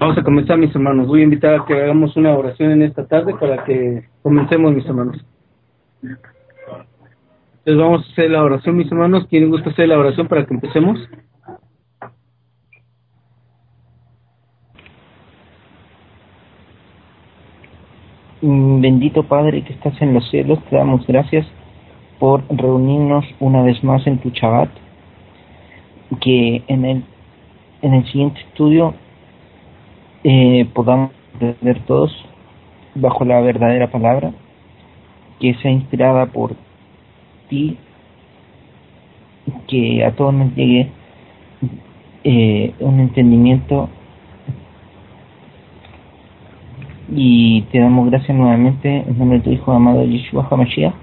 Vamos a comenzar, mis hermanos. Voy a invitar a que hagamos una oración en esta tarde para que comencemos, mis hermanos. Entonces vamos a hacer la oración, mis hermanos. ¿Quieren gusta hacer la oración para que empecemos? Bendito Padre que estás en los cielos, te damos gracias por reunirnos una vez más en tu Shabbat, que en el, en el siguiente estudio eh, podamos ver todos bajo la verdadera palabra, que sea inspirada por ti, que a todos nos llegue eh, un entendimiento. Y te damos gracias nuevamente en nombre de tu Hijo amado Yeshua HaMashiach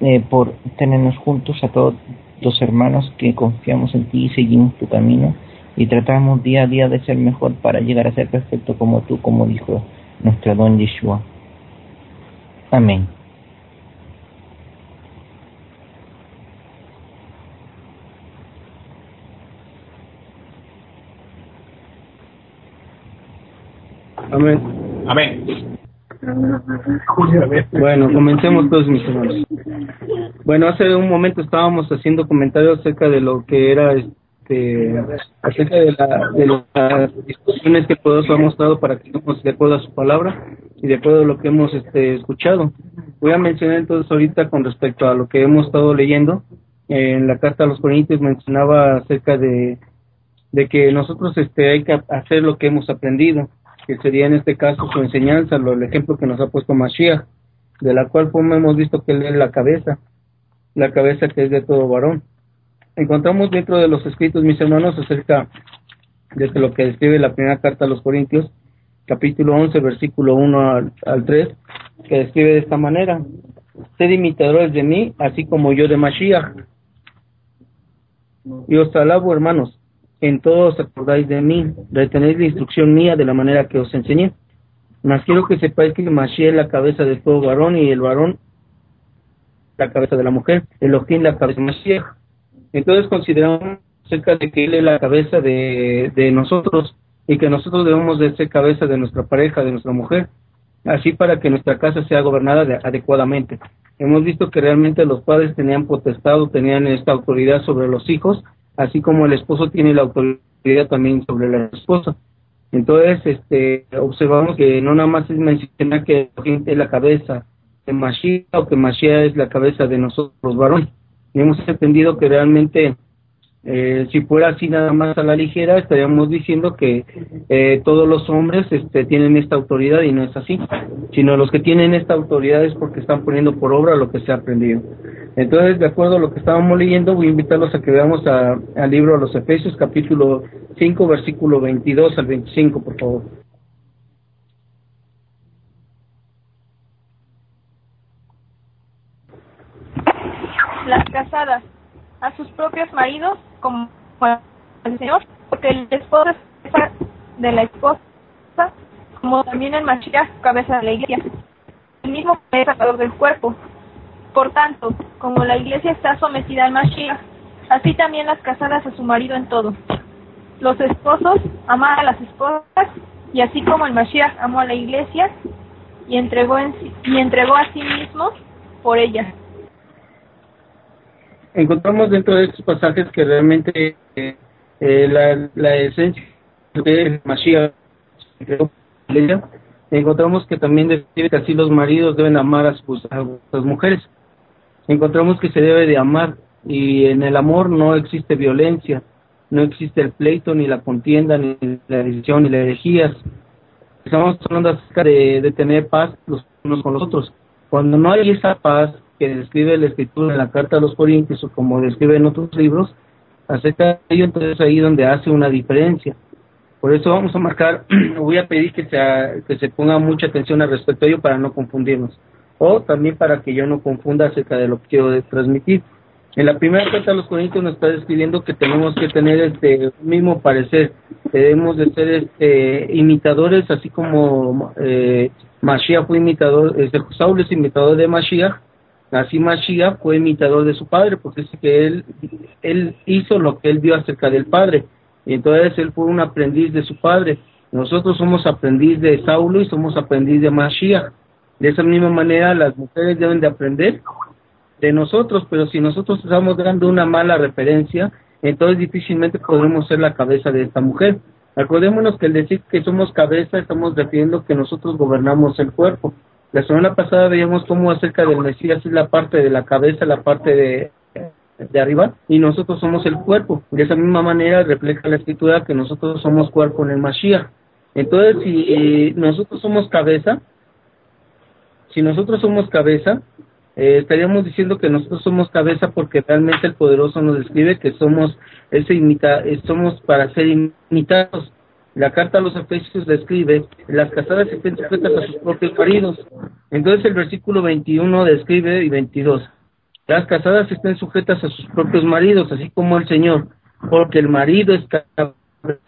eh, por tenernos juntos a todos los hermanos que confiamos en ti y seguimos tu camino y tratamos día a día de ser mejor para llegar a ser perfecto como tú, como dijo nuestro don Yeshua. Amén. Amén. Amén. Bueno, comencemos todos mis hermanos. Bueno, hace un momento estábamos haciendo comentarios acerca de lo que era este acerca de, la, de las discusiones que todos hemos dado para que de acuerdo a su palabra y de acuerdo a lo que hemos este, escuchado. Voy a mencionar entonces ahorita con respecto a lo que hemos estado leyendo. En la carta a los Corintios mencionaba acerca de, de que nosotros este, hay que hacer lo que hemos aprendido que sería en este caso su enseñanza, lo, el ejemplo que nos ha puesto Mashiach, de la cual forma hemos visto que él es la cabeza, la cabeza que es de todo varón. Encontramos dentro de los escritos, mis hermanos, acerca de lo que describe la primera carta a los Corintios, capítulo 11, versículo 1 al, al 3, que describe de esta manera, sed imitadores de mí, así como yo de Mashiach. Y os alabo, hermanos, en todos acordáis de mí, retenéis la instrucción mía de la manera que os enseñé. Mas quiero que sepáis que Mashiach es la cabeza de todo varón y el varón la cabeza de la mujer, el Ojín la cabeza de Mashiach. Entonces consideramos acerca de que Él es la cabeza de, de nosotros y que nosotros debemos de ser cabeza de nuestra pareja, de nuestra mujer, así para que nuestra casa sea gobernada adecuadamente. Hemos visto que realmente los padres tenían potestad tenían esta autoridad sobre los hijos así como el esposo tiene la autoridad también sobre la esposa. Entonces, este, observamos que no nada más es mencionar que la gente es la cabeza de Mashiach o que Mashiach es la cabeza de nosotros varones. Hemos entendido que realmente eh, si fuera así nada más a la ligera, estaríamos diciendo que eh, todos los hombres este, tienen esta autoridad y no es así, sino los que tienen esta autoridad es porque están poniendo por obra lo que se ha aprendido. Entonces, de acuerdo a lo que estábamos leyendo, voy a invitarlos a que veamos al libro de los Efesios, capítulo 5, versículo 22 al 25, por favor. Las casadas a sus propios maridos como el Señor, porque el esposo es de la esposa, como también el Mashiach, cabeza de la iglesia. El mismo es salvador del cuerpo. Por tanto, como la iglesia está sometida al Mashiach, así también las casadas a su marido en todo. Los esposos aman a las esposas, y así como el Mashiach amó a la iglesia y entregó, en, y entregó a sí mismo por ella encontramos dentro de estos pasajes que realmente eh, la, la, esencia de Mashiach encontramos que también describe que así los maridos deben amar a sus, a sus mujeres. Encontramos que se debe de amar y en el amor no existe violencia, no existe el pleito, ni la contienda, ni la división, ni la herejías. Estamos hablando acerca de tener paz los unos con los otros. Cuando no hay esa paz, que describe la escritura en la carta a los Corintios o como describe en otros libros, acerca de ello, entonces ahí donde hace una diferencia. Por eso vamos a marcar, voy a pedir que se, que se ponga mucha atención al respecto a ello para no confundirnos, o también para que yo no confunda acerca de lo que quiero transmitir. En la primera carta a los Corintios nos está describiendo que tenemos que tener este mismo parecer, debemos de ser este imitadores, así como eh, Mashiach fue imitador, este, Saúl es imitador de Mashiach, Así Mashiach fue imitador de su padre, porque dice que él, él hizo lo que él vio acerca del padre. Y entonces él fue un aprendiz de su padre. Nosotros somos aprendiz de Saulo y somos aprendiz de Mashiach. De esa misma manera las mujeres deben de aprender de nosotros, pero si nosotros estamos dando una mala referencia, entonces difícilmente podremos ser la cabeza de esta mujer. Acordémonos que el decir que somos cabeza estamos refiriendo que nosotros gobernamos el cuerpo. La semana pasada veíamos cómo acerca del Mesías es la parte de la cabeza, la parte de, de arriba, y nosotros somos el cuerpo. De esa misma manera refleja la escritura que nosotros somos cuerpo en el Mashiach. Entonces, si eh, nosotros somos cabeza, si nosotros somos cabeza, eh, estaríamos diciendo que nosotros somos cabeza porque realmente el poderoso nos describe que somos ese imita, eh, somos para ser imitados. La carta a los Efesios describe las casadas estén sujetas a sus propios maridos. Entonces el versículo 21 describe y 22. Las casadas estén sujetas a sus propios maridos, así como el Señor, porque el marido es cabeza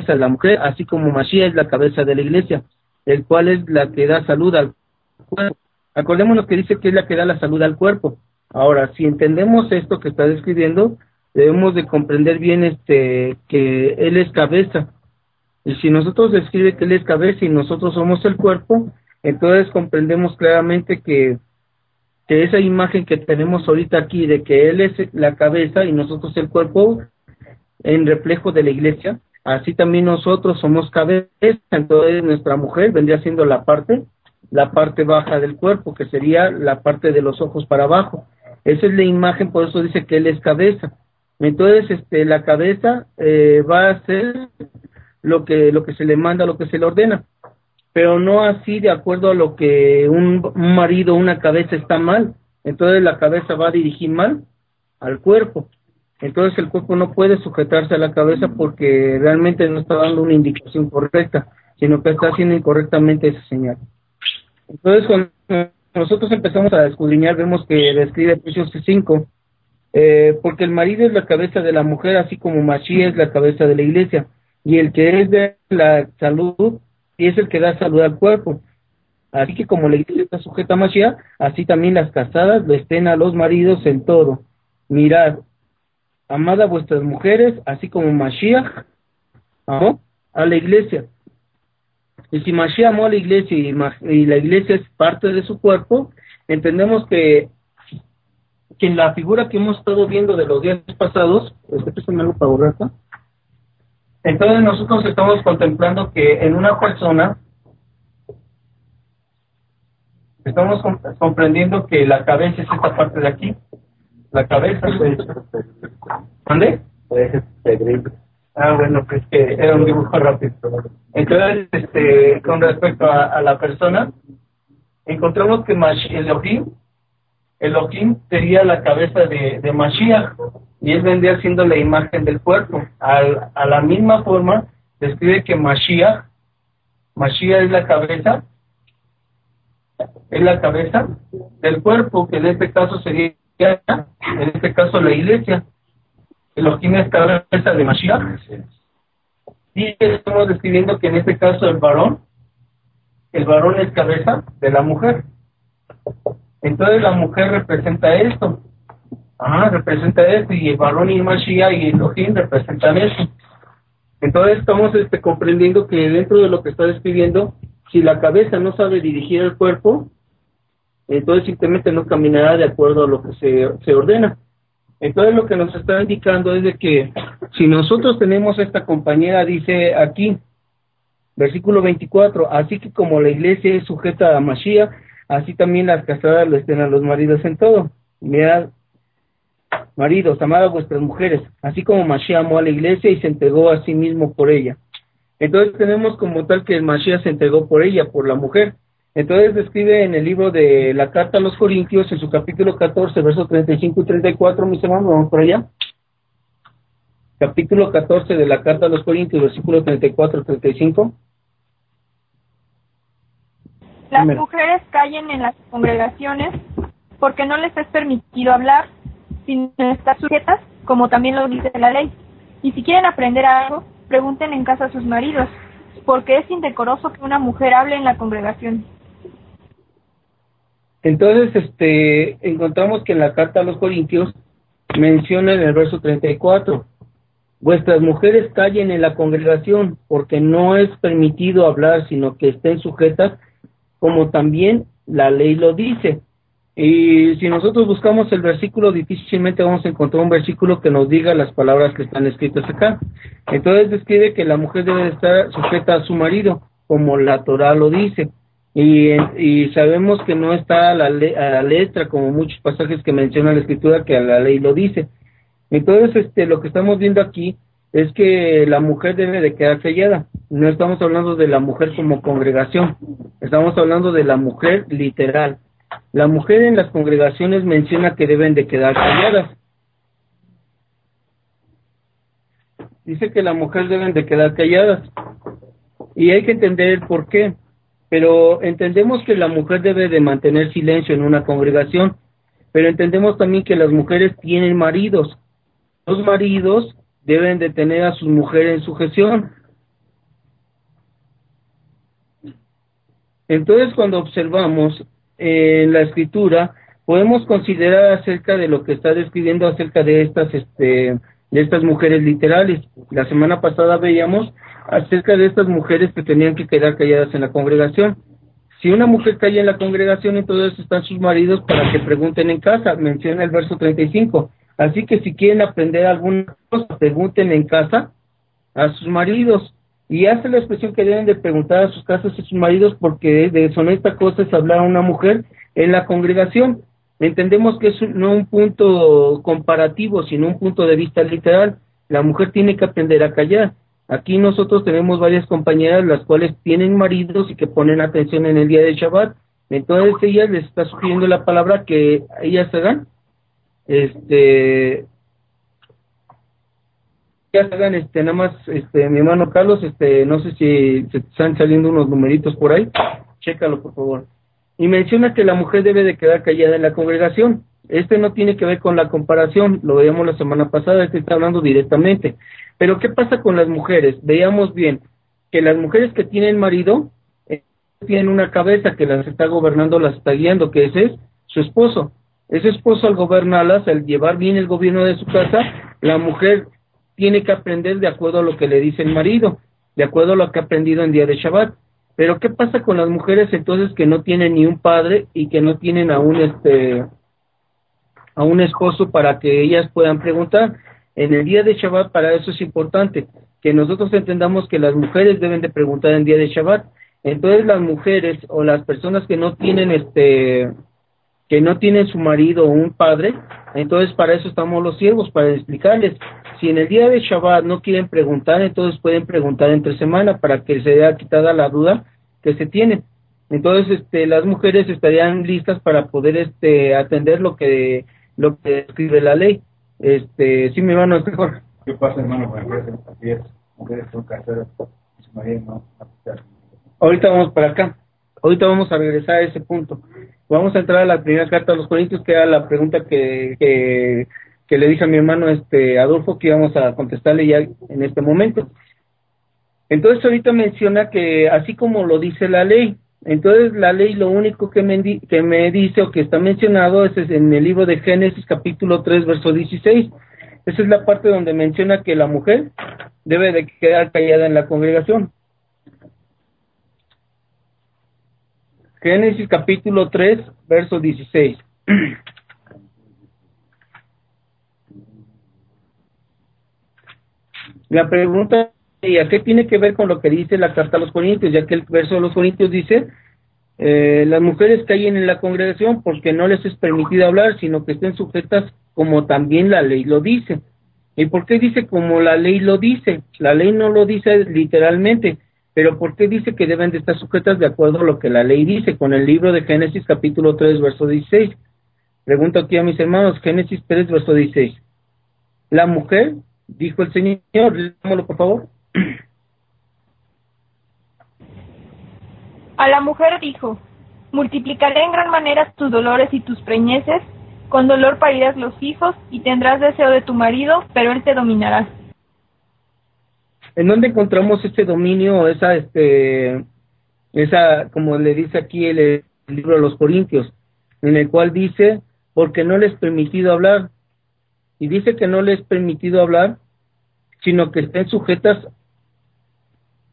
de la mujer, así como Mashiach es la cabeza de la iglesia, el cual es la que da salud al cuerpo Acordémonos que dice que es la que da la salud al cuerpo. Ahora, si entendemos esto que está describiendo, debemos de comprender bien este que él es cabeza. Y si nosotros describe que él es cabeza y nosotros somos el cuerpo, entonces comprendemos claramente que, que esa imagen que tenemos ahorita aquí de que él es la cabeza y nosotros el cuerpo en reflejo de la iglesia, así también nosotros somos cabeza, entonces nuestra mujer vendría siendo la parte la parte baja del cuerpo, que sería la parte de los ojos para abajo. Esa es la imagen, por eso dice que él es cabeza. Entonces, este, la cabeza eh, va a hacer lo que, lo que se le manda, lo que se le ordena, pero no así de acuerdo a lo que un, marido, una cabeza está mal. Entonces la cabeza va a dirigir mal al cuerpo. Entonces el cuerpo no puede sujetarse a la cabeza porque realmente no está dando una indicación correcta, sino que está haciendo incorrectamente esa señal. Entonces, cuando nosotros empezamos a escudriñar, vemos que describe Efesios 5, eh, porque el marido es la cabeza de la mujer, así como Mashiach es la cabeza de la iglesia, y el que es de la salud, y es el que da salud al cuerpo. Así que como la iglesia está sujeta a Mashiach, así también las casadas lo estén a los maridos en todo. Mirad, amad a vuestras mujeres, así como Mashiach amó a la iglesia y si Mashiach amó a la iglesia y, la iglesia es parte de su cuerpo, entendemos que, que en la figura que hemos estado viendo de los días pasados, algo para entonces nosotros estamos contemplando que en una persona estamos comprendiendo que la cabeza es esta parte de aquí. La cabeza. ¿Dónde? Ah, bueno, pues que era un dibujo rápido. Entonces, este, con respecto a, la persona, encontramos que Elohim, Elohim sería la cabeza de, de Mashiach y él vendría siendo la imagen del cuerpo. Al, a la misma forma, describe que Mashiach, Mashiach es la cabeza, es la cabeza del cuerpo, que en este caso sería, en este caso la iglesia. Elohim es cabeza de Mashiach. Y estamos describiendo que en este caso el varón, el varón es cabeza de la mujer. Entonces la mujer representa esto. Ah, representa esto, y el varón y Mashiach y Elohim representan eso. Entonces estamos este, comprendiendo que dentro de lo que está describiendo, si la cabeza no sabe dirigir el cuerpo, entonces simplemente no caminará de acuerdo a lo que se, se ordena. Entonces lo que nos está indicando es de que si nosotros tenemos esta compañera, dice aquí, versículo 24, así que como la iglesia es sujeta a Mashiach, así también las casadas lo estén a los maridos en todo. Mirad, maridos, amad a vuestras mujeres, así como Mashiach amó a la iglesia y se entregó a sí mismo por ella. Entonces tenemos como tal que el Mashiach se entregó por ella, por la mujer. Entonces describe en el libro de la carta a los Corintios, en su capítulo 14, versos 35 y 34, mis hermanos, vamos por allá. Capítulo 14 de la carta a los Corintios, versículo 34 y 35. Las mujeres callen en las congregaciones porque no les es permitido hablar, sin estar sujetas, como también lo dice la ley. Y si quieren aprender algo, pregunten en casa a sus maridos, porque es indecoroso que una mujer hable en la congregación. Entonces, este, encontramos que en la carta a los Corintios menciona en el verso 34, vuestras mujeres callen en la congregación, porque no es permitido hablar, sino que estén sujetas, como también la ley lo dice. Y si nosotros buscamos el versículo, difícilmente vamos a encontrar un versículo que nos diga las palabras que están escritas acá. Entonces describe que la mujer debe estar sujeta a su marido, como la Torah lo dice. Y, y sabemos que no está a la, a la letra, como muchos pasajes que menciona la escritura, que a la ley lo dice. Entonces, este, lo que estamos viendo aquí es que la mujer debe de quedar callada. No estamos hablando de la mujer como congregación, estamos hablando de la mujer literal. La mujer en las congregaciones menciona que deben de quedar calladas. Dice que la mujer deben de quedar calladas. Y hay que entender el por qué. Pero entendemos que la mujer debe de mantener silencio en una congregación. Pero entendemos también que las mujeres tienen maridos. Los maridos deben de tener a sus mujeres en sujeción. Entonces, cuando observamos en la escritura, podemos considerar acerca de lo que está describiendo acerca de estas, este, de estas mujeres literales. La semana pasada veíamos acerca de estas mujeres que tenían que quedar calladas en la congregación. Si una mujer calla en la congregación, entonces están sus maridos para que pregunten en casa. Menciona el verso 35. Así que si quieren aprender alguna cosa, pregunten en casa a sus maridos. Y hace la expresión que deben de preguntar a sus casas a sus maridos porque de deshonesta cosa es hablar a una mujer en la congregación. Entendemos que es no un punto comparativo, sino un punto de vista literal. La mujer tiene que aprender a callar. Aquí nosotros tenemos varias compañeras las cuales tienen maridos y que ponen atención en el día de Shabbat. Entonces ella les está sugiriendo la palabra que ellas hagan este hagan este nada más este mi hermano Carlos este no sé si se están saliendo unos numeritos por ahí. Chécalo por favor. Y menciona que la mujer debe de quedar callada en la congregación. Este no tiene que ver con la comparación lo veíamos la semana pasada este está hablando directamente. Pero qué pasa con las mujeres veíamos bien que las mujeres que tienen marido eh, tienen una cabeza que las está gobernando las está guiando que ese es su esposo. Ese esposo al gobernarlas, al llevar bien el gobierno de su casa, la mujer tiene que aprender de acuerdo a lo que le dice el marido, de acuerdo a lo que ha aprendido en día de Shabbat. Pero ¿qué pasa con las mujeres entonces que no tienen ni un padre y que no tienen a un este a un esposo para que ellas puedan preguntar? En el día de Shabbat para eso es importante que nosotros entendamos que las mujeres deben de preguntar en día de Shabbat. Entonces las mujeres o las personas que no tienen este que no tienen su marido o un padre, entonces para eso estamos los siervos, para explicarles. Si en el día de Shabbat no quieren preguntar, entonces pueden preguntar entre semana para que se vea quitada la duda que se tiene. Entonces, este, las mujeres estarían listas para poder, este, atender lo que, lo que escribe la ley. Este, sí, mi hermano, es mejor. ¿Qué pasa, hermano, con mujeres, mujeres son casadas, su marido no, Ahorita vamos para acá. Ahorita vamos a regresar a ese punto. Vamos a entrar a la primera carta a los Corintios, que era la pregunta que, que, le dije a mi hermano este Adolfo que íbamos a contestarle ya en este momento. Entonces ahorita menciona que así como lo dice la ley, entonces la ley lo único que me, que me dice o que está mencionado es en el libro de Génesis capítulo 3 verso 16. Esa es la parte donde menciona que la mujer debe de quedar callada en la congregación. Génesis capítulo 3, verso 16. La pregunta, ¿y a qué tiene que ver con lo que dice la carta a los Corintios? Ya que el verso de los Corintios dice, eh, las mujeres caen en la congregación porque no les es permitido hablar, sino que estén sujetas como también la ley lo dice. ¿Y por qué dice como la ley lo dice? La ley no lo dice literalmente, pero ¿por qué dice que deben de estar sujetas de acuerdo a lo que la ley dice con el libro de Génesis capítulo 3 verso 16? Pregunto aquí a mis hermanos, Génesis 3 verso 16. La mujer, dijo el Señor, leámoslo por favor. A la mujer dijo, multiplicaré en gran manera tus dolores y tus preñeces, con dolor parirás los hijos y tendrás deseo de tu marido, pero él te dominará. ¿En dónde encontramos este dominio, esa, este, esa, como le dice aquí el, libro de los Corintios, en el cual dice, porque no les permitido hablar, y dice que no les permitido hablar, sino que estén sujetas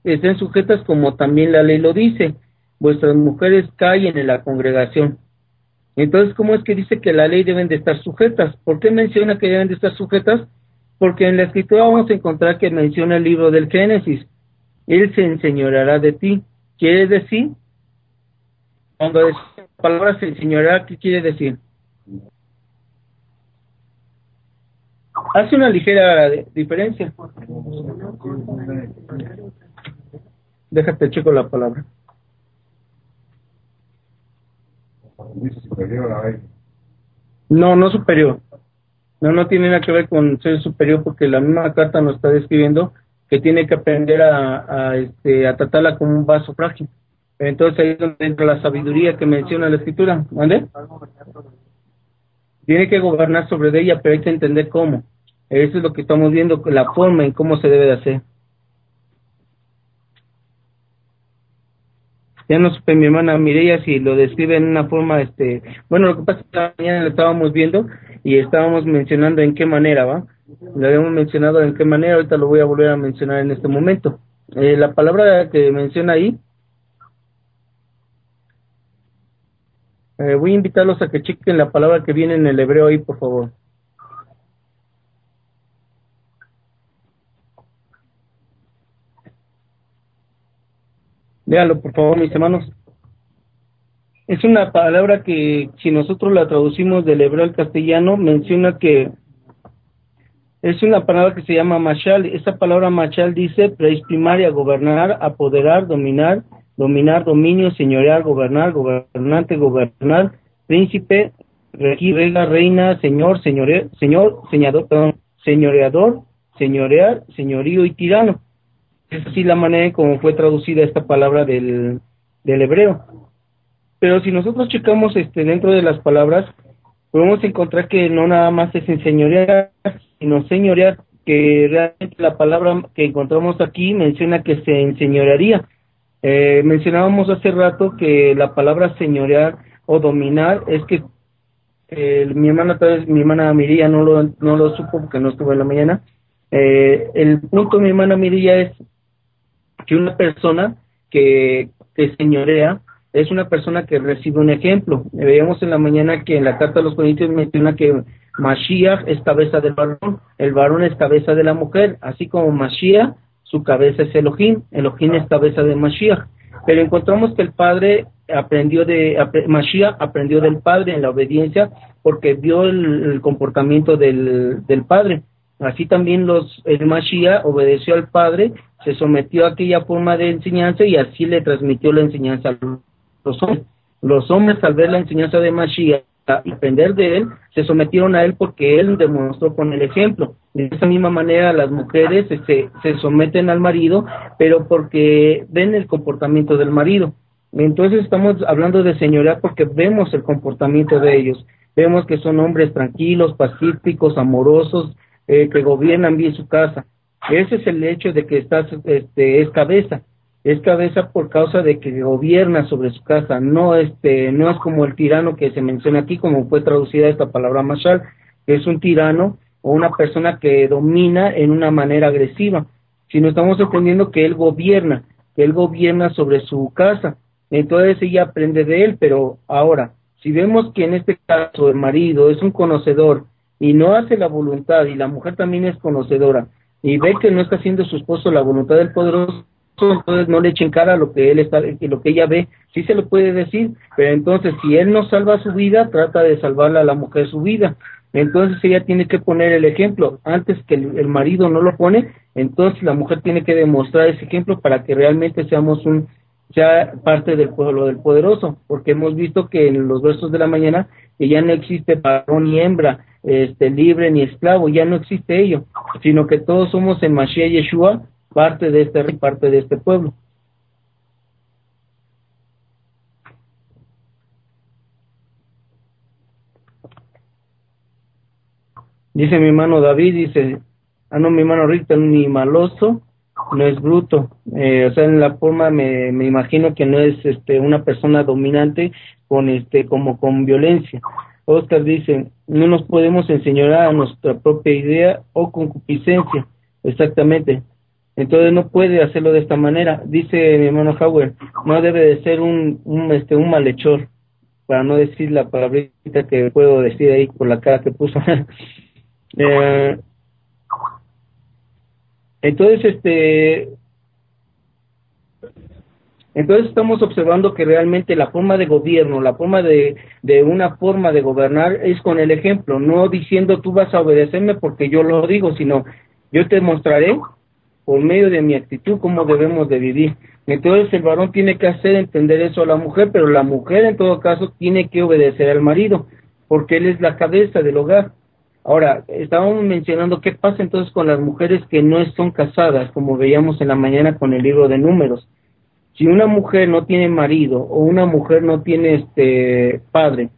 estén sujetas como también la ley lo dice. Vuestras mujeres callen en la congregación. Entonces, ¿cómo es que dice que la ley deben de estar sujetas? ¿Por qué menciona que deben de estar sujetas? Porque en la escritura vamos a encontrar que menciona el libro del Génesis. Él se enseñoreará de ti. Quiere decir, cuando la palabra se enseñoreará, ¿qué quiere decir? Hace una ligera diferencia. Déjate checo la palabra. No, no superior. No, no tiene nada que ver con ser superior porque la misma carta nos está describiendo que tiene que aprender a, a, este, a tratarla como un vaso frágil. Entonces ahí es donde entra la sabiduría que menciona la escritura. ¿Vale? Tiene que gobernar sobre ella, pero hay que entender cómo. Eso es lo que estamos viendo, la forma en cómo se debe de hacer. ya no supe mi hermana Mireya si lo describe en una forma, este, bueno, lo que pasa es que la mañana lo estábamos viendo y estábamos mencionando en qué manera, ¿va? Lo habíamos mencionado en qué manera, ahorita lo voy a volver a mencionar en este momento. Eh, la palabra que menciona ahí, eh, voy a invitarlos a que chequen la palabra que viene en el hebreo ahí, por favor. Véalo, por favor, mis hermanos. Es una palabra que, si nosotros la traducimos del hebreo al castellano, menciona que es una palabra que se llama mashal. Esa palabra mashal dice primaria, gobernar, apoderar, dominar, dominar, dominio, señorear, gobernar, gobernante, gobernar, príncipe, regir, regla, reina, señor, señore, señor, señador, perdón, señoreador, señorear, señorío y tirano es así la manera en cómo fue traducida esta palabra del, del hebreo. Pero si nosotros checamos este dentro de las palabras, podemos encontrar que no nada más es enseñorear, sino señorear, que realmente la palabra que encontramos aquí menciona que se enseñorearía. Eh, mencionábamos hace rato que la palabra señorear o dominar es que eh, mi hermana, tal vez mi hermana Miría no lo, no lo supo porque no estuvo en la mañana. Eh, el punto mi hermana Miría es que una persona que, señorea es una persona que recibe un ejemplo. Veíamos en la mañana que en la carta de los Corintios menciona que Mashiach es cabeza del varón, el varón es cabeza de la mujer, así como Mashiach, su cabeza es Elohim, Elohim es cabeza de Mashiach. Pero encontramos que el padre aprendió de, Mashiach aprendió del padre en la obediencia porque vio el, comportamiento del, del padre. Así también los, el Mashiach obedeció al padre se sometió a aquella forma de enseñanza y así le transmitió la enseñanza a los hombres. Los hombres al ver la enseñanza de Mashiach y aprender de él, se sometieron a él porque él demostró con el ejemplo. De esa misma manera las mujeres se, se someten al marido, pero porque ven el comportamiento del marido. Entonces estamos hablando de señoría porque vemos el comportamiento de ellos. Vemos que son hombres tranquilos, pacíficos, amorosos, eh, que gobiernan bien su casa. Ese es el hecho de que estás, este, es cabeza, es cabeza por causa de que gobierna sobre su casa, no este, no es como el tirano que se menciona aquí, como fue traducida esta palabra mashal, que es un tirano o una persona que domina en una manera agresiva, sino estamos entendiendo que él gobierna, que él gobierna sobre su casa, entonces ella aprende de él, pero ahora, si vemos que en este caso el marido es un conocedor y no hace la voluntad y la mujer también es conocedora, y ve que no está haciendo su esposo la voluntad del poderoso, entonces no le echen cara a lo que él está, lo que ella ve, sí se lo puede decir, pero entonces si él no salva su vida, trata de salvarle a la mujer su vida. Entonces ella tiene que poner el ejemplo. Antes que el, marido no lo pone, entonces la mujer tiene que demostrar ese ejemplo para que realmente seamos un sea parte del pueblo del poderoso, porque hemos visto que en los versos de la mañana que ya no existe varón ni hembra, este, libre ni esclavo, ya no existe ello, sino que todos somos en Mashiach Yeshua parte de este parte de este pueblo. Dice mi hermano David, dice, ah no, mi hermano Rita, ni maloso, no es bruto, eh, o sea, en la forma me, me imagino que no es este una persona dominante con este como con violencia, Oscar dice, no nos podemos enseñar a nuestra propia idea o concupiscencia, exactamente. Entonces no puede hacerlo de esta manera. Dice mi hermano Howard, no debe de ser un, un, este, un malhechor, para no decir la palabrita que puedo decir ahí por la cara que puso. eh, entonces, este, entonces estamos observando que realmente la forma de gobierno, la forma de, de una forma de gobernar es con el ejemplo, no diciendo tú vas a obedecerme porque yo lo digo, sino yo te mostraré por medio de mi actitud cómo debemos de vivir. Entonces el varón tiene que hacer entender eso a la mujer, pero la mujer en todo caso tiene que obedecer al marido, porque él es la cabeza del hogar. Ahora, estábamos mencionando qué pasa entonces con las mujeres que no son casadas, como veíamos en la mañana con el libro de números si una mujer no tiene marido o una mujer no tiene este padre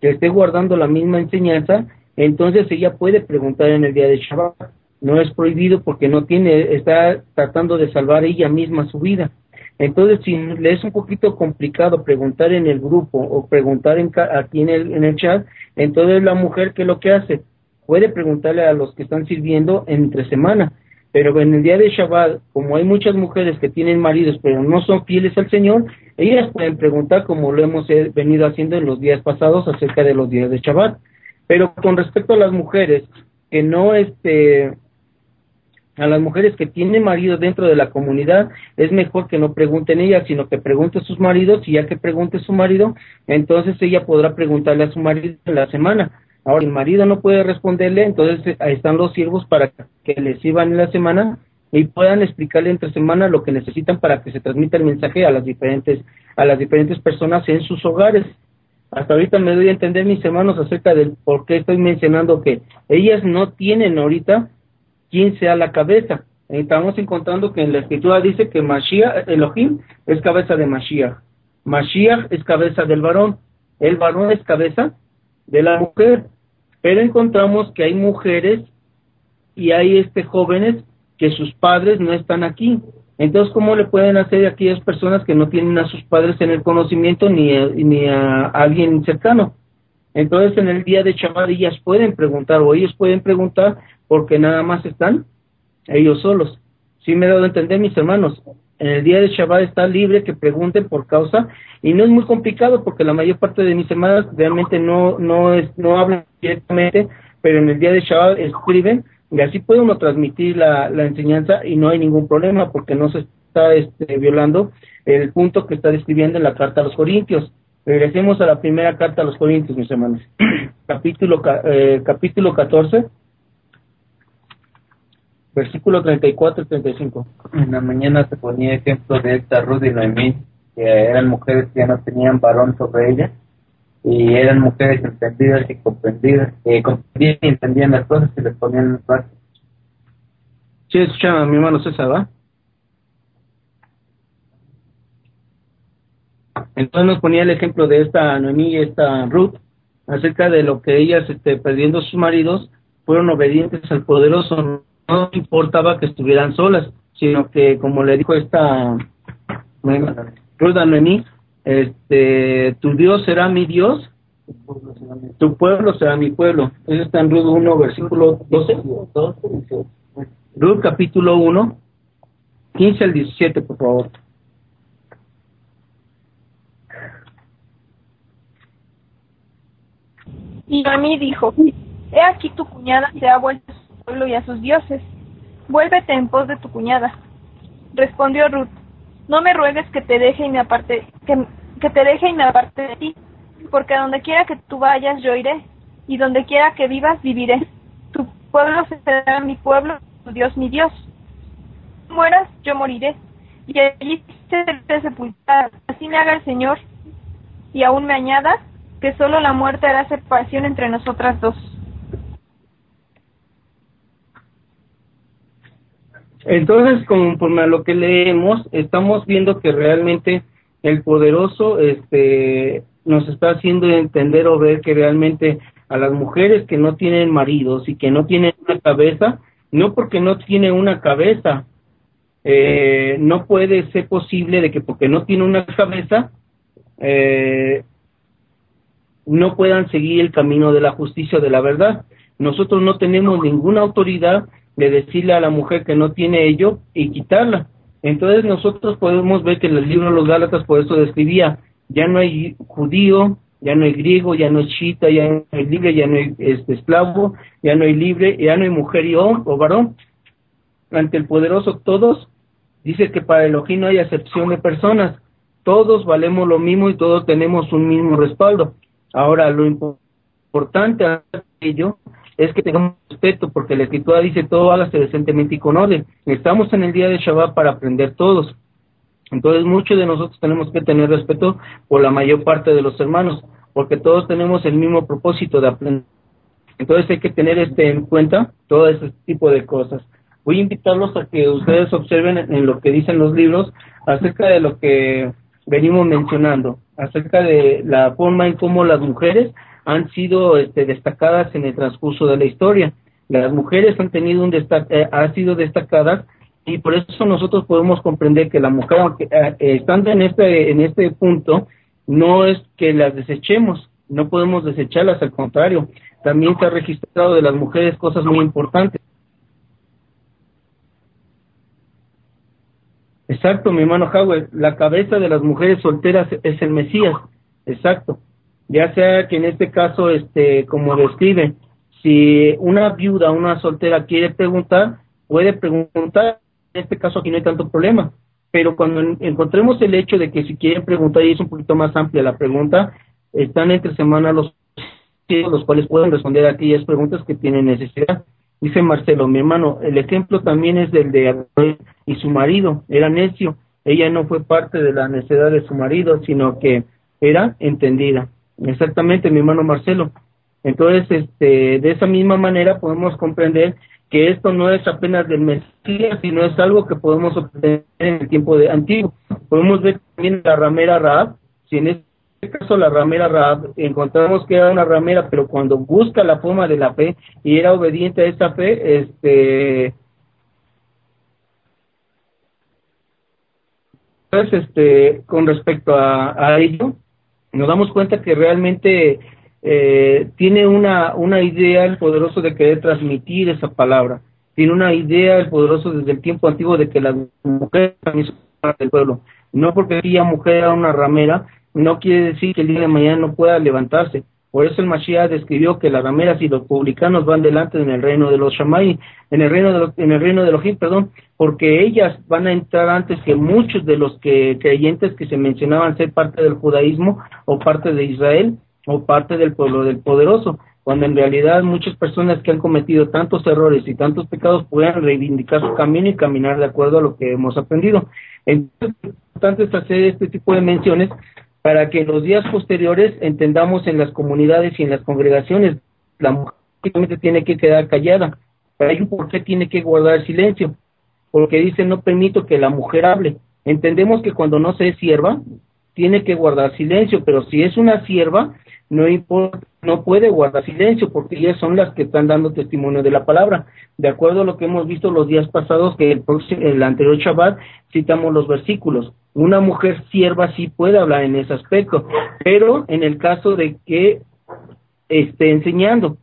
que esté guardando la misma enseñanza, entonces ella puede preguntar en el día de Shabbat. No es prohibido porque no tiene, está tratando de salvar ella misma su vida. Entonces, si le es un poquito complicado preguntar en el grupo o preguntar en, aquí en el, en el chat, entonces la mujer, ¿qué es lo que hace? Puede preguntarle a los que están sirviendo entre semana pero en el día de Shabbat, como hay muchas mujeres que tienen maridos pero no son fieles al Señor, ellas pueden preguntar como lo hemos venido haciendo en los días pasados acerca de los días de Shabbat. Pero con respecto a las mujeres que no este a las mujeres que tienen marido dentro de la comunidad, es mejor que no pregunten ellas, sino que pregunte a sus maridos, y ya que pregunte su marido, entonces ella podrá preguntarle a su marido en la semana, Ahora, el marido no puede responderle, entonces eh, ahí están los siervos para que les sirvan en la semana y puedan explicarle entre semana lo que necesitan para que se transmita el mensaje a las diferentes a las diferentes personas en sus hogares. Hasta ahorita me doy a entender mis hermanos acerca del por qué estoy mencionando que ellas no tienen ahorita quien sea la cabeza. Estamos encontrando que en la escritura dice que Mashiach, Elohim, es cabeza de Mashiach. Mashiach es cabeza del varón. El varón es cabeza de la mujer. Pero encontramos que hay mujeres y hay este jóvenes que sus padres no están aquí. Entonces, ¿cómo le pueden hacer a aquellas personas que no tienen a sus padres en el conocimiento ni a, ni a alguien cercano? Entonces, en el día de Shabbat ellas pueden preguntar o ellos pueden preguntar porque nada más están ellos solos. Sí me he dado a entender, mis hermanos en el día de Shabbat está libre que pregunten por causa y no es muy complicado porque la mayor parte de mis hermanas realmente no no es no hablan directamente pero en el día de Shabbat escriben y así puede uno transmitir la, la enseñanza y no hay ningún problema porque no se está este, violando el punto que está describiendo en la carta a los Corintios. Regresemos a la primera carta a los Corintios, mis hermanos. capítulo eh, capítulo 14 Versículo 34 y 35. En la mañana se ponía ejemplo de esta Ruth y Noemí, que eran mujeres que ya no tenían varón sobre ellas, y eran mujeres entendidas y comprendidas, eh, comprendían y entendían las cosas y les ponían en parte. Sí, escuchaba mi hermano César, ¿va? Entonces nos ponía el ejemplo de esta Noemí y esta Ruth, acerca de lo que ellas, este, perdiendo sus maridos, fueron obedientes al poderoso no importaba que estuvieran solas, sino que como le dijo esta Ruda Noemí, este, tu Dios será mi Dios, tu pueblo será mi pueblo. Eso está en Rud 1, versículo 12. Rud capítulo 1, 15 al 17, por favor. Y a mí dijo, he aquí tu cuñada se ha vuelto pueblo y a sus dioses. Vuélvete en pos de tu cuñada. Respondió Ruth, no me ruegues que te deje y me aparte, que, que te deje y me aparte de ti, porque a donde quiera que tú vayas yo iré, y donde quiera que vivas viviré. Tu pueblo será mi pueblo, tu Dios mi Dios. Mueras, yo moriré, y allí seré sepultada. Así me haga el Señor, y aún me añada que solo la muerte hará separación entre nosotras dos. Entonces, conforme a lo que leemos, estamos viendo que realmente el poderoso este, nos está haciendo entender o ver que realmente a las mujeres que no tienen maridos y que no tienen una cabeza, no porque no tiene una cabeza, eh, no puede ser posible de que porque no tiene una cabeza, eh, no puedan seguir el camino de la justicia, de la verdad. Nosotros no tenemos ninguna autoridad de decirle a la mujer que no tiene ello y quitarla. Entonces nosotros podemos ver que en el libro de los Gálatas por eso describía, ya no hay judío, ya no hay griego, ya no hay chita, ya no hay libre, ya no hay este, esclavo, ya no hay libre, ya no hay mujer y o, varón. Ante el poderoso todos, dice que para Elohim no hay excepción de personas, todos valemos lo mismo y todos tenemos un mismo respaldo. Ahora, lo importante de ello es que tengamos respeto, porque la escritura dice todo hágase decentemente y con orden. Estamos en el día de Shabbat para aprender todos. Entonces, muchos de nosotros tenemos que tener respeto por la mayor parte de los hermanos, porque todos tenemos el mismo propósito de aprender. Entonces, hay que tener este en cuenta todo ese tipo de cosas. Voy a invitarlos a que ustedes observen en lo que dicen los libros acerca de lo que venimos mencionando, acerca de la forma en cómo las mujeres han sido este, destacadas en el transcurso de la historia. Las mujeres han tenido un eh, han sido destacadas y por eso nosotros podemos comprender que la mujer, aunque eh, estando en este en este punto, no es que las desechemos, no podemos desecharlas, al contrario, también se ha registrado de las mujeres cosas muy importantes. Exacto, mi hermano Howard, la cabeza de las mujeres solteras es el Mesías, exacto ya sea que en este caso, este, como describe, si una viuda, una soltera quiere preguntar, puede preguntar, en este caso aquí no hay tanto problema, pero cuando encontremos el hecho de que si quieren preguntar y es un poquito más amplia la pregunta, están entre semana los los cuales pueden responder a aquellas preguntas que tienen necesidad. Dice Marcelo, mi hermano, el ejemplo también es del de y su marido, era necio, ella no fue parte de la necesidad de su marido, sino que era entendida. Exactamente, mi hermano Marcelo. Entonces, este, de esa misma manera podemos comprender que esto no es apenas del Mesías, sino es algo que podemos obtener en el tiempo de antiguo. Podemos ver también la ramera Raab, si en este caso la ramera Raab encontramos que era una ramera, pero cuando busca la forma de la fe y era obediente a esa fe, este entonces este con respecto a, a ello nos damos cuenta que realmente eh, tiene una, una idea el poderoso de querer transmitir esa palabra. Tiene una idea el poderoso desde el tiempo antiguo de que la mujer también es parte del pueblo. No porque aquella mujer era una ramera, no quiere decir que el día de mañana no pueda levantarse. Por eso el Mashiach describió que las rameras y los publicanos van delante en el reino de los Shamay, en el reino de los, en el reino de los perdón, porque ellas van a entrar antes que muchos de los que creyentes que se mencionaban ser parte del judaísmo o parte de Israel o parte del pueblo del poderoso, cuando en realidad muchas personas que han cometido tantos errores y tantos pecados puedan reivindicar su camino y caminar de acuerdo a lo que hemos aprendido. Entonces, es importante hacer este tipo de menciones para que en los días posteriores entendamos en las comunidades y en las congregaciones, la mujer tiene que quedar callada, hay un por qué tiene que guardar silencio, porque dice no permito que la mujer hable. Entendemos que cuando no se es sierva, tiene que guardar silencio, pero si es una sierva, no importa, no puede guardar silencio porque ellas son las que están dando testimonio de la palabra. De acuerdo a lo que hemos visto los días pasados, que el, el anterior Shabbat citamos los versículos. Una mujer sierva sí puede hablar en ese aspecto, pero en el caso de que esté enseñando,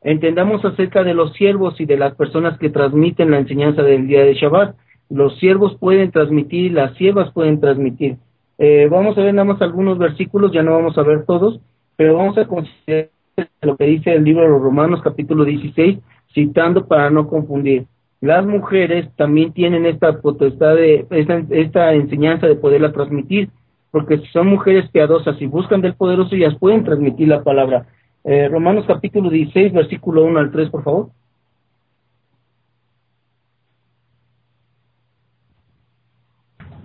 entendamos acerca de los siervos y de las personas que transmiten la enseñanza del día de Shabbat. Los siervos pueden transmitir, las siervas pueden transmitir. Eh, vamos a ver nada más algunos versículos, ya no vamos a ver todos, pero vamos a considerar lo que dice el libro de los Romanos capítulo 16, citando para no confundir. Las mujeres también tienen esta potestad de, esta, enseñanza de poderla transmitir, porque si son mujeres piadosas y buscan del poderoso, ellas pueden transmitir la palabra. Eh, Romanos capítulo 16, versículo 1 al 3, por favor.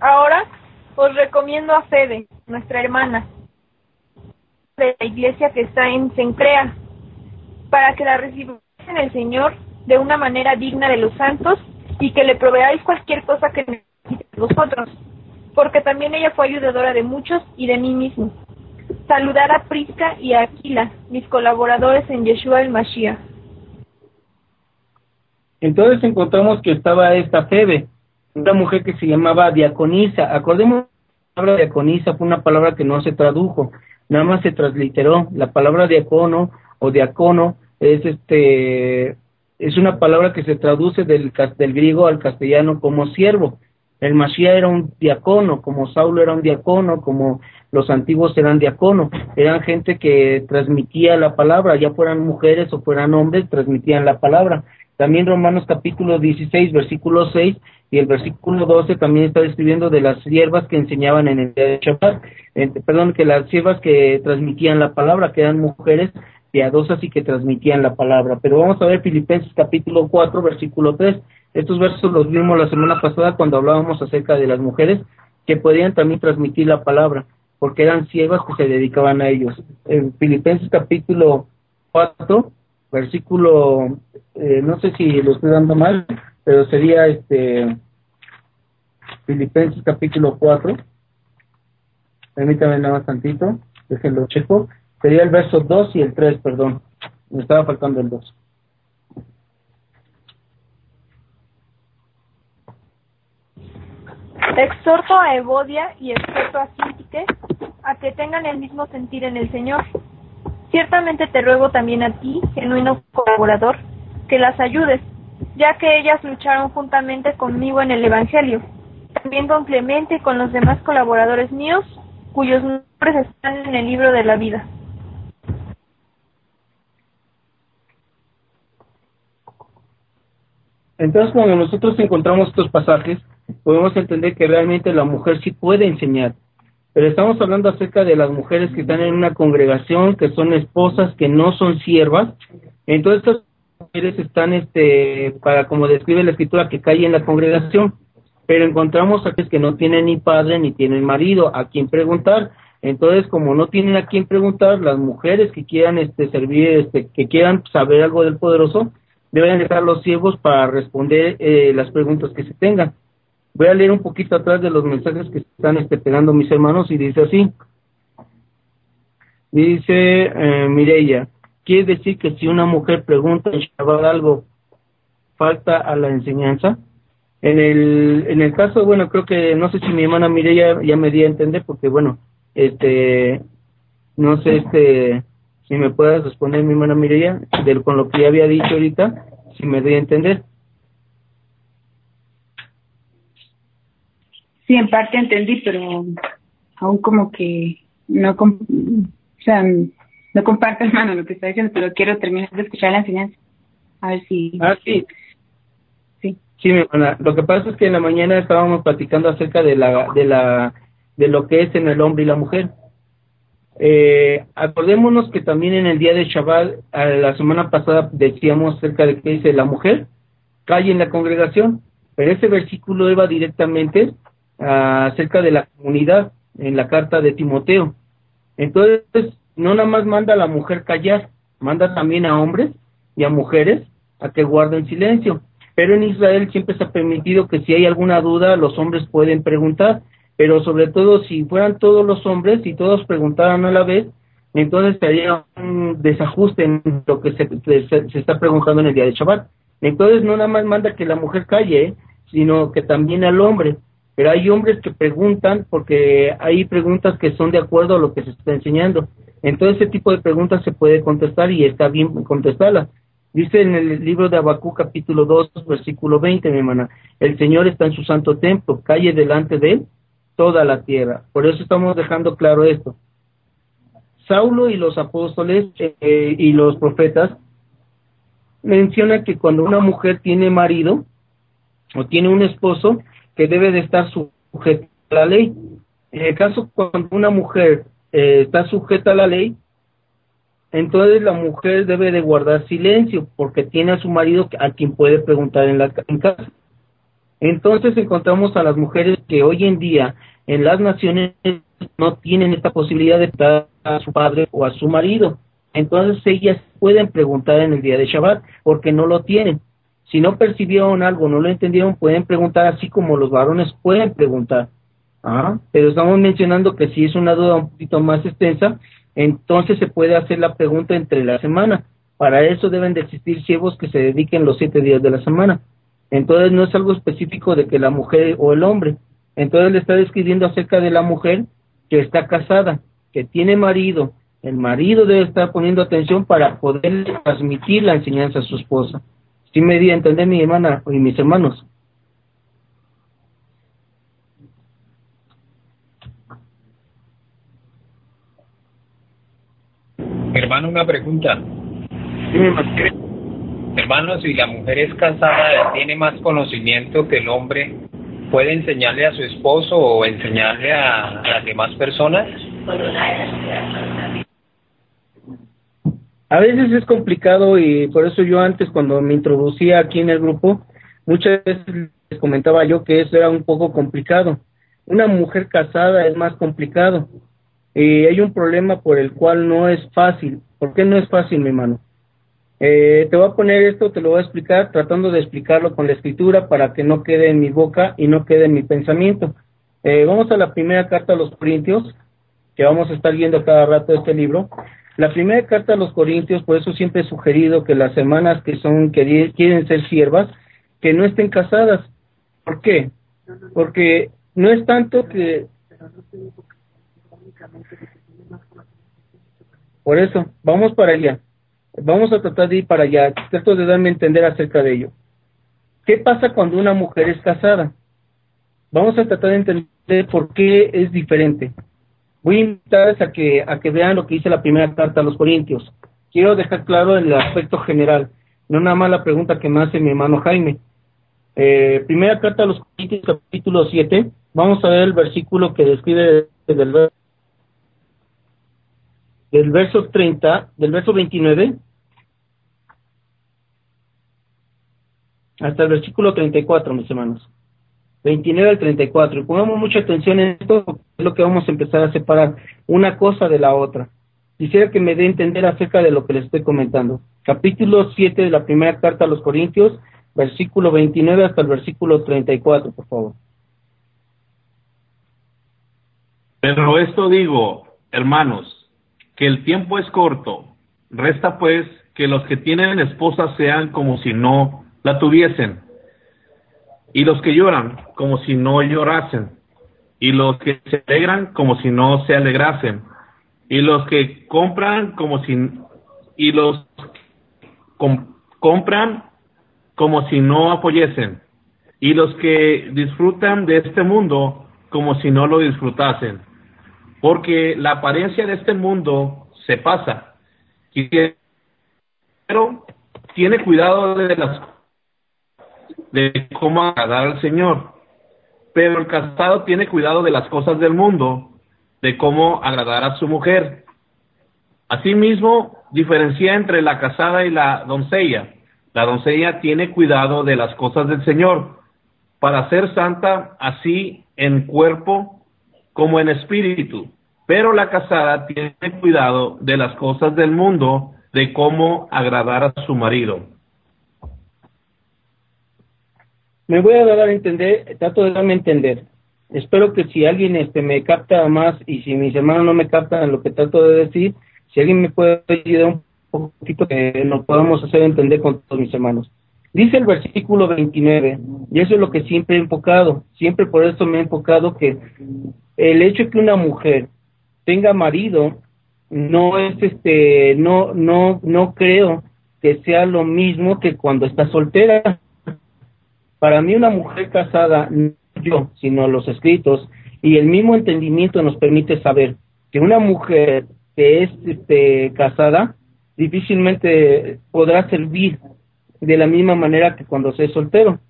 Ahora os recomiendo a Fede, nuestra hermana, de la iglesia que está en Sencrea, para que la recibáis en el Señor de una manera digna de los santos y que le proveáis cualquier cosa que necesitéis vosotros, porque también ella fue ayudadora de muchos y de mí mismo. Saludar a Prisca y a Aquila, mis colaboradores en Yeshua el Mashiach. Entonces encontramos que estaba esta Febe, una mujer que se llamaba diaconisa. Acordemos la palabra diaconisa fue una palabra que no se tradujo, nada más se transliteró. La palabra diacono o diacono es este es una palabra que se traduce del, del griego al castellano como siervo. El Mashiach era un diacono, como Saulo era un diacono, como los antiguos eran diacono, eran gente que transmitía la palabra, ya fueran mujeres o fueran hombres, transmitían la palabra. También Romanos capítulo 16, versículo 6 y el versículo 12 también está describiendo de las siervas que enseñaban en el día de Shabbat, perdón, que las siervas que transmitían la palabra, que eran mujeres piadosas y que transmitían la palabra. Pero vamos a ver Filipenses capítulo 4, versículo 3. Estos versos los vimos la semana pasada cuando hablábamos acerca de las mujeres que podían también transmitir la palabra, porque eran siervas que se dedicaban a ellos. En Filipenses capítulo 4, versículo, eh, no sé si lo estoy dando mal, pero sería este Filipenses capítulo 4. Permítame nada más tantito, déjenlo checo. Sería el verso 2 y el 3, perdón. Me estaba faltando el 2. Exhorto a Evodia y exhorto a Sintique a que tengan el mismo sentir en el Señor. Ciertamente te ruego también a ti, genuino colaborador, que las ayudes, ya que ellas lucharon juntamente conmigo en el Evangelio, también con Clemente y con los demás colaboradores míos, cuyos nombres están en el libro de la vida. Entonces, cuando nosotros encontramos estos pasajes, podemos entender que realmente la mujer sí puede enseñar. Pero estamos hablando acerca de las mujeres que están en una congregación, que son esposas, que no son siervas. Entonces, estas mujeres están, este, para como describe la escritura, que caen en la congregación. Pero encontramos a que no tienen ni padre ni tienen marido a quien preguntar. Entonces, como no tienen a quien preguntar, las mujeres que quieran este, servir, este, que quieran saber algo del poderoso, deben dejar los ciegos para responder eh, las preguntas que se tengan. Voy a leer un poquito atrás de los mensajes que están este, pegando mis hermanos y dice así. Dice eh, Mireya, quiere decir que si una mujer pregunta en Shabbat algo, falta a la enseñanza. En el, en el caso, bueno, creo que no sé si mi hermana Mireya ya me di a entender porque, bueno, este, no sé, este, si me puedes responder, mi hermana Mireya, de, con lo que ya había dicho ahorita, si me doy a entender. Sí, en parte entendí, pero aún como que no, o sea, no comparto, hermano, lo que está diciendo, pero quiero terminar de escuchar la enseñanza. A ver si... Ah, sí. Sí. Sí, mi hermana. Lo que pasa es que en la mañana estábamos platicando acerca de la, de la, de lo que es en el hombre y la mujer. Eh, acordémonos que también en el día de Shabbat, la semana pasada decíamos acerca de que dice la mujer, calle en la congregación, pero ese versículo iba directamente acerca de la comunidad en la carta de Timoteo. Entonces, no nada más manda a la mujer callar, manda también a hombres y a mujeres a que guarden silencio. Pero en Israel siempre se ha permitido que si hay alguna duda, los hombres pueden preguntar pero sobre todo si fueran todos los hombres y todos preguntaran a la vez, entonces estaría un desajuste en lo que se, se, está preguntando en el día de Shabbat. Entonces no nada más manda que la mujer calle, sino que también al hombre. Pero hay hombres que preguntan porque hay preguntas que son de acuerdo a lo que se está enseñando. Entonces ese tipo de preguntas se puede contestar y está bien contestarlas. Dice en el libro de Abacú capítulo 2 versículo 20, mi hermana, el Señor está en su santo templo, calle delante de él toda la tierra. Por eso estamos dejando claro esto. Saulo y los apóstoles eh, y los profetas mencionan que cuando una mujer tiene marido o tiene un esposo, que debe de estar sujeta a la ley. En el caso cuando una mujer eh, está sujeta a la ley, entonces la mujer debe de guardar silencio porque tiene a su marido a quien puede preguntar en la en casa. Entonces encontramos a las mujeres que hoy en día en las naciones no tienen esta posibilidad de estar a su padre o a su marido. Entonces ellas pueden preguntar en el día de Shabbat porque no lo tienen. Si no percibieron algo, no lo entendieron, pueden preguntar así como los varones pueden preguntar. ¿Ah? Pero estamos mencionando que si es una duda un poquito más extensa, entonces se puede hacer la pregunta entre la semana. Para eso deben de existir ciegos que se dediquen los siete días de la semana. Entonces no es algo específico de que la mujer o el hombre. Entonces le está describiendo acerca de la mujer que está casada, que tiene marido. El marido debe estar poniendo atención para poder transmitir la enseñanza a su esposa. ¿Sí me di a entender mi hermana y mis hermanos? Hermano, una pregunta. Hermano, si la mujer es casada, tiene más conocimiento que el hombre, ¿puede enseñarle a su esposo o enseñarle a, las demás personas? A veces es complicado y por eso yo antes cuando me introducía aquí en el grupo, muchas veces les comentaba yo que eso era un poco complicado. Una mujer casada es más complicado y hay un problema por el cual no es fácil. ¿Por qué no es fácil, mi hermano? Eh, te voy a poner esto, te lo voy a explicar, tratando de explicarlo con la escritura para que no quede en mi boca y no quede en mi pensamiento. Eh, vamos a la primera carta a los Corintios, que vamos a estar viendo cada rato este libro. La primera carta a los Corintios, por eso siempre he sugerido que las hermanas que son que quieren ser siervas, que no estén casadas. ¿Por qué? Porque no es tanto que por eso, vamos para allá. Vamos a tratar de ir para allá. Trato de darme a entender acerca de ello. ¿Qué pasa cuando una mujer es casada? Vamos a tratar de entender por qué es diferente. Voy a invitarles a que, a que vean lo que dice la primera carta a los Corintios. Quiero dejar claro el aspecto general, no nada más la pregunta que me hace mi hermano Jaime. Eh, primera carta a los Corintios, capítulo 7. Vamos a ver el versículo que describe del del verso 30, del verso 29 hasta el versículo 34, mis hermanos. 29 al 34. Y pongamos mucha atención en esto, es lo que vamos a empezar a separar una cosa de la otra. Quisiera que me dé a entender acerca de lo que les estoy comentando. Capítulo 7 de la primera carta a los Corintios, versículo 29 hasta el versículo 34, por favor. Pero esto digo, hermanos, que el tiempo es corto. Resta pues que los que tienen esposa sean como si no la tuviesen, y los que lloran como si no llorasen, y los que se alegran como si no se alegrasen, y los que compran como si y los compran como si no apoyesen, y los que disfrutan de este mundo como si no lo disfrutasen. Porque la apariencia de este mundo se pasa. Pero tiene cuidado de las de cómo agradar al Señor. Pero el casado tiene cuidado de las cosas del mundo, de cómo agradar a su mujer. Asimismo, diferencia entre la casada y la doncella. La doncella tiene cuidado de las cosas del Señor, para ser santa así en cuerpo como en espíritu. Pero la casada tiene cuidado de las cosas del mundo, de cómo agradar a su marido. Me voy a dar a entender, trato de darme a entender. Espero que si alguien este me capta más y si mis hermanos no me captan lo que trato de decir, si alguien me puede ayudar un poquito que nos podamos hacer entender con todos mis hermanos. Dice el versículo 29, y eso es lo que siempre he enfocado, siempre por eso me he enfocado que el hecho que una mujer tenga marido no es este no no no creo que sea lo mismo que cuando está soltera para mí una mujer casada no yo sino los escritos y el mismo entendimiento nos permite saber que una mujer que es este casada difícilmente podrá servir de la misma manera que cuando sea soltero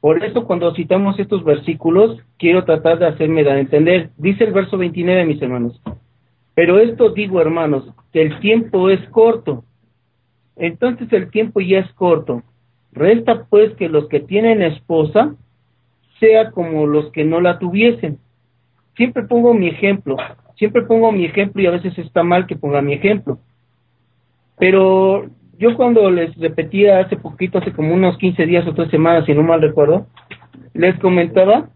por eso cuando citamos estos versículos, quiero tratar de hacerme dar a entender. Dice el verso 29, mis hermanos. Pero esto digo, hermanos, que el tiempo es corto. Entonces el tiempo ya es corto. Resta pues que los que tienen esposa sea como los que no la tuviesen. Siempre pongo mi ejemplo, siempre pongo mi ejemplo y a veces está mal que ponga mi ejemplo. Pero yo cuando les repetía hace poquito, hace como unos 15 días o tres semanas, si no mal recuerdo, les comentaba,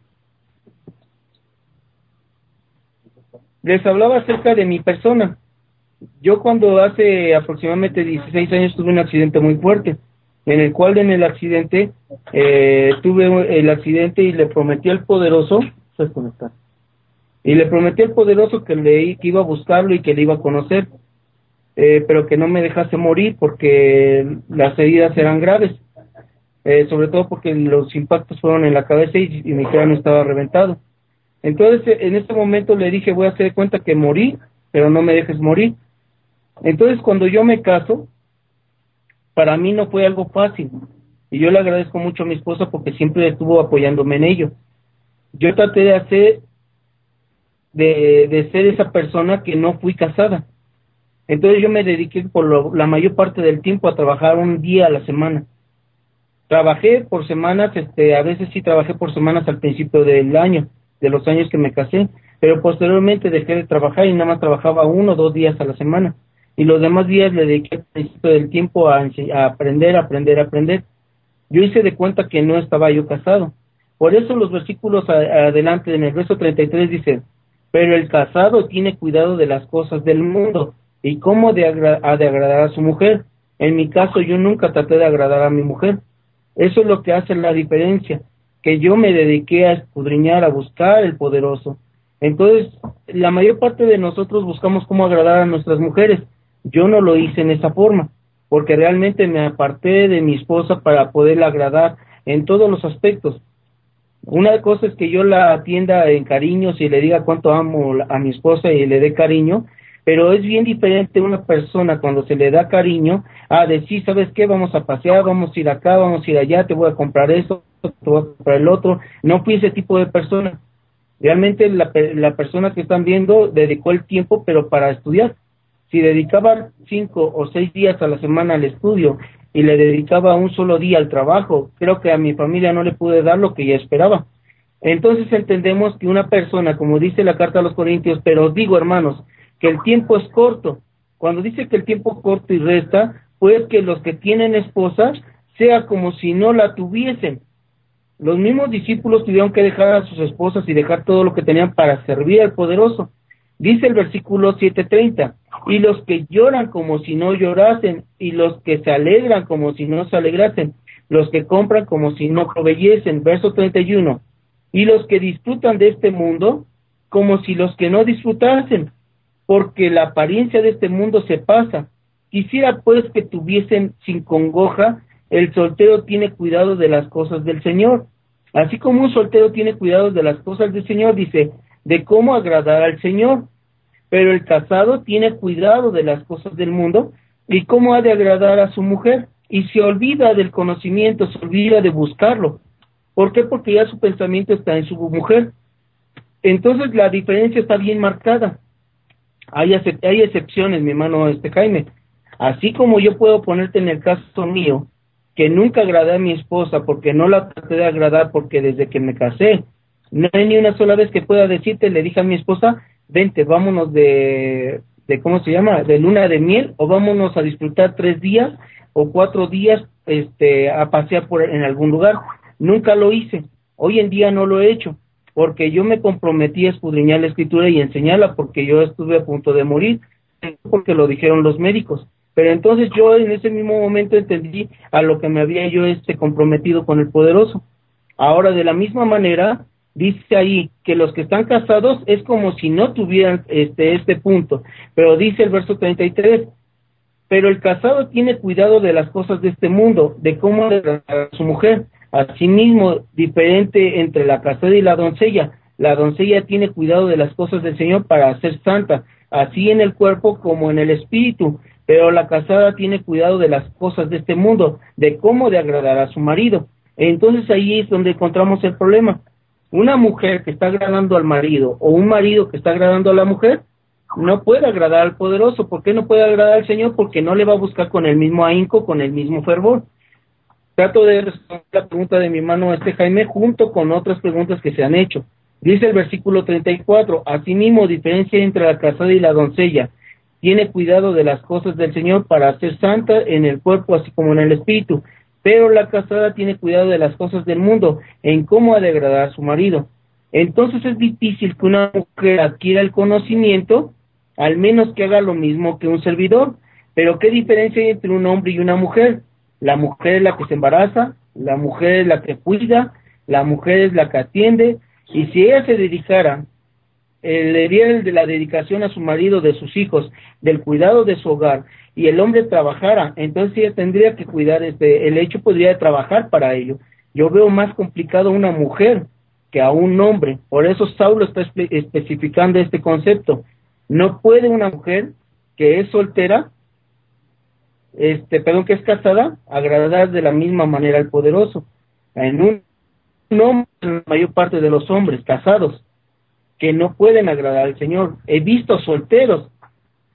les hablaba acerca de mi persona. Yo cuando hace aproximadamente 16 años tuve un accidente muy fuerte, en el cual en el accidente eh, tuve el accidente y le prometí al poderoso, y le prometí al poderoso que le que iba a buscarlo y que le iba a conocer eh, pero que no me dejase morir porque las heridas eran graves. eh, sobre todo porque los impactos fueron en la cabeza y, mi cráneo estaba reventado. Entonces, en este momento le dije, voy a hacer cuenta que morí, pero no me dejes morir. Entonces, cuando yo me caso, para mí no fue algo fácil. Y yo le agradezco mucho a mi esposa porque siempre estuvo apoyándome en ello. Yo traté de hacer, de, de ser esa persona que no fui casada. Entonces yo me dediqué por la mayor parte del tiempo a trabajar un día a la semana. Trabajé por semanas, este, a veces sí trabajé por semanas al principio del año, de los años que me casé, pero posteriormente dejé de trabajar y nada más trabajaba uno o dos días a la semana. Y los demás días le dediqué al principio del tiempo a, a aprender, aprender, aprender. Yo hice de cuenta que no estaba yo casado. Por eso los versículos adelante en el verso 33 dice, pero el casado tiene cuidado de las cosas del mundo y cómo de ha de agradar a su mujer. En mi caso yo nunca traté de agradar a mi mujer. Eso es lo que hace la diferencia, que yo me dediqué a escudriñar, a buscar el poderoso. Entonces, la mayor parte de nosotros buscamos cómo agradar a nuestras mujeres. Yo no lo hice en esa forma, porque realmente me aparté de mi esposa para poderla agradar en todos los aspectos. Una cosa es que yo la atienda en cariño, si le diga cuánto amo a mi esposa y le dé cariño, pero es bien diferente una persona cuando se le da cariño a decir, ¿sabes qué? Vamos a pasear, vamos a ir acá, vamos a ir allá, te voy a comprar esto, te voy a comprar el otro. No fui ese tipo de persona. Realmente la, la persona que están viendo dedicó el tiempo, pero para estudiar. Si dedicaba cinco o seis días a la semana al estudio y le dedicaba un solo día al trabajo, creo que a mi familia no le pude dar lo que ella esperaba. Entonces entendemos que una persona, como dice la carta a los Corintios, pero digo hermanos, que el tiempo es corto. Cuando dice que el tiempo corto y resta, pues que los que tienen esposas sea como si no la tuviesen. Los mismos discípulos tuvieron que dejar a sus esposas y dejar todo lo que tenían para servir al poderoso. Dice el versículo 7:30, y los que lloran como si no llorasen, y los que se alegran como si no se alegrasen, los que compran como si no proveyesen. Verso 31, y los que disfrutan de este mundo como si los que no disfrutasen porque la apariencia de este mundo se pasa. Quisiera pues que tuviesen sin congoja, el soltero tiene cuidado de las cosas del Señor. Así como un soltero tiene cuidado de las cosas del Señor, dice, de cómo agradar al Señor. Pero el casado tiene cuidado de las cosas del mundo y cómo ha de agradar a su mujer. Y se olvida del conocimiento, se olvida de buscarlo. ¿Por qué? Porque ya su pensamiento está en su mujer. Entonces la diferencia está bien marcada. Hay, hay excepciones, mi hermano este Jaime. Así como yo puedo ponerte en el caso mío, que nunca agradé a mi esposa porque no la traté de agradar porque desde que me casé, no hay ni una sola vez que pueda decirte, le dije a mi esposa, vente, vámonos de, de ¿cómo se llama? De luna de miel o vámonos a disfrutar tres días o cuatro días este, a pasear por en algún lugar. Nunca lo hice. Hoy en día no lo he hecho porque yo me comprometí a escudriñar la escritura y enseñarla porque yo estuve a punto de morir, porque lo dijeron los médicos. Pero entonces yo en ese mismo momento entendí a lo que me había yo este comprometido con el poderoso. Ahora de la misma manera dice ahí que los que están casados es como si no tuvieran este este punto, pero dice el verso 33, pero el casado tiene cuidado de las cosas de este mundo, de cómo a su mujer, Asimismo, diferente entre la casada y la doncella. La doncella tiene cuidado de las cosas del Señor para ser santa, así en el cuerpo como en el espíritu. Pero la casada tiene cuidado de las cosas de este mundo, de cómo de agradar a su marido. Entonces ahí es donde encontramos el problema. Una mujer que está agradando al marido o un marido que está agradando a la mujer no puede agradar al poderoso. ¿Por qué no puede agradar al Señor? Porque no le va a buscar con el mismo ahínco, con el mismo fervor. Trato de responder la pregunta de mi hermano este Jaime junto con otras preguntas que se han hecho. Dice el versículo 34, asimismo diferencia entre la casada y la doncella. Tiene cuidado de las cosas del Señor para ser santa en el cuerpo así como en el espíritu. Pero la casada tiene cuidado de las cosas del mundo, en cómo ha de agradar a su marido. Entonces es difícil que una mujer adquiera el conocimiento, al menos que haga lo mismo que un servidor. Pero ¿qué diferencia hay entre un hombre y una mujer? La mujer es la que se embaraza, la mujer es la que cuida, la mujer es la que atiende, y si ella se dedicara el el de la dedicación a su marido, de sus hijos, del cuidado de su hogar, y el hombre trabajara, entonces ella tendría que cuidar, este, el hecho podría trabajar para ello. Yo veo más complicado a una mujer que a un hombre, por eso Saulo está especificando este concepto. No puede una mujer que es soltera, este, perdón, que es casada, agradar de la misma manera al poderoso. En un, un hombre, la mayor parte de los hombres casados, que no pueden agradar al Señor. He visto solteros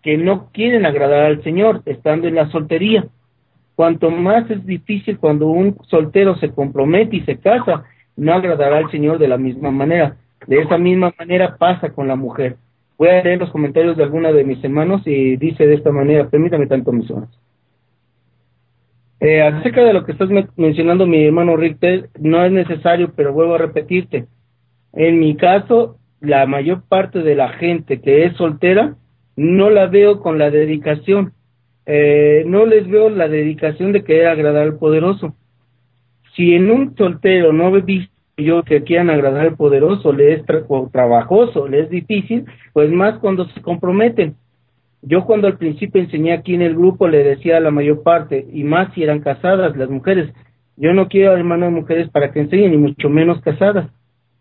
que no quieren agradar al Señor estando en la soltería. Cuanto más es difícil cuando un soltero se compromete y se casa, no agradará al Señor de la misma manera. De esa misma manera pasa con la mujer. Voy a leer los comentarios de alguna de mis hermanos y dice de esta manera, permítame tanto mis horas. Eh, acerca de lo que estás mencionando, mi hermano Richter, no es necesario, pero vuelvo a repetirte. En mi caso, la mayor parte de la gente que es soltera no la veo con la dedicación, eh, no les veo la dedicación de querer agradar al poderoso. Si en un soltero no he visto yo que quieran agradar al poderoso, le es trabajoso, le es difícil, pues más cuando se comprometen. Yo cuando al principio enseñé aquí en el grupo le decía a la mayor parte, y más si eran casadas las mujeres, yo no quiero hermanas mujeres para que enseñen, ni mucho menos casadas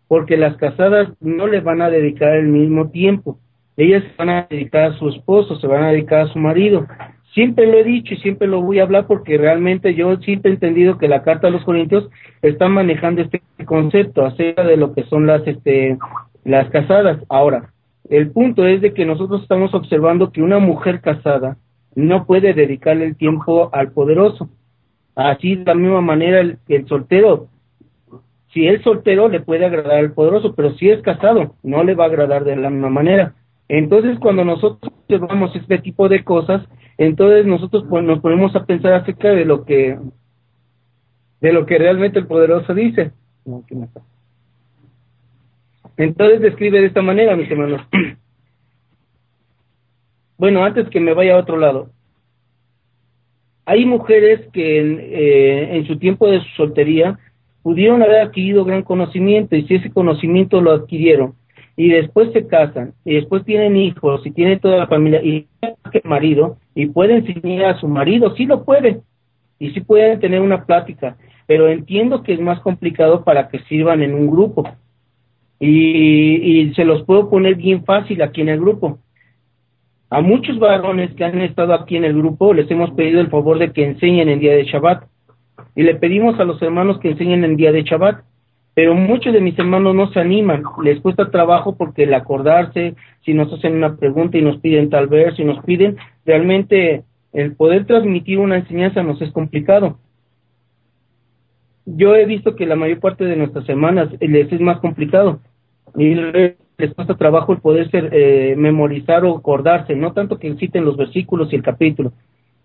porque las casadas no le van a dedicar el mismo tiempo. Ellas se van a dedicar a su esposo, se van a dedicar a su marido. Siempre lo he dicho y siempre lo voy a hablar porque realmente yo siempre he entendido que la carta a los Corintios está manejando este concepto acerca de lo que son las este las casadas. Ahora, el punto es de que nosotros estamos observando que una mujer casada no puede dedicarle el tiempo al poderoso. Así de la misma manera el, el soltero si es soltero le puede agradar al poderoso, pero si es casado no le va a agradar de la misma manera. Entonces cuando nosotros observamos este tipo de cosas, entonces nosotros pues, nos ponemos a pensar acerca de lo que de lo que realmente el poderoso dice. Entonces describe de esta manera, mis hermanos. Bueno, antes que me vaya a otro lado, hay mujeres que en, eh, en su tiempo de soltería pudieron haber adquirido gran conocimiento y si ese conocimiento lo adquirieron y después se casan y después tienen hijos y tienen toda la familia y el marido y pueden enseñar a su marido, sí lo pueden y sí pueden tener una plática, pero entiendo que es más complicado para que sirvan en un grupo. Y, y se los puedo poner bien fácil aquí en el grupo. A muchos varones que han estado aquí en el grupo les hemos pedido el favor de que enseñen el día de Shabbat. Y le pedimos a los hermanos que enseñen en día de Shabbat, pero muchos de mis hermanos no se animan, les cuesta trabajo porque el acordarse, si nos hacen una pregunta y nos piden tal vez, si nos piden, realmente el poder transmitir una enseñanza nos es complicado. Yo he visto que la mayor parte de nuestras hermanas les es más complicado y les cuesta trabajo el poder ser, eh, memorizar o acordarse, no tanto que citen los versículos y el capítulo,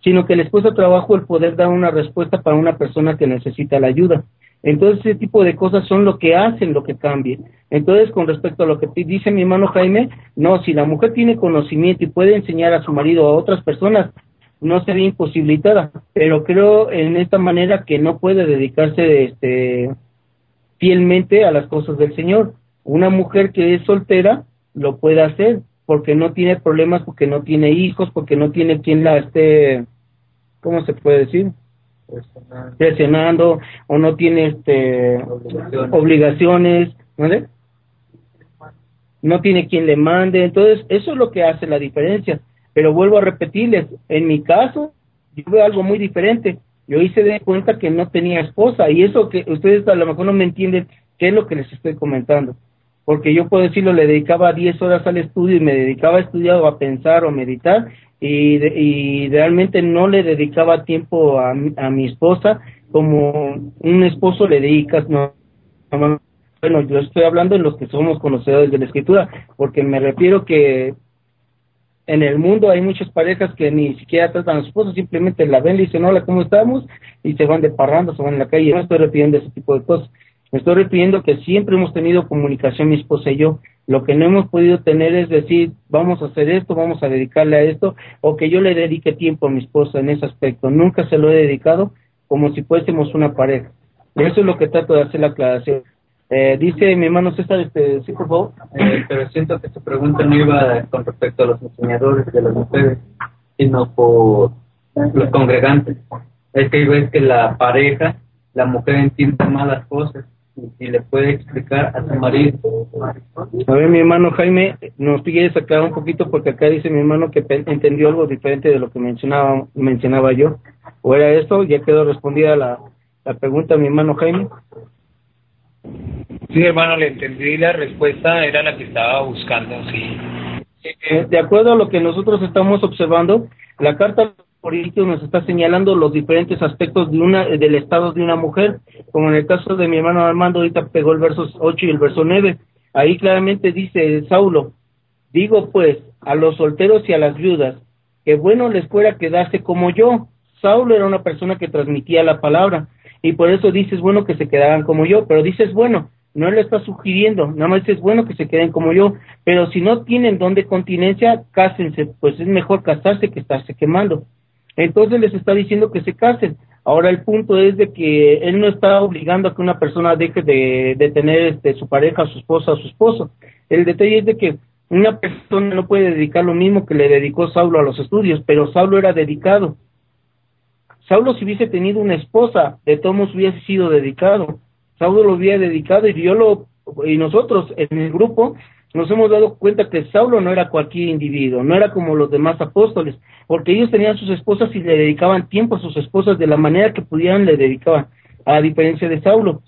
sino que les cuesta trabajo el poder dar una respuesta para una persona que necesita la ayuda. Entonces, ese tipo de cosas son lo que hacen lo que cambie. Entonces, con respecto a lo que dice mi hermano Jaime, no, si la mujer tiene conocimiento y puede enseñar a su marido a otras personas, no sería imposibilitada, pero creo en esta manera que no puede dedicarse este, fielmente a las cosas del Señor. Una mujer que es soltera lo puede hacer porque no tiene problemas, porque no tiene hijos, porque no tiene quien la esté ¿cómo se puede decir? Presionando, o no tiene este obligaciones, ¿vale? No tiene quien le mande, entonces eso es lo que hace la diferencia. Pero vuelvo a repetirles, en mi caso, yo veo algo muy diferente. Yo hice de cuenta que no tenía esposa y eso que ustedes a lo mejor no me entienden qué es lo que les estoy comentando. Porque yo puedo decirlo, le dedicaba 10 horas al estudio y me dedicaba a estudiar o a pensar o a meditar y, y realmente no le dedicaba tiempo a, a mi esposa como un esposo le dedicas no bueno yo estoy hablando de los que somos conocedores de la escritura porque me refiero que en el mundo hay muchas parejas que ni siquiera tratan a su esposa, simplemente la ven, le dicen hola, ¿cómo estamos? y se van de parranda, se van en la calle. No estoy refiriendo ese tipo de cosas. Me estoy refiriendo que siempre hemos tenido comunicación mi esposa y yo. Lo que no hemos podido tener es decir, vamos a hacer esto, vamos a dedicarle a esto, o que yo le dedique tiempo a mi esposa en ese aspecto. Nunca se lo he dedicado como si fuésemos una pareja. Eso es lo que trato de hacer la aclaración. Eh, dice mi hermano César, este, sí, por favor. Eh, pero siento que su pregunta no iba con respecto a los enseñadores de las mujeres, sino por los congregantes. Es que ves que la pareja, la mujer entiende mal las cosas y le puede explicar a su marido. A ver, mi hermano Jaime, nos quiere sacar un poquito porque acá dice mi hermano que entendió algo diferente de lo que mencionaba mencionaba yo. ¿O era esto? Ya quedó respondida la, la pregunta, mi hermano Jaime. Sí, hermano, le entendí la respuesta, era la que estaba buscando, sí. Eh, de acuerdo a lo que nosotros estamos observando, la carta Corintios nos está señalando los diferentes aspectos de una del estado de una mujer, como en el caso de mi hermano Armando, ahorita pegó el verso 8 y el verso 9. Ahí claramente dice Saulo, digo pues a los solteros y a las viudas, que bueno les fuera quedarse como yo. Saulo era una persona que transmitía la palabra, y por eso dices, bueno, que se quedaran como yo, pero dices, bueno, no le está sugiriendo, nada más es bueno que se queden como yo, pero si no tienen don de continencia, cásense, pues es mejor casarse que estarse quemando. Entonces les está diciendo que se casen. Ahora el punto es de que él no está obligando a que una persona deje de, de tener este, su pareja, su esposa, su esposo. El detalle es de que una persona no puede dedicar lo mismo que le dedicó Saulo a los estudios, pero Saulo era dedicado. Saulo si hubiese tenido una esposa, de todos hubiese sido dedicado. Saulo lo había dedicado y yo lo y nosotros en el grupo nos hemos dado cuenta que Saulo no era cualquier individuo, no era como los demás apóstoles, porque ellos tenían sus esposas y le dedicaban tiempo a sus esposas de la manera que pudieran le dedicaban, a diferencia de Saulo.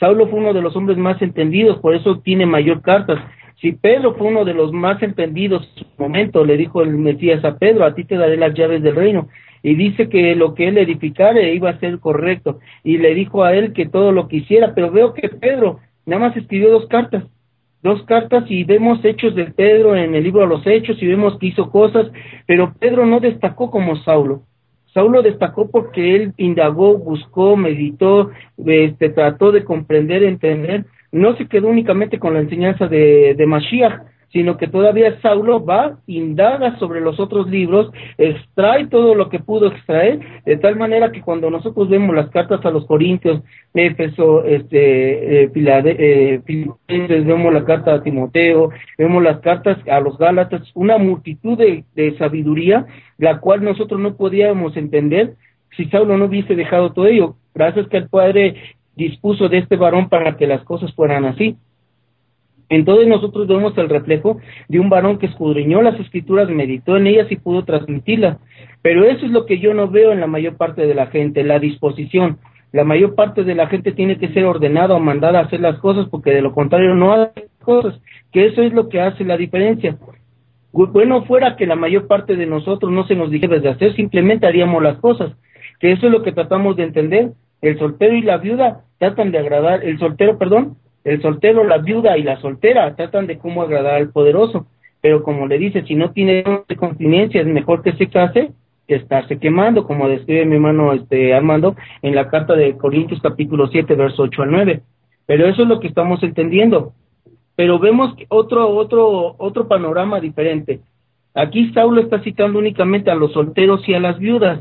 Saulo fue uno de los hombres más entendidos, por eso tiene mayor cartas. Si Pedro fue uno de los más entendidos en su momento, le dijo el Mesías a Pedro, a ti te daré las llaves del reino. Y dice que lo que él edificare iba a ser correcto. Y le dijo a él que todo lo que hiciera, pero veo que Pedro nada más escribió dos cartas dos cartas y vemos hechos de Pedro en el libro de los hechos y vemos que hizo cosas, pero Pedro no destacó como Saulo. Saulo destacó porque él indagó, buscó, meditó, este, trató de comprender, entender, no se quedó únicamente con la enseñanza de, de Mashiach, sino que todavía Saulo va, indaga sobre los otros libros, extrae todo lo que pudo extraer, de tal manera que cuando nosotros vemos las cartas a los Corintios, Éfeso, este, eh, eh vemos la carta a Timoteo, vemos las cartas a los Gálatas, una multitud de, de sabiduría, la cual nosotros no podíamos entender si Saulo no hubiese dejado todo ello. Gracias que el Padre dispuso de este varón para que las cosas fueran así. Entonces nosotros vemos el reflejo de un varón que escudriñó las escrituras, meditó en ellas y pudo transmitirlas. Pero eso es lo que yo no veo en la mayor parte de la gente, la disposición. La mayor parte de la gente tiene que ser ordenada o mandada a hacer las cosas porque de lo contrario no hace cosas, que eso es lo que hace la diferencia. Bueno fuera que la mayor parte de nosotros no se nos dijera de hacer, simplemente haríamos las cosas, que eso es lo que tratamos de entender. El soltero y la viuda tratan de agradar, el soltero, perdón, el soltero, la viuda y la soltera tratan de cómo agradar al poderoso, pero como le dice, si no tiene continencia, es mejor que se case que estarse quemando, como describe mi hermano este Armando en la carta de Corintios capítulo 7, verso 8 al 9. Pero eso es lo que estamos entendiendo. Pero vemos otro, otro, otro panorama diferente. Aquí Saulo está citando únicamente a los solteros y a las viudas.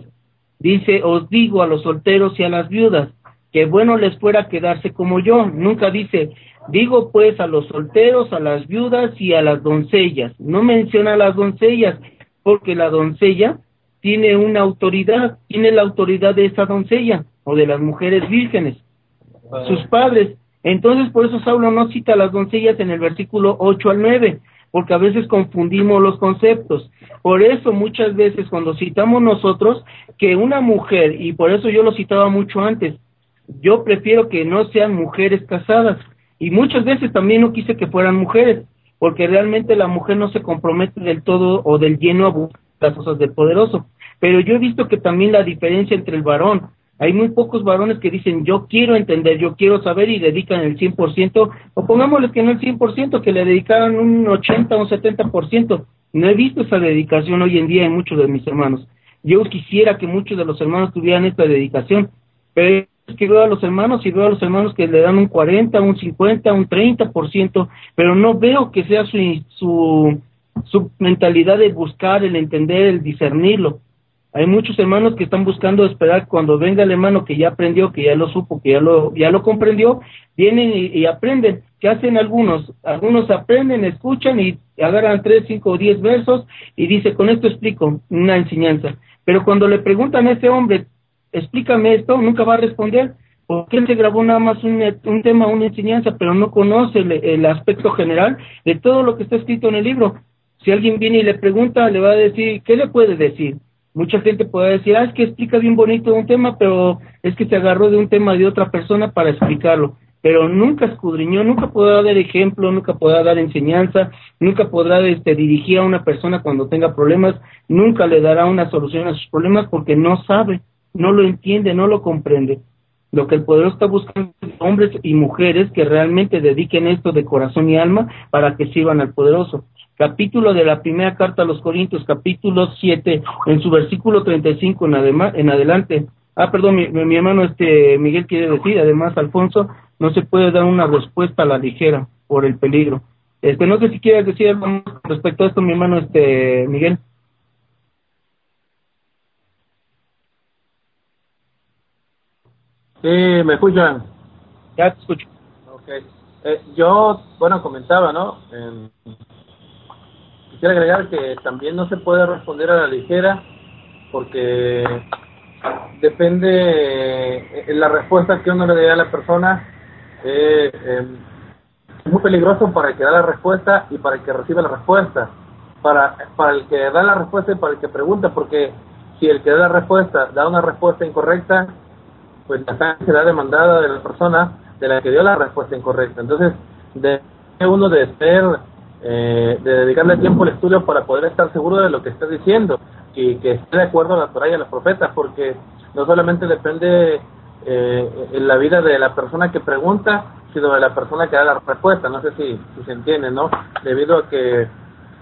Dice, os digo a los solteros y a las viudas, que bueno les fuera quedarse como yo. Nunca dice, digo pues a los solteros, a las viudas y a las doncellas. No menciona a las doncellas, porque la doncella tiene una autoridad, tiene la autoridad de esa doncella o de las mujeres vírgenes, sus padres. Entonces, por eso Saulo no cita a las doncellas en el versículo 8 al 9, porque a veces confundimos los conceptos. Por eso muchas veces cuando citamos nosotros que una mujer, y por eso yo lo citaba mucho antes, yo prefiero que no sean mujeres casadas y muchas veces también no quise que fueran mujeres porque realmente la mujer no se compromete del todo o del lleno a buscar las cosas del poderoso. Pero yo he visto que también la diferencia entre el varón, hay muy pocos varones que dicen yo quiero entender, yo quiero saber y dedican el 100%, o pongámosle que no el 100%, que le dedicaran un 80 o un 70%. No he visto esa dedicación hoy en día en muchos de mis hermanos. Yo quisiera que muchos de los hermanos tuvieran esta dedicación, pero que veo a los hermanos y veo a los hermanos que le dan un 40, un 50, un 30%, pero no veo que sea su, su, su mentalidad de buscar, el entender, el discernirlo. Hay muchos hermanos que están buscando esperar cuando venga el hermano que ya aprendió, que ya lo supo, que ya lo, ya lo comprendió, vienen y, aprenden. ¿Qué hacen algunos? Algunos aprenden, escuchan y agarran tres, cinco o diez versos y dice, con esto explico una enseñanza. Pero cuando le preguntan a ese hombre, explícame esto, nunca va a responder, porque él se grabó nada más un, un tema, una enseñanza, pero no conoce el, el aspecto general de todo lo que está escrito en el libro. Si alguien viene y le pregunta, le va a decir, ¿qué le puede decir? Mucha gente puede decir, ah, es que explica bien bonito un tema, pero es que se agarró de un tema de otra persona para explicarlo. Pero nunca escudriñó, nunca podrá dar ejemplo, nunca podrá dar enseñanza, nunca podrá este, dirigir a una persona cuando tenga problemas, nunca le dará una solución a sus problemas porque no sabe, no lo entiende, no lo comprende. Lo que el poderoso está buscando es hombres y mujeres que realmente dediquen esto de corazón y alma para que sirvan al poderoso capítulo de la primera carta a los Corintios, capítulo 7, en su versículo 35 en, además, en adelante. Ah, perdón, mi, mi, hermano este Miguel quiere decir, además, Alfonso, no se puede dar una respuesta a la ligera por el peligro. Este, no sé si quieres decir respecto a esto, mi hermano este Miguel. Sí, ¿me escuchan? Ya te escucho. Okay. Eh, yo, bueno, comentaba, ¿no? En quisiera agregar que también no se puede responder a la ligera porque depende en la respuesta que uno le dé a la persona eh, eh, es muy peligroso para el que da la respuesta y para el que recibe la respuesta para para el que da la respuesta y para el que pregunta porque si el que da la respuesta da una respuesta incorrecta pues la sangre será demandada de la persona de la que dio la respuesta incorrecta entonces debe uno de ser eh, de dedicarle tiempo al estudio para poder estar seguro de lo que está diciendo y que esté de acuerdo a la Torah y a los profetas, porque no solamente depende eh, en la vida de la persona que pregunta, sino de la persona que da la respuesta. No sé si, si se entiende, ¿no? Debido a que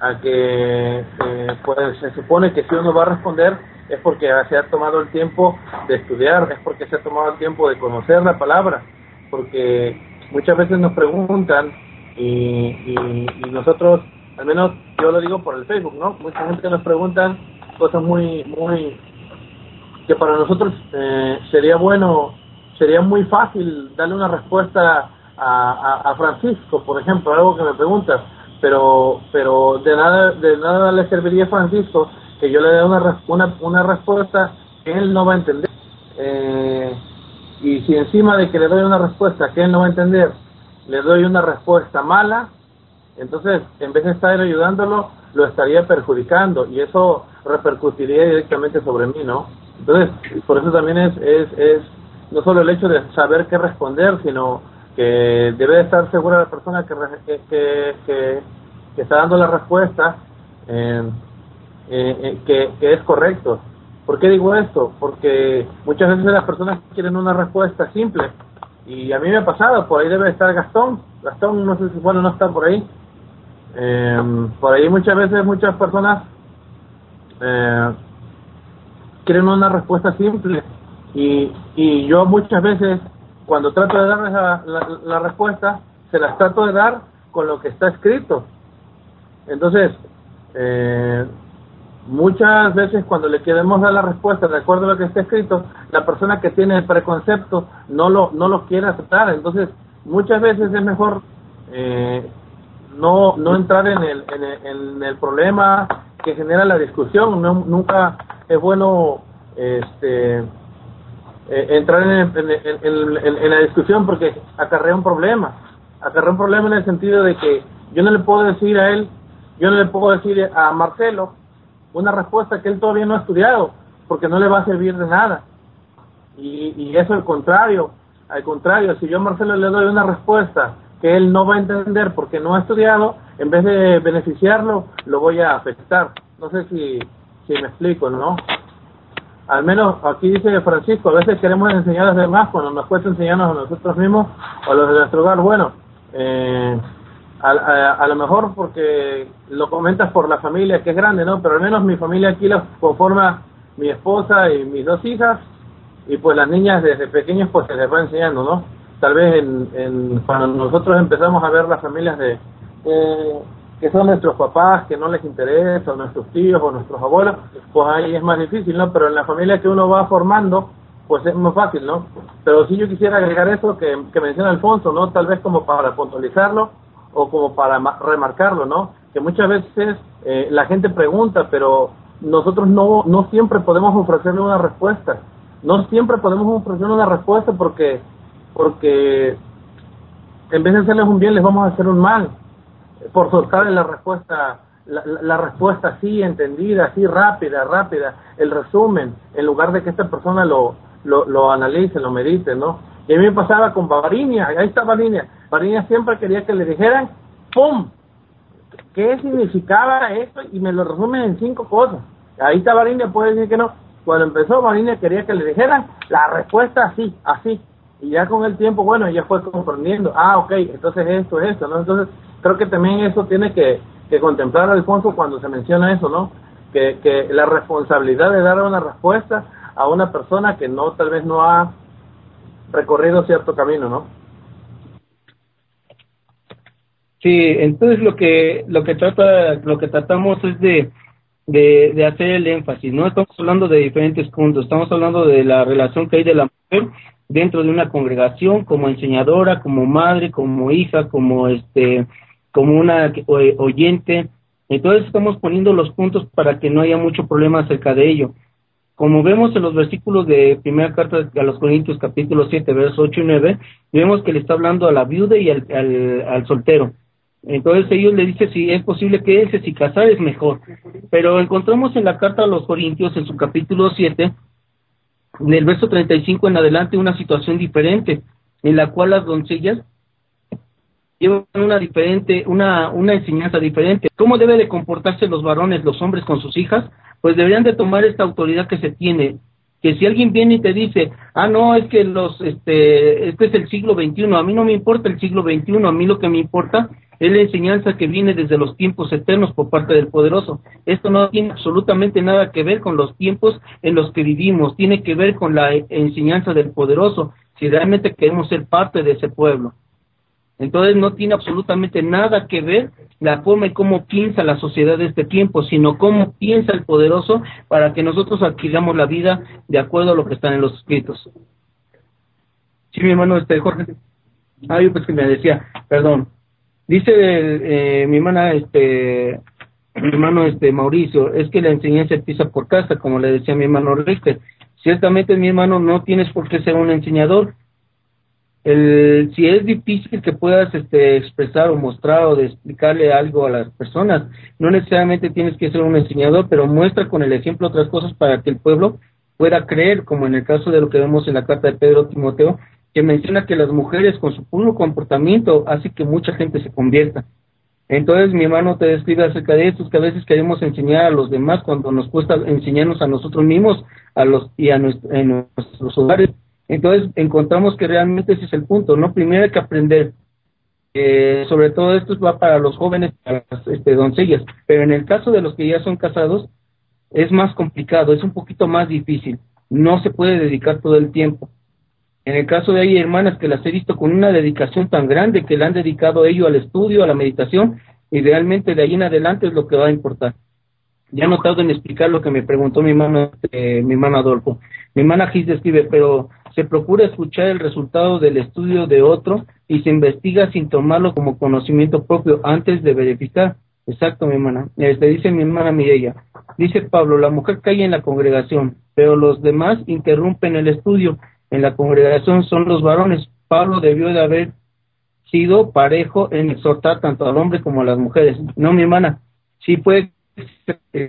a que eh, pues se supone que si uno va a responder es porque se ha tomado el tiempo de estudiar, es porque se ha tomado el tiempo de conocer la palabra, porque muchas veces nos preguntan y, y, nosotros, al menos yo lo digo por el Facebook, ¿no? Mucha gente nos pregunta cosas muy, muy, que para nosotros eh, sería bueno, sería muy fácil darle una respuesta a, a, Francisco, por ejemplo, algo que me pregunta, pero, pero de nada, de nada le serviría a Francisco que yo le dé una, una, una respuesta que él no va a entender. Eh, y si encima de que le doy una respuesta que él no va a entender, le doy una respuesta mala, entonces en vez de estar ayudándolo, lo estaría perjudicando y eso repercutiría directamente sobre mí, ¿no? Entonces, por eso también es, es, es no solo el hecho de saber qué responder, sino que debe estar segura la persona que, que, que, está dando la respuesta eh, eh, que, que es correcto. ¿Por qué digo esto? Porque muchas veces las personas quieren una respuesta simple, y a mí me ha pasado, por ahí debe estar Gastón. Gastón, no sé si bueno, no está por ahí. Eh, por ahí muchas veces muchas personas eh, quieren una respuesta simple y, y yo muchas veces cuando trato de darles la, la, la respuesta se las trato de dar con lo que está escrito entonces eh, Muchas veces cuando le queremos dar la respuesta de acuerdo a lo que está escrito, la persona que tiene el preconcepto no lo, no lo quiere aceptar. Entonces, muchas veces es mejor eh, no, no entrar en el, en el, en, el, problema que genera la discusión. No, nunca es bueno este, eh, entrar en, en, la discusión porque acarrea un problema. Acarrea un problema en el sentido de que yo no le puedo decir a él, yo no le puedo decir a Marcelo, una respuesta que él todavía no ha estudiado, porque no le va a servir de nada. Y, y eso al contrario, al contrario, si yo a Marcelo le doy una respuesta que él no va a entender porque no ha estudiado, en vez de beneficiarlo, lo voy a afectar. No sé si, si me explico, ¿no? Al menos aquí dice Francisco, a veces queremos enseñar a los demás cuando nos cuesta enseñarnos a nosotros mismos o a los de nuestro hogar. Bueno, eh, a, a, a, lo mejor porque lo comentas por la familia que es grande, ¿no? Pero al menos mi familia aquí la conforma mi esposa y mis dos hijas y pues las niñas desde pequeños pues se les va enseñando, ¿no? Tal vez en, en cuando nosotros empezamos a ver las familias de, que son nuestros papás, que no les interesa, nuestros tíos o nuestros abuelos, pues ahí es más difícil, ¿no? Pero en la familia que uno va formando, pues es más fácil, ¿no? Pero sí yo quisiera agregar eso que, que menciona Alfonso, ¿no? Tal vez como para puntualizarlo o como para remarcarlo, ¿no? Que muchas veces eh, la gente pregunta, pero nosotros no, no siempre podemos ofrecerle una respuesta. No siempre podemos ofrecerle una respuesta porque, porque en vez de hacerles un bien les vamos a hacer un mal por soltarle la respuesta la, la, respuesta así entendida, así rápida, rápida, el resumen, en lugar de que esta persona lo, lo, lo analice, lo medite, ¿no? Y a mí me pasaba con Barinia, ahí está Barinia, Barinia siempre quería que le dijeran, ¡pum! ¿Qué significaba esto? Y me lo resumen en cinco cosas. Ahí está Barinia, puede decir que no. Cuando empezó Barinia quería que le dijeran la respuesta así, así. Y ya con el tiempo, bueno, ella fue comprendiendo, ah, ok, entonces esto es esto, ¿no? Entonces, creo que también eso tiene que, que contemplar Alfonso cuando se menciona eso, ¿no? Que, que la responsabilidad de dar una respuesta a una persona que no tal vez no ha recorrido cierto camino, ¿no? Sí, entonces lo que lo que trata lo que tratamos es de, de, de hacer el énfasis, no estamos hablando de diferentes puntos, estamos hablando de la relación que hay de la mujer dentro de una congregación como enseñadora, como madre, como hija, como este como una oyente. Entonces estamos poniendo los puntos para que no haya mucho problema acerca de ello. Como vemos en los versículos de primera carta a los Corintios capítulo 7, versos 8 y 9, vemos que le está hablando a la viuda y al, al, soltero. Entonces ellos le dicen si es posible que ese, si casar es mejor. Pero encontramos en la carta a los Corintios, en su capítulo 7, en el verso 35 en adelante, una situación diferente, en la cual las doncellas llevan una diferente, una, una enseñanza diferente. ¿Cómo debe de comportarse los varones, los hombres con sus hijas? Pues deberían de tomar esta autoridad que se tiene, que si alguien viene y te dice, ah, no, es que los, este, este es el siglo XXI, a mí no me importa el siglo XXI, a mí lo que me importa es la enseñanza que viene desde los tiempos eternos por parte del poderoso. Esto no tiene absolutamente nada que ver con los tiempos en los que vivimos, tiene que ver con la enseñanza del poderoso, si realmente queremos ser parte de ese pueblo. Entonces no tiene absolutamente nada que ver la forma en cómo piensa la sociedad de este tiempo, sino cómo piensa el poderoso para que nosotros adquiramos la vida de acuerdo a lo que están en los escritos. Sí, mi hermano, este Jorge. Ah, yo pues que me decía, perdón. Dice eh, mi hermana, este, mi hermano, este Mauricio, es que la enseñanza empieza por casa, como le decía mi hermano Richter. Ciertamente, mi hermano, no tienes por qué ser un enseñador, el, si es difícil que puedas este, expresar o mostrar o explicarle algo a las personas, no necesariamente tienes que ser un enseñador, pero muestra con el ejemplo otras cosas para que el pueblo pueda creer, como en el caso de lo que vemos en la carta de Pedro Timoteo, que menciona que las mujeres con su puro comportamiento hace que mucha gente se convierta. Entonces mi hermano te describe acerca de esto, que a veces queremos enseñar a los demás cuando nos cuesta enseñarnos a nosotros mismos a los, y a en nuestros hogares entonces encontramos que realmente ese es el punto, ¿no? Primero hay que aprender, eh, sobre todo esto va para los jóvenes, para las este, doncellas, pero en el caso de los que ya son casados es más complicado, es un poquito más difícil, no se puede dedicar todo el tiempo. En el caso de hay hermanas que las he visto con una dedicación tan grande que le han dedicado ello al estudio, a la meditación, y realmente de ahí en adelante es lo que va a importar. Ya no tardo en explicar lo que me preguntó mi hermano, eh, mi hermano Adolfo. Mi hermana Gis describe, pero se procura escuchar el resultado del estudio de otro y se investiga sin tomarlo como conocimiento propio antes de verificar. Exacto, mi hermana. Este, dice mi hermana Mireya. Dice Pablo, la mujer cae en la congregación, pero los demás interrumpen el estudio. En la congregación son los varones. Pablo debió de haber sido parejo en exhortar tanto al hombre como a las mujeres. No, mi hermana. Sí fue,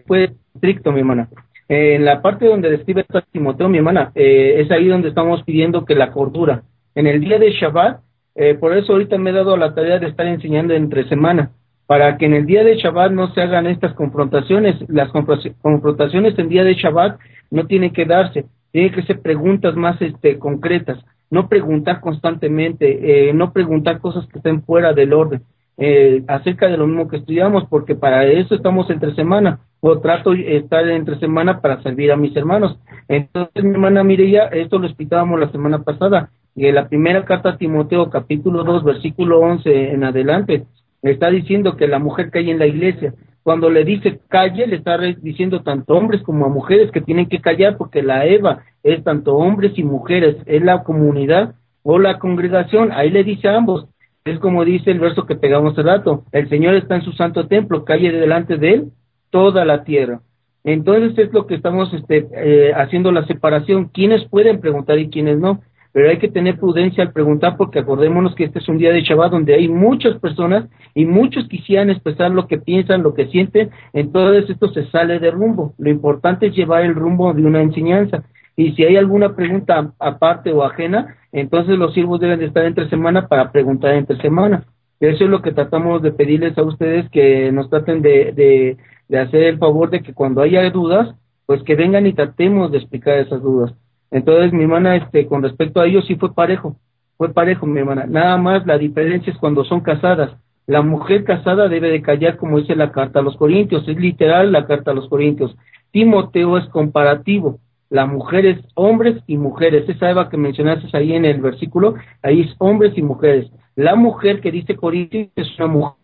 fue estricto, mi hermana en la parte donde describe a Timoteo, mi hermana, eh, es ahí donde estamos pidiendo que la cordura. En el día de Shabbat, eh, por eso ahorita me he dado la tarea de estar enseñando entre semana, para que en el día de Shabbat no se hagan estas confrontaciones. Las confrontaciones en día de Shabbat no tienen que darse, tienen que ser preguntas más este, concretas, no preguntar constantemente, eh, no preguntar cosas que estén fuera del orden. Eh, acerca de lo mismo que estudiamos, porque para eso estamos entre semana, o trato de estar entre semana para servir a mis hermanos. Entonces, mi hermana Mireya, esto lo explicábamos la semana pasada, y en la primera carta a Timoteo, capítulo 2, versículo 11 en adelante, Le está diciendo que la mujer calle en la iglesia. Cuando le dice calle, le está diciendo tanto hombres como a mujeres que tienen que callar porque la Eva es tanto hombres y mujeres, es la comunidad o la congregación. Ahí le dice a ambos. Es como dice el verso que pegamos hace rato. El Señor está en su santo templo, calle delante de él toda la tierra. Entonces es lo que estamos este, eh, haciendo la separación. ¿Quiénes pueden preguntar y quiénes no? Pero hay que tener prudencia al preguntar porque acordémonos que este es un día de Shabbat donde hay muchas personas y muchos quisieran expresar lo que piensan, lo que sienten, entonces esto se sale de rumbo. Lo importante es llevar el rumbo de una enseñanza. Y si hay alguna pregunta aparte o ajena, entonces los siervos deben de estar entre semana para preguntar entre semana. Eso es lo que tratamos de pedirles a ustedes que nos traten de, de, de hacer el favor de que cuando haya dudas, pues que vengan y tratemos de explicar esas dudas. Entonces, mi hermana, este, con respecto a ellos, sí fue parejo, fue parejo, mi hermana. Nada más la diferencia es cuando son casadas. La mujer casada debe de callar, como dice la carta a los Corintios, es literal la carta a los Corintios. Timoteo es comparativo. La mujer es hombres y mujeres. Esa Eva que mencionaste ahí en el versículo, ahí es hombres y mujeres. La mujer que dice Corintios es una mujer,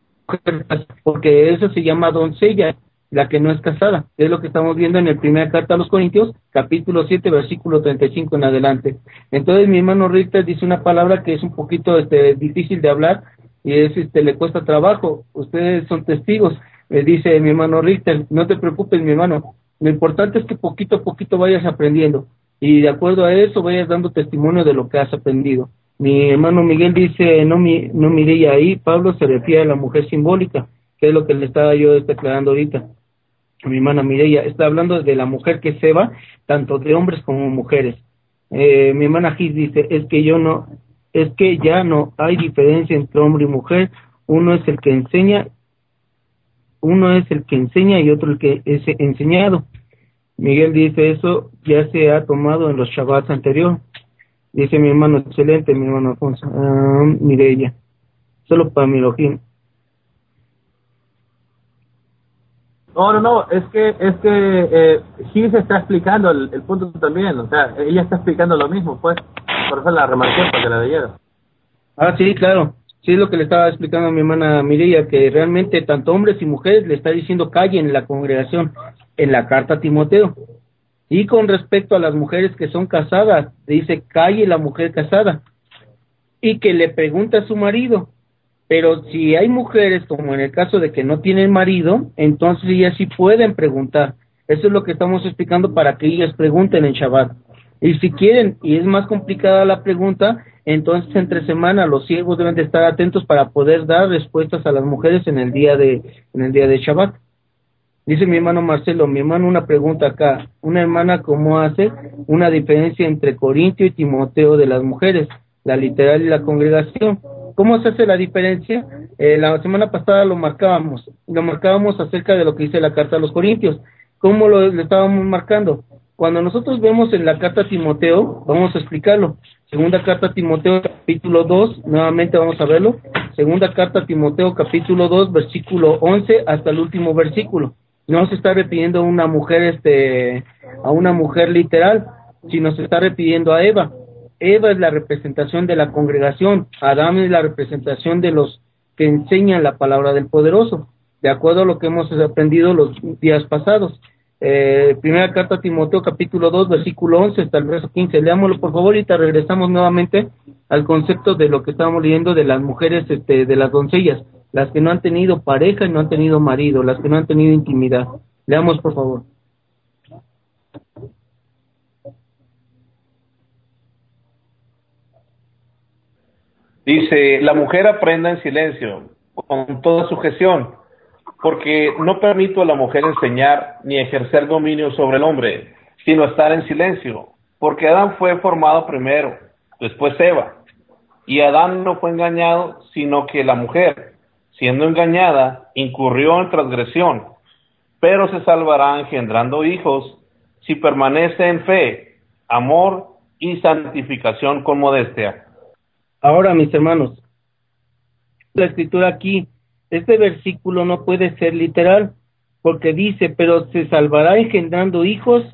porque eso se llama doncella la que no es casada. Es lo que estamos viendo en el primera carta a los Corintios, capítulo 7, versículo 35 en adelante. Entonces mi hermano Richter dice una palabra que es un poquito este, difícil de hablar y es este le cuesta trabajo. Ustedes son testigos. Me dice mi hermano Richter, no te preocupes mi hermano. Lo importante es que poquito a poquito vayas aprendiendo y de acuerdo a eso vayas dando testimonio de lo que has aprendido. Mi hermano Miguel dice, no, mi, no miré ahí, Pablo se refiere a la mujer simbólica, que es lo que le estaba yo declarando ahorita mi hermana Mireya, está hablando de la mujer que se va, tanto de hombres como mujeres. Eh, mi hermana Gis dice, es que yo no, es que ya no hay diferencia entre hombre y mujer, uno es el que enseña, uno es el que enseña y otro el que es enseñado. Miguel dice, eso ya se ha tomado en los Shabbats anterior. Dice mi hermano, excelente, mi hermano Alfonso. Ah, Mireya, solo para mi lojín. No, no, no, es que, es que eh, Gil se está explicando el, punto también, o sea, ella está explicando lo mismo, pues, por eso la remarqué para que la leyera. Ah, sí, claro, sí es lo que le estaba explicando a mi hermana Mireia, que realmente tanto hombres y mujeres le está diciendo calle en la congregación, en la carta a Timoteo. Y con respecto a las mujeres que son casadas, dice calle la mujer casada. Y que le pregunta a su marido, pero si hay mujeres, como en el caso de que no tienen marido, entonces ellas sí pueden preguntar. Eso es lo que estamos explicando para que ellas pregunten en Shabbat. Y si quieren, y es más complicada la pregunta, entonces entre semana los ciegos deben de estar atentos para poder dar respuestas a las mujeres en el día de, en el día de Shabbat. Dice mi hermano Marcelo, mi hermano una pregunta acá. Una hermana, ¿cómo hace una diferencia entre Corintio y Timoteo de las mujeres? La literal y la congregación. ¿Cómo se hace la diferencia? Eh, la semana pasada lo marcábamos, lo marcábamos acerca de lo que dice la carta a los Corintios. ¿Cómo lo, estábamos marcando? Cuando nosotros vemos en la carta a Timoteo, vamos a explicarlo. Segunda carta a Timoteo, capítulo 2, nuevamente vamos a verlo. Segunda carta a Timoteo, capítulo 2, versículo 11 hasta el último versículo. No se está refiriendo a una mujer, este, a una mujer literal, sino se está refiriendo a Eva. Eva es la representación de la congregación, Adán es la representación de los que enseñan la palabra del poderoso, de acuerdo a lo que hemos aprendido los días pasados. Eh, primera carta a Timoteo capítulo 2 versículo 11 hasta el verso 15. Leámoslo por favor y te regresamos nuevamente al concepto de lo que estábamos leyendo de las mujeres, este, de las doncellas, las que no han tenido pareja y no han tenido marido, las que no han tenido intimidad. Leamos por favor. Dice, la mujer aprenda en silencio, con toda sujeción, porque no permito a la mujer enseñar ni ejercer dominio sobre el hombre, sino estar en silencio, porque Adán fue formado primero, después Eva, y Adán no fue engañado, sino que la mujer, siendo engañada, incurrió en transgresión, pero se salvará engendrando hijos si permanece en fe, amor y santificación con modestia Ahora, mis hermanos, la escritura aquí, este versículo no puede ser literal, porque dice, pero se salvará engendrando hijos.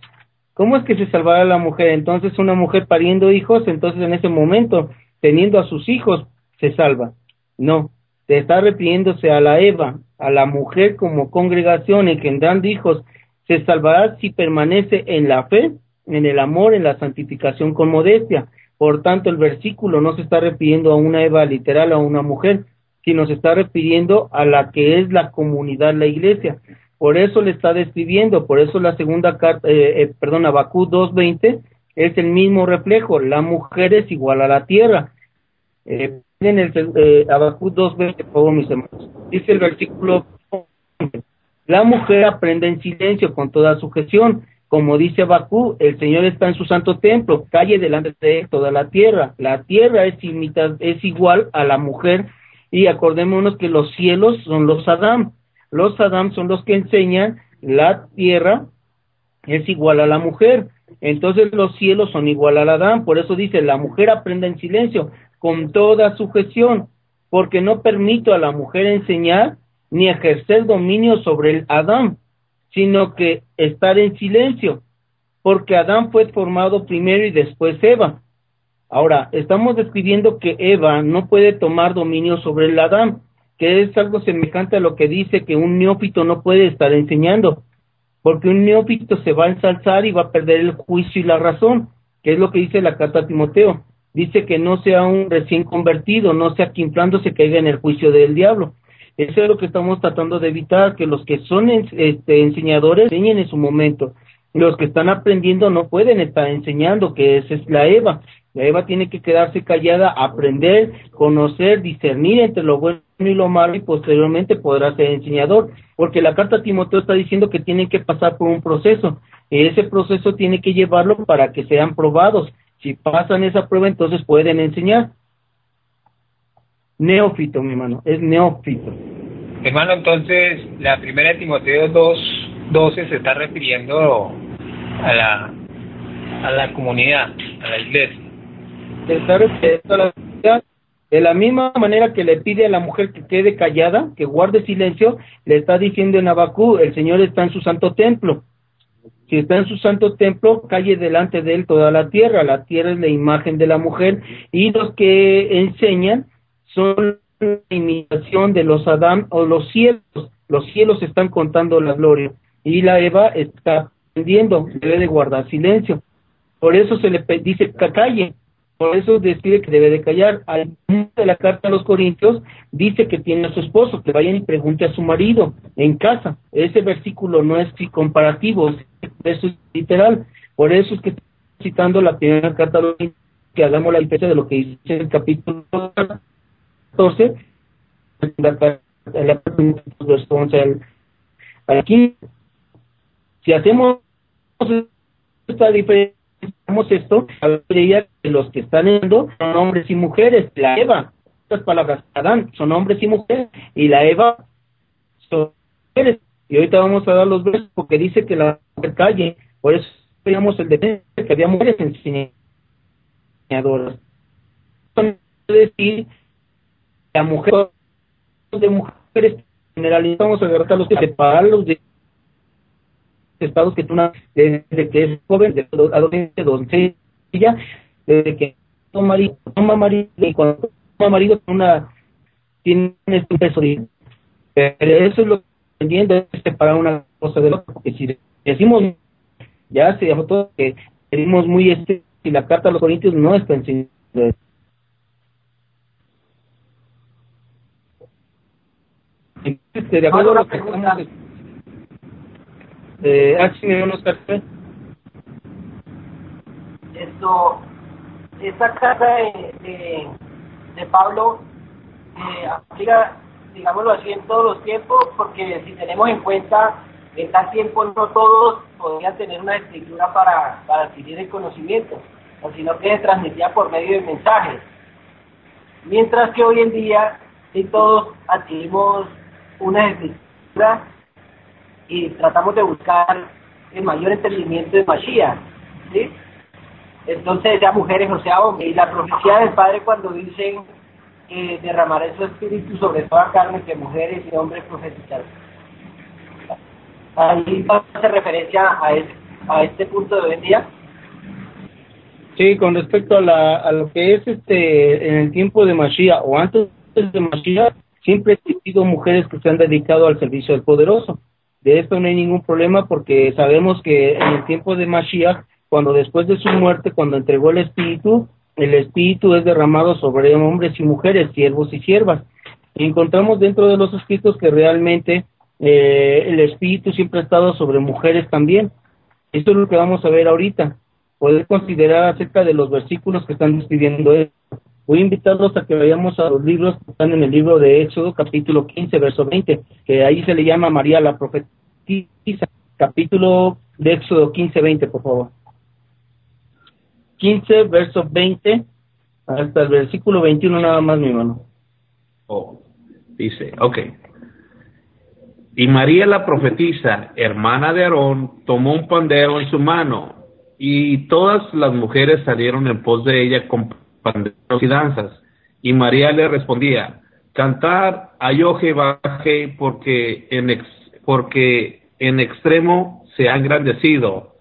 ¿Cómo es que se salvará la mujer? Entonces, una mujer pariendo hijos, entonces en ese momento, teniendo a sus hijos, se salva. No, se está refiriéndose a la Eva, a la mujer como congregación engendrando hijos, se salvará si permanece en la fe, en el amor, en la santificación con modestia. Por tanto, el versículo no se está refiriendo a una Eva literal, a una mujer, sino se está refiriendo a la que es la comunidad, la iglesia. Por eso le está describiendo, por eso la segunda carta, eh, eh, perdón, Abacú 2.20 es el mismo reflejo, la mujer es igual a la tierra. Eh, en el eh, 2.20, por favor, mis hermanos, dice el versículo, la mujer aprende en silencio con toda sujeción, como dice Abacú, el Señor está en su santo templo, calle delante de toda la tierra. La tierra es, es igual a la mujer y acordémonos que los cielos son los Adán los Adam son los que enseñan la tierra es igual a la mujer. Entonces los cielos son igual al Adán. Por eso dice, la mujer aprende en silencio, con toda sujeción, porque no permito a la mujer enseñar ni ejercer dominio sobre el Adán, sino que estar en silencio, porque Adán fue formado primero y después Eva. Ahora, estamos describiendo que Eva no puede tomar dominio sobre el Adán, que es algo semejante a lo que dice que un neófito no puede estar enseñando, porque un neófito se va a ensalzar y va a perder el juicio y la razón, que es lo que dice la carta a Timoteo. Dice que no sea un recién convertido, no sea que caiga en el juicio del diablo. Eso es lo que estamos tratando de evitar, que los que son este, enseñadores enseñen en su momento. Los que están aprendiendo no pueden estar enseñando, que esa es la Eva. La Eva tiene que quedarse callada, aprender, conocer, discernir entre lo bueno y lo malo y posteriormente podrá ser enseñador, porque la carta a Timoteo está diciendo que tienen que pasar por un proceso, y ese proceso tiene que llevarlo para que sean probados. Si pasan esa prueba, entonces pueden enseñar. Neófito, mi hermano, es neófito. Hermano, entonces la primera de Timoteo 2, 12 se está refiriendo a la, a la comunidad, a la iglesia de la misma manera que le pide a la mujer que quede callada, que guarde silencio, le está diciendo en Abacú, el Señor está en su santo templo. Si está en su santo templo, calle delante de él toda la tierra. La tierra es la imagen de la mujer y los que enseñan son la imitación de los Adán o los cielos. Los cielos están contando la gloria y la Eva está aprendiendo, debe de guardar silencio. Por eso se le dice que calle, por eso decide que debe de callar. Al de la carta a los Corintios dice que tiene a su esposo, que vayan y pregunte a su marido en casa. Ese versículo no es comparativo, es literal. Por eso es que estoy citando la primera carta a los Corintios, que hagamos la diferencia de lo que dice el capítulo 14, la carta Aquí, si hacemos esta diferencia, esto, veía que los que están yendo son hombres y mujeres. La Eva, estas palabras, Adán, son hombres y mujeres, y la Eva son mujeres. Y ahorita vamos a dar los versos porque dice que la calle, por eso veíamos el de que había mujeres enseñadoras. decir, la mujer de mujeres generalizamos a agarrar los que separarlos de estados que tú desde que es joven, de adolescente, doncella, desde que toma marido, toma marido y cuando toma marido una tiene un peso de pero eso es lo que entiendo es separar una cosa de la otra porque si decimos ya se dejó todo que decimos muy este y la carta a los corintios no está enseñando de acuerdo a lo que estamos eh, Esto, esta carta de, de, Pablo eh, aplica, digámoslo así, en todos los tiempos, porque si tenemos en cuenta en tal tiempo no todos podían tener una escritura para, para adquirir el conocimiento, o sino que se transmitía por medio de mensajes. Mientras que hoy en día sí todos adquirimos una escritura y tratamos de buscar el mayor entendimiento de Mashiach, ¿sí? Entonces, sea mujeres o sea hombres, y la profecía del Padre cuando dicen que derramará su espíritu sobre toda carne, que mujeres y hombres profetizarán. Ahí hace referencia a, este, a este punto de hoy en día. Sí, con respecto a, la, a lo que es este en el tiempo de Mashiach o antes de Mashiach, siempre han existido mujeres que se han dedicado al servicio del poderoso. De esto no hay ningún problema porque sabemos que en el tiempo de Mashiach, cuando después de su muerte, cuando entregó el Espíritu, el Espíritu es derramado sobre hombres y mujeres, siervos y siervas. Encontramos dentro de los escritos que realmente eh, el Espíritu siempre ha estado sobre mujeres también. Esto es lo que vamos a ver ahorita. Poder considerar acerca de los versículos que están describiendo esto. Voy a invitarlos a que vayamos a los libros que están en el libro de Éxodo, capítulo 15, verso 20, que ahí se le llama María la profetisa. Capítulo de Éxodo 15, 20, por favor. 15, verso 20, hasta el versículo 21 nada más, mi hermano. Oh, dice, ok. Y María la profetisa, hermana de Aarón, tomó un pandero en su mano, y todas las mujeres salieron en pos de ella con panderos y danzas. Y María le respondía, cantar a baje porque en, porque en extremo se ha engrandecido,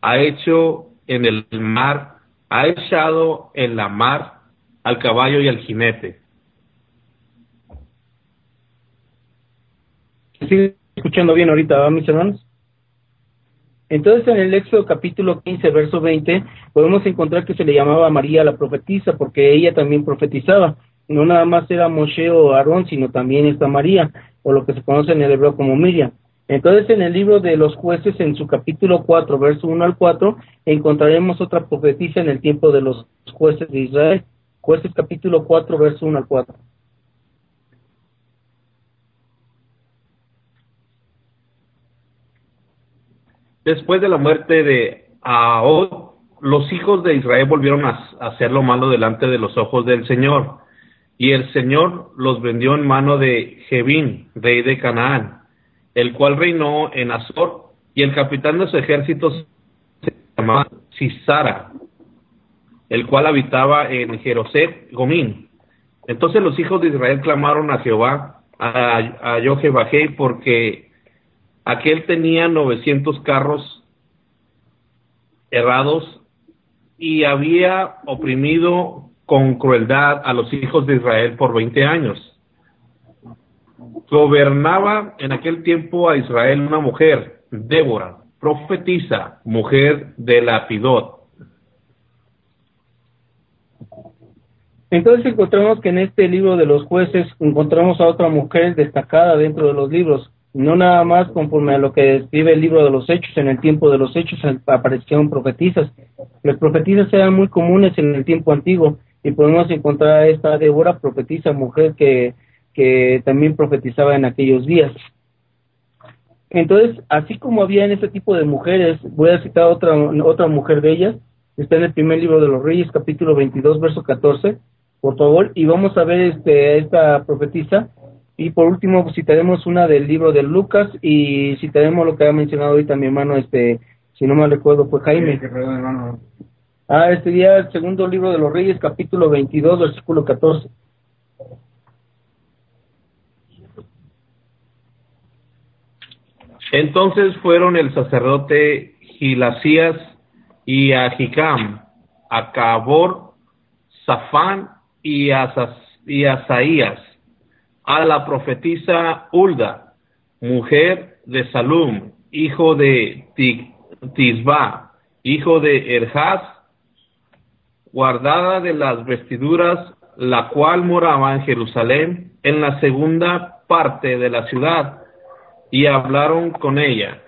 ha hecho en el mar, ha echado en la mar al caballo y al jinete. ¿Sigue escuchando bien ahorita, mis hermanos? Entonces en el Éxodo capítulo 15, verso 20, podemos encontrar que se le llamaba María la profetisa, porque ella también profetizaba. No nada más era Moshe o Aarón, sino también esta María, o lo que se conoce en el hebreo como Miriam. Entonces en el libro de los jueces, en su capítulo 4, verso 1 al 4, encontraremos otra profetisa en el tiempo de los jueces de Israel. Jueces capítulo 4, verso 1 al 4. Después de la muerte de Ahod, los hijos de Israel volvieron a hacer lo malo delante de los ojos del Señor. Y el Señor los vendió en mano de Jebín, rey de Canaán, el cual reinó en Azor, y el capitán de su ejército se llamaba Cisara, el cual habitaba en Jeroset Gomín. Entonces los hijos de Israel clamaron a Jehová, a, a porque Aquel tenía 900 carros errados y había oprimido con crueldad a los hijos de Israel por 20 años. Gobernaba en aquel tiempo a Israel una mujer, Débora, profetisa, mujer de Lapidot. Entonces encontramos que en este libro de los jueces encontramos a otra mujer destacada dentro de los libros, no nada más conforme a lo que describe el libro de los hechos, en el tiempo de los hechos aparecieron profetizas. Las profetizas eran muy comunes en el tiempo antiguo y podemos encontrar a esta Débora, profetisa, mujer que, que también profetizaba en aquellos días. Entonces, así como había en ese tipo de mujeres, voy a citar otra, otra mujer de ellas, está en el primer libro de los Reyes, capítulo 22, verso 14, por favor, y vamos a ver este, esta profetisa y por último, pues, citaremos una del libro de Lucas y citaremos lo que ha mencionado ahorita mi hermano, este, si no me recuerdo, fue Jaime. Ah, este día el segundo libro de los Reyes, capítulo 22, versículo 14. Entonces fueron el sacerdote Gilasías y Ahikam, a Cabor, Safán y, Asas, y Asaías a la profetisa Ulda, mujer de Salum, hijo de Tisba, hijo de Erhaz, guardada de las vestiduras, la cual moraba en Jerusalén, en la segunda parte de la ciudad, y hablaron con ella.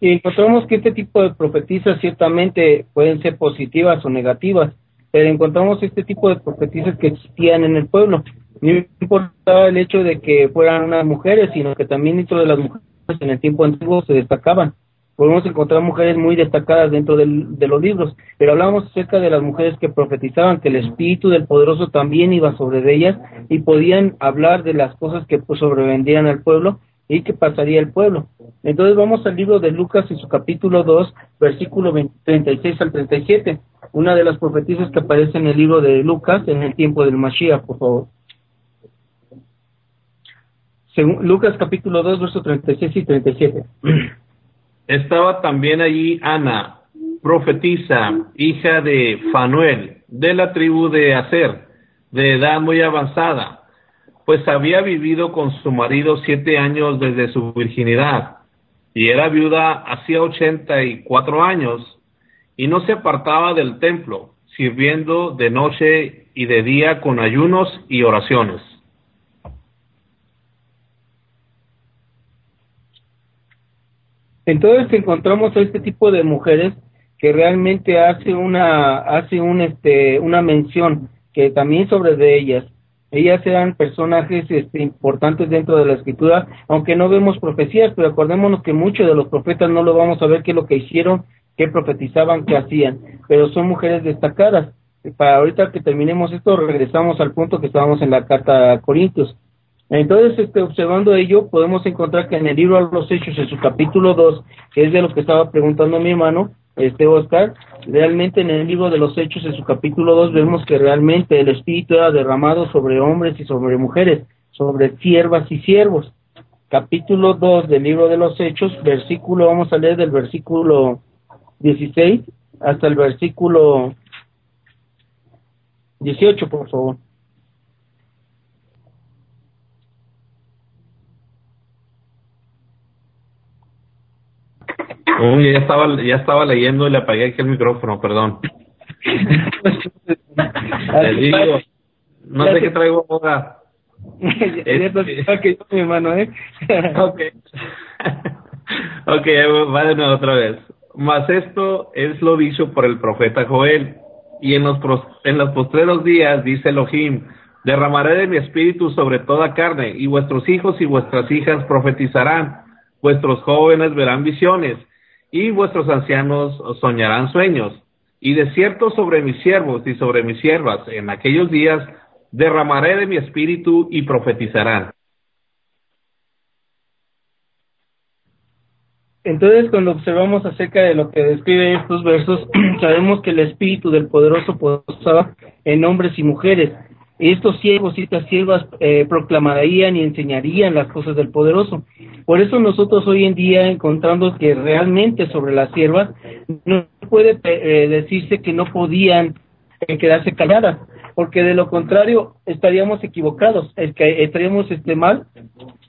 Y encontramos que este tipo de profetizas ciertamente pueden ser positivas o negativas, pero encontramos este tipo de profetizas que existían en el pueblo no importaba el hecho de que fueran unas mujeres, sino que también dentro de las mujeres en el tiempo antiguo se destacaban. Podemos encontrar mujeres muy destacadas dentro de los libros, pero hablamos acerca de las mujeres que profetizaban que el Espíritu del Poderoso también iba sobre ellas y podían hablar de las cosas que pues, sobrevendrían al pueblo y que pasaría el pueblo. Entonces vamos al libro de Lucas en su capítulo 2, versículo 36 al 37, una de las profetizas que aparece en el libro de Lucas en el tiempo del Mashiach, por favor. Lucas capítulo 2, versos 36 y 37. Estaba también allí Ana, profetisa, hija de Fanuel, de la tribu de Aser, de edad muy avanzada, pues había vivido con su marido siete años desde su virginidad, y era viuda hacía ochenta y cuatro años, y no se apartaba del templo, sirviendo de noche y de día con ayunos y oraciones. Entonces encontramos a este tipo de mujeres que realmente hace una hace un este una mención que también sobre de ellas. Ellas eran personajes este, importantes dentro de la escritura aunque no vemos profecías pero acordémonos que muchos de los profetas no lo vamos a ver qué es lo que hicieron qué profetizaban qué hacían pero son mujeres destacadas. Para ahorita que terminemos esto regresamos al punto que estábamos en la carta a Corintios entonces, este, observando ello, podemos encontrar que en el libro de los Hechos, en su capítulo 2, que es de lo que estaba preguntando mi hermano, este Oscar, realmente en el libro de los Hechos, en su capítulo 2, vemos que realmente el Espíritu era derramado sobre hombres y sobre mujeres, sobre siervas y siervos. Capítulo 2 del libro de los Hechos, versículo, vamos a leer del versículo 16 hasta el versículo 18, por favor. Uy, ya estaba, ya estaba leyendo y le apagué aquí el micrófono, perdón. Te digo, no sé qué traigo ahora. Este... que yo, mi hermano, ¿eh? ok. ok, va de nuevo otra vez. Mas esto es lo dicho por el profeta Joel. Y en los, en los postreros días, dice Elohim, derramaré de mi espíritu sobre toda carne, y vuestros hijos y vuestras hijas profetizarán, vuestros jóvenes verán visiones, y vuestros ancianos soñarán sueños. Y de cierto sobre mis siervos y sobre mis siervas en aquellos días derramaré de mi espíritu y profetizarán. Entonces, cuando observamos acerca de lo que describe estos versos, sabemos que el espíritu del poderoso posaba en hombres y mujeres, estos siervos y estas siervas eh, proclamarían y enseñarían las cosas del poderoso. Por eso nosotros hoy en día encontrando que realmente sobre las siervas no puede eh, decirse que no podían eh, quedarse calladas, porque de lo contrario estaríamos equivocados, es que estaríamos este mal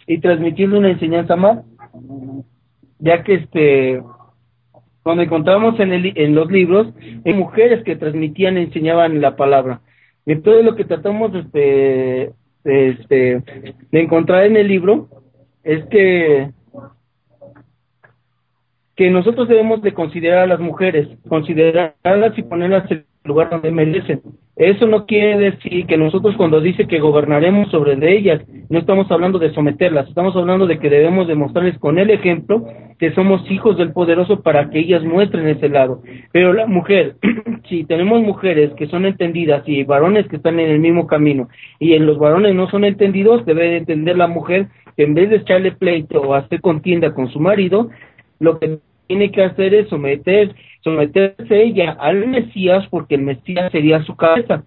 y transmitiendo una enseñanza mal, ya que este cuando encontramos en, el, en los libros, mujeres que transmitían enseñaban la palabra entonces lo que tratamos este, este, de encontrar en el libro es que que nosotros debemos de considerar a las mujeres, considerarlas y ponerlas en lugar donde merecen. Eso no quiere decir que nosotros cuando dice que gobernaremos sobre ellas, no estamos hablando de someterlas, estamos hablando de que debemos demostrarles con el ejemplo que somos hijos del poderoso para que ellas muestren ese lado. Pero la mujer, si tenemos mujeres que son entendidas y varones que están en el mismo camino y en los varones no son entendidos, debe entender la mujer que en vez de echarle pleito o hacer contienda con su marido, lo que tiene que hacer es someter, someterse ella al Mesías porque el Mesías sería su cabeza.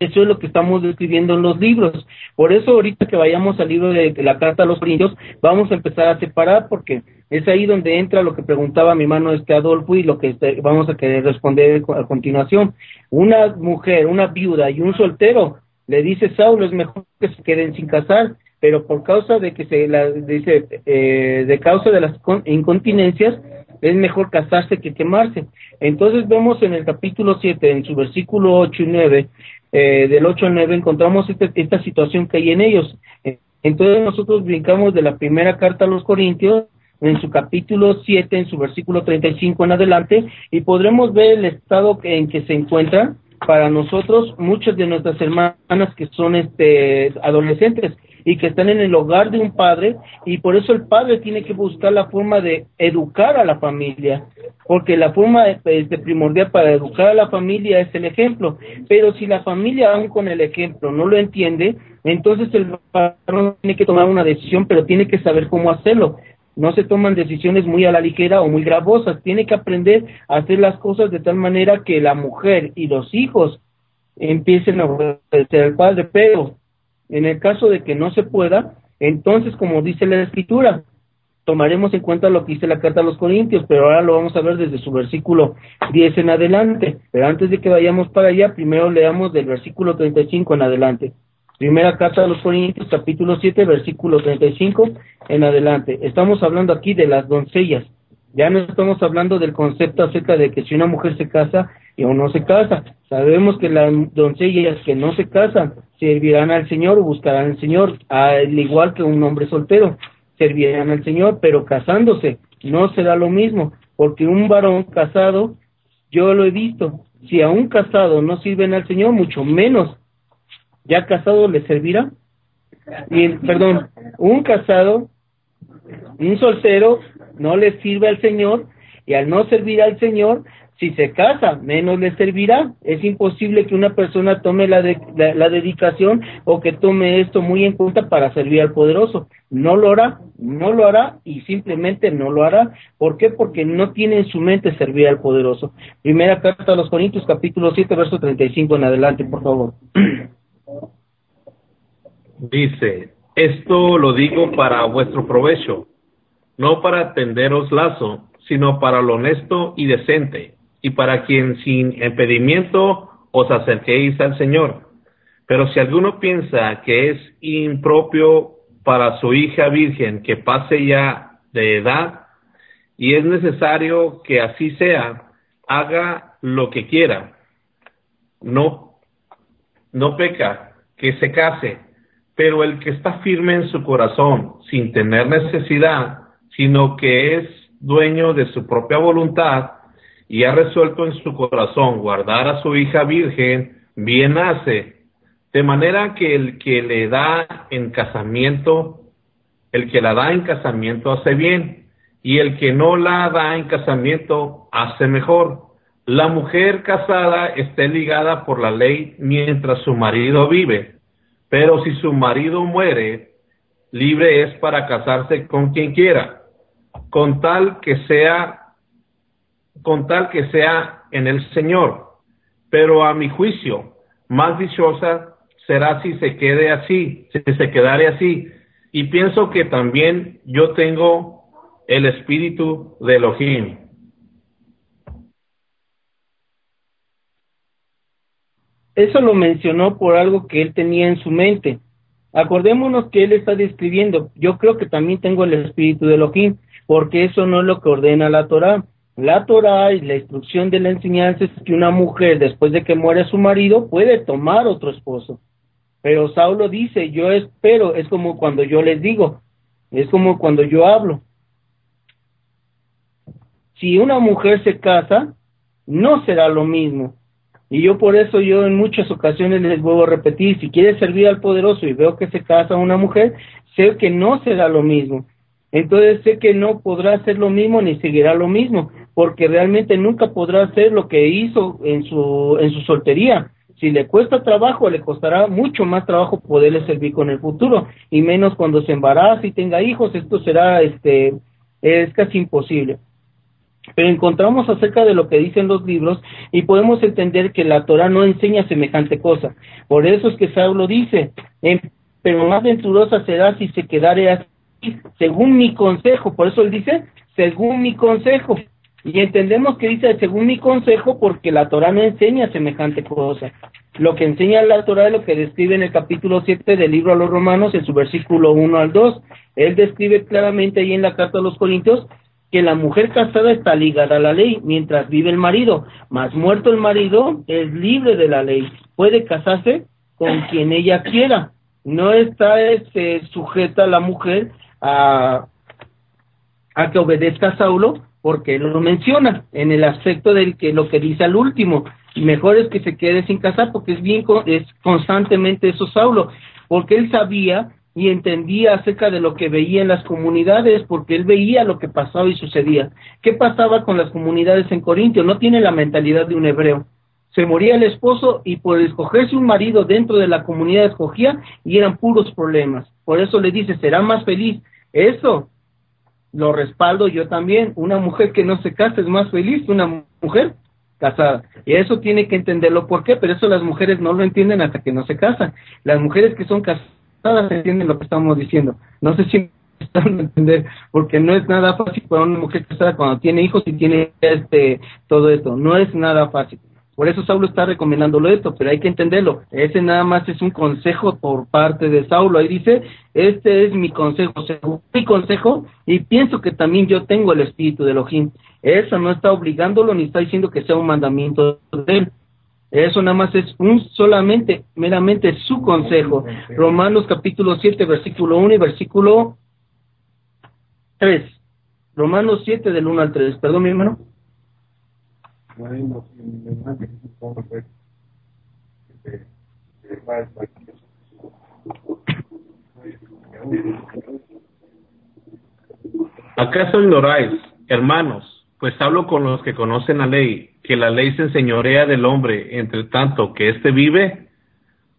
Eso es lo que estamos describiendo en los libros. Por eso ahorita que vayamos al libro de, la carta a los Corintios, vamos a empezar a separar porque es ahí donde entra lo que preguntaba mi hermano este Adolfo y lo que este, vamos a querer responder a continuación. Una mujer, una viuda y un soltero le dice Saulo es mejor que se queden sin casar pero por causa de que se la dice eh, de causa de las incontinencias es mejor casarse que quemarse. Entonces vemos en el capítulo 7, en su versículo 8 y 9, eh, del 8 al 9, encontramos este, esta situación que hay en ellos. Entonces nosotros brincamos de la primera carta a los Corintios, en su capítulo 7, en su versículo 35 en adelante, y podremos ver el estado en que se encuentran para nosotros muchas de nuestras hermanas que son este adolescentes y que están en el hogar de un padre y por eso el padre tiene que buscar la forma de educar a la familia, porque la forma este, primordial para educar a la familia es el ejemplo, pero si la familia aún con el ejemplo no lo entiende, entonces el padre tiene que tomar una decisión, pero tiene que saber cómo hacerlo. No se toman decisiones muy a la ligera o muy gravosas, tiene que aprender a hacer las cosas de tal manera que la mujer y los hijos empiecen a obedecer al padre, pero en el caso de que no se pueda, entonces, como dice la escritura, tomaremos en cuenta lo que dice la carta a los Corintios, pero ahora lo vamos a ver desde su versículo 10 en adelante. Pero antes de que vayamos para allá, primero leamos del versículo 35 en adelante. Primera carta a los Corintios, capítulo 7, versículo 35 en adelante. Estamos hablando aquí de las doncellas. Ya no estamos hablando del concepto acerca de que si una mujer se casa y o no se casa. Sabemos que las doncellas que no se casan servirán al Señor o buscarán al Señor, al igual que un hombre soltero, servirán al Señor, pero casándose no será lo mismo, porque un varón casado, yo lo he visto, si a un casado no sirven al Señor, mucho menos ya casado le servirá. Y, perdón, un casado, un soltero, no le sirve al Señor, y al no servir al Señor, si se casa, menos le servirá. Es imposible que una persona tome la, la, dedicación o que tome esto muy en cuenta para servir al poderoso. No lo hará, no lo hará y simplemente no lo hará. ¿Por qué? Porque no tiene en su mente servir al poderoso. Primera carta a los Corintios, capítulo 7, verso 35 en adelante, por favor. Dice, esto lo digo para vuestro provecho, no para tenderos lazo, sino para lo honesto y decente, y para quien sin impedimento os acerquéis al Señor. Pero si alguno piensa que es impropio para su hija virgen que pase ya de edad, y es necesario que así sea, haga lo que quiera. No, no peca, que se case, pero el que está firme en su corazón, sin tener necesidad, sino que es dueño de su propia voluntad y ha resuelto en su corazón guardar a su hija virgen, bien hace, de manera que el que le da en casamiento, el que la da en casamiento hace bien, y el que no la da en casamiento hace mejor. La mujer casada esté ligada por la ley mientras su marido vive pero si su marido muere, libre es para casarse con quien quiera, con tal que sea, con tal que sea en el Señor. Pero a mi juicio, más dichosa será si se quede así, si se quedare así. Y pienso que también yo tengo el espíritu de Elohim Eso lo mencionó por algo que él tenía en su mente. Acordémonos que él está describiendo, yo creo que también tengo el espíritu de Elohim, porque eso no es lo que ordena la Torah. La Torah y la instrucción de la enseñanza es que una mujer, después de que muere su marido, puede tomar otro esposo. Pero Saulo dice, yo espero, es como cuando yo les digo, es como cuando yo hablo. Si una mujer se casa, no será lo mismo. Y yo por eso yo en muchas ocasiones les vuelvo a repetir, si quieres servir al poderoso y veo que se casa una mujer, sé que no será lo mismo. Entonces sé que no podrá hacer lo mismo ni seguirá lo mismo, porque realmente nunca podrá hacer lo que hizo en su en su soltería. Si le cuesta trabajo, le costará mucho más trabajo poderle servir con el futuro y menos cuando se embarace y tenga hijos, esto será este es casi imposible pero encontramos acerca de lo que dicen los libros y podemos entender que la Torah no enseña semejante cosa. Por eso es que Saulo dice, pero más venturosa será si se quedare así, según mi consejo. Por eso él dice, según mi consejo. Y entendemos que dice según mi consejo porque la Torah no enseña semejante cosa. Lo que enseña la Torah es lo que describe en el capítulo 7 del libro a los romanos en su versículo 1 al 2. Él describe claramente ahí en la carta a los Corintios que la mujer casada está ligada a la ley mientras vive el marido, mas muerto el marido es libre de la ley, puede casarse con quien ella quiera, no está este, sujeta la mujer a, a que obedezca a Saulo porque él lo menciona en el aspecto del que lo que dice al último, mejor es que se quede sin casar porque es bien es constantemente eso Saulo, porque él sabía y entendía acerca de lo que veía en las comunidades, porque él veía lo que pasaba y sucedía. ¿Qué pasaba con las comunidades en Corintio? No tiene la mentalidad de un hebreo. Se moría el esposo y por escogerse un marido dentro de la comunidad escogía y eran puros problemas. Por eso le dice, será más feliz. Eso lo respaldo yo también. Una mujer que no se casa es más feliz que una mujer casada. Y eso tiene que entenderlo. ¿Por qué? Pero eso las mujeres no lo entienden hasta que no se casan. Las mujeres que son casadas entienden lo que estamos diciendo. No sé si están a entender, porque no es nada fácil para una mujer casada cuando tiene hijos y tiene este todo esto. No es nada fácil. Por eso Saulo está recomendándolo esto, pero hay que entenderlo. Ese nada más es un consejo por parte de Saulo. Ahí dice, este es mi consejo, mi consejo, y pienso que también yo tengo el espíritu de Elohim. Eso no está obligándolo ni está diciendo que sea un mandamiento de él. Eso nada más es un solamente, meramente su consejo. Romanos capítulo 7, versículo 1 y versículo 3. Romanos 7 del 1 al 3. Perdón, mi hermano. ¿Acaso ignoráis, hermanos, pues hablo con los que conocen la ley, que la ley se enseñorea del hombre, entre tanto que éste vive?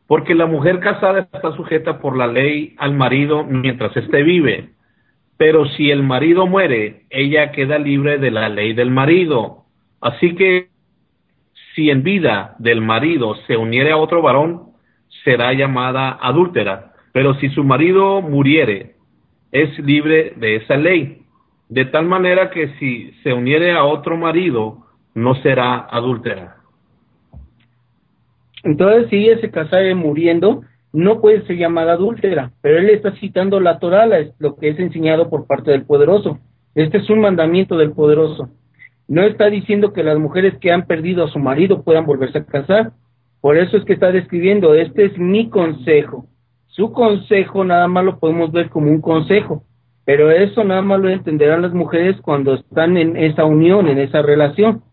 Porque la mujer casada está sujeta por la ley al marido mientras éste vive. Pero si el marido muere, ella queda libre de la ley del marido. Así que si en vida del marido se uniere a otro varón, será llamada adúltera. Pero si su marido muriere, es libre de esa ley. De tal manera que si se uniere a otro marido, no será adúltera. Entonces, si ella se casare muriendo, no puede ser llamada adúltera, pero él está citando la Torah, lo que es enseñado por parte del poderoso. Este es un mandamiento del poderoso. No está diciendo que las mujeres que han perdido a su marido puedan volverse a casar. Por eso es que está describiendo, este es mi consejo. Su consejo nada más lo podemos ver como un consejo, pero eso nada más lo entenderán las mujeres cuando están en esa unión, en esa relación.